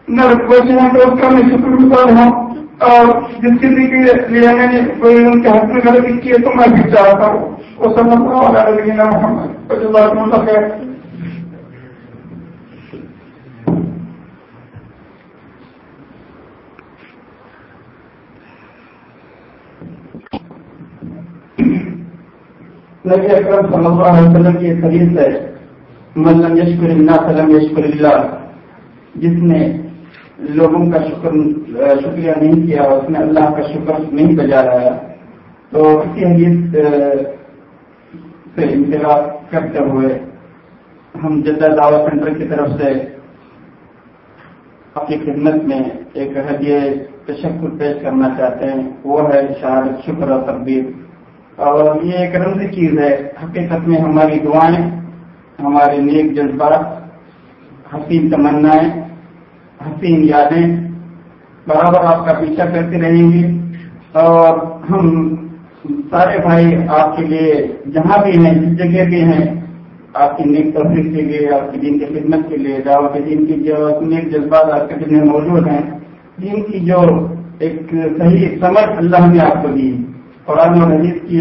نہ رکوشی ہیں تو اس کا میں شکر گزار ہوں۔ اور جس کسی کے لیے میں نے کوئی ان کے حق میں غلطی کی ہے تو میں بھی چاہتا ہوں۔ وہ سمجھ والا لینا محمد جو بات مطلب ہے نبی اکرم صلی اللہ علیہ وسلم کی ایک حدیث ہے ملم یشکر اللہ سلم یشکر اللہ. جس نے لوگوں کا شکر، شکریہ نہیں کیا، اس نے اللہ کا شکر نہیں بجا رہا تو اسی حدیث سے انتخاب کرتے ہوئے ہم جدہ دعوت سینٹر کی طرف سے آپ کی خدمت میں ایک ہدیہ تشکر پیش کرنا چاہتے ہیں، وہ ہے شہادت شکر اور تقبیر۔ اور یہ ایک رمضی چیز ہے، حقیقت میں ہماری دعائیں، ہمارے نیک جذبات، حسین تمنائیں، حسین یادیں برابر آپ کا پیچھا کرتی رہیں گی اور ہم سارے بھائی آپ کے لیے جہاں بھی ہیں، جس جگہ بھی ہیں، آپ کی نیک تفریح کے لیے، آپ کی دین کی خدمت کے لیے، دعوت دین کی جو نیک جذبات آپ کے دن میں موجود ہیں دین کی جو ایک صحیح سمجھ اللہ نے آپ کو دی۔ قرآن و حدیث کی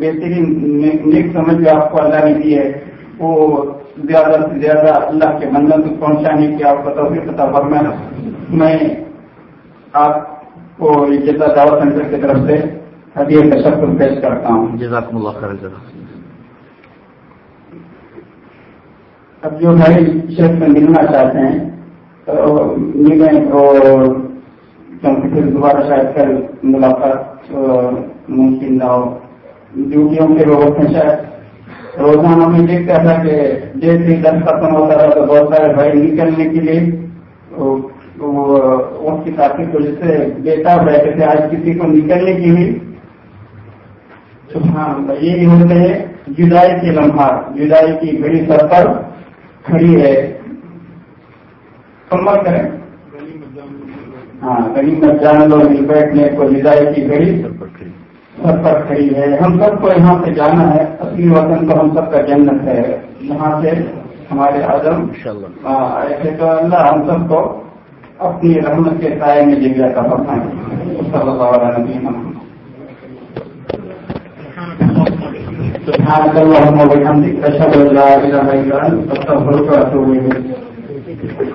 بہترین نیک سمجھ جو آپ کو اللہ نے دی ہے وہ زیادہ سے زیادہ اللہ کے منزل تک پہنچانے کی آپ کو توفیق عطا فرمائے۔ میں آپ کو جیسا دعوت سینٹر کی طرف سے ہدیہ کا شکر پیش کرتا ہوں۔ جزاکم اللہ خیر اب جو بھائی شخص میں ملنا چاہتے ہیں تو ملیں اور دوبارہ شاید کل ملاقات ممکن نہ ہو۔ ڈیوٹیوں کے لوگوں سے شاید روزانہ میں دیکھتا تھا کہ جیسے ہی دن ختم ہوتا رہا تو بہت سارے بھائی نکلنے کے لیے وقت کی تاخیر کی وجہ سے بےتاب رہتے تھے، آج کسی کو نکلنے کی بھی سبحان اللہ، یہی ہوتے ہیں جدائی کے لمحات جدائی کی گھڑی سر پر کھڑی ہے۔ کمر کریں۔ ہاں غنیمت جان لو مل بیٹھنے کو جدائی کی گھڑی سر پر کھڑی۔ ہے۔ ہم سب کو یہاں سے جانا ہے۔ اصلی وطن تو ہم سب کا جنت ہے۔ یہاں سے ہمارے اعظم ایسے تو اللہ ہم سب کو اپنی رحمت کے سائے میں جگہ کا فرمائیں صلی اللہ علیہ وسلم۔ سبحانك اللهم وبحمدك اشهد ان لا اله الا انت استغفرك واتوب اليك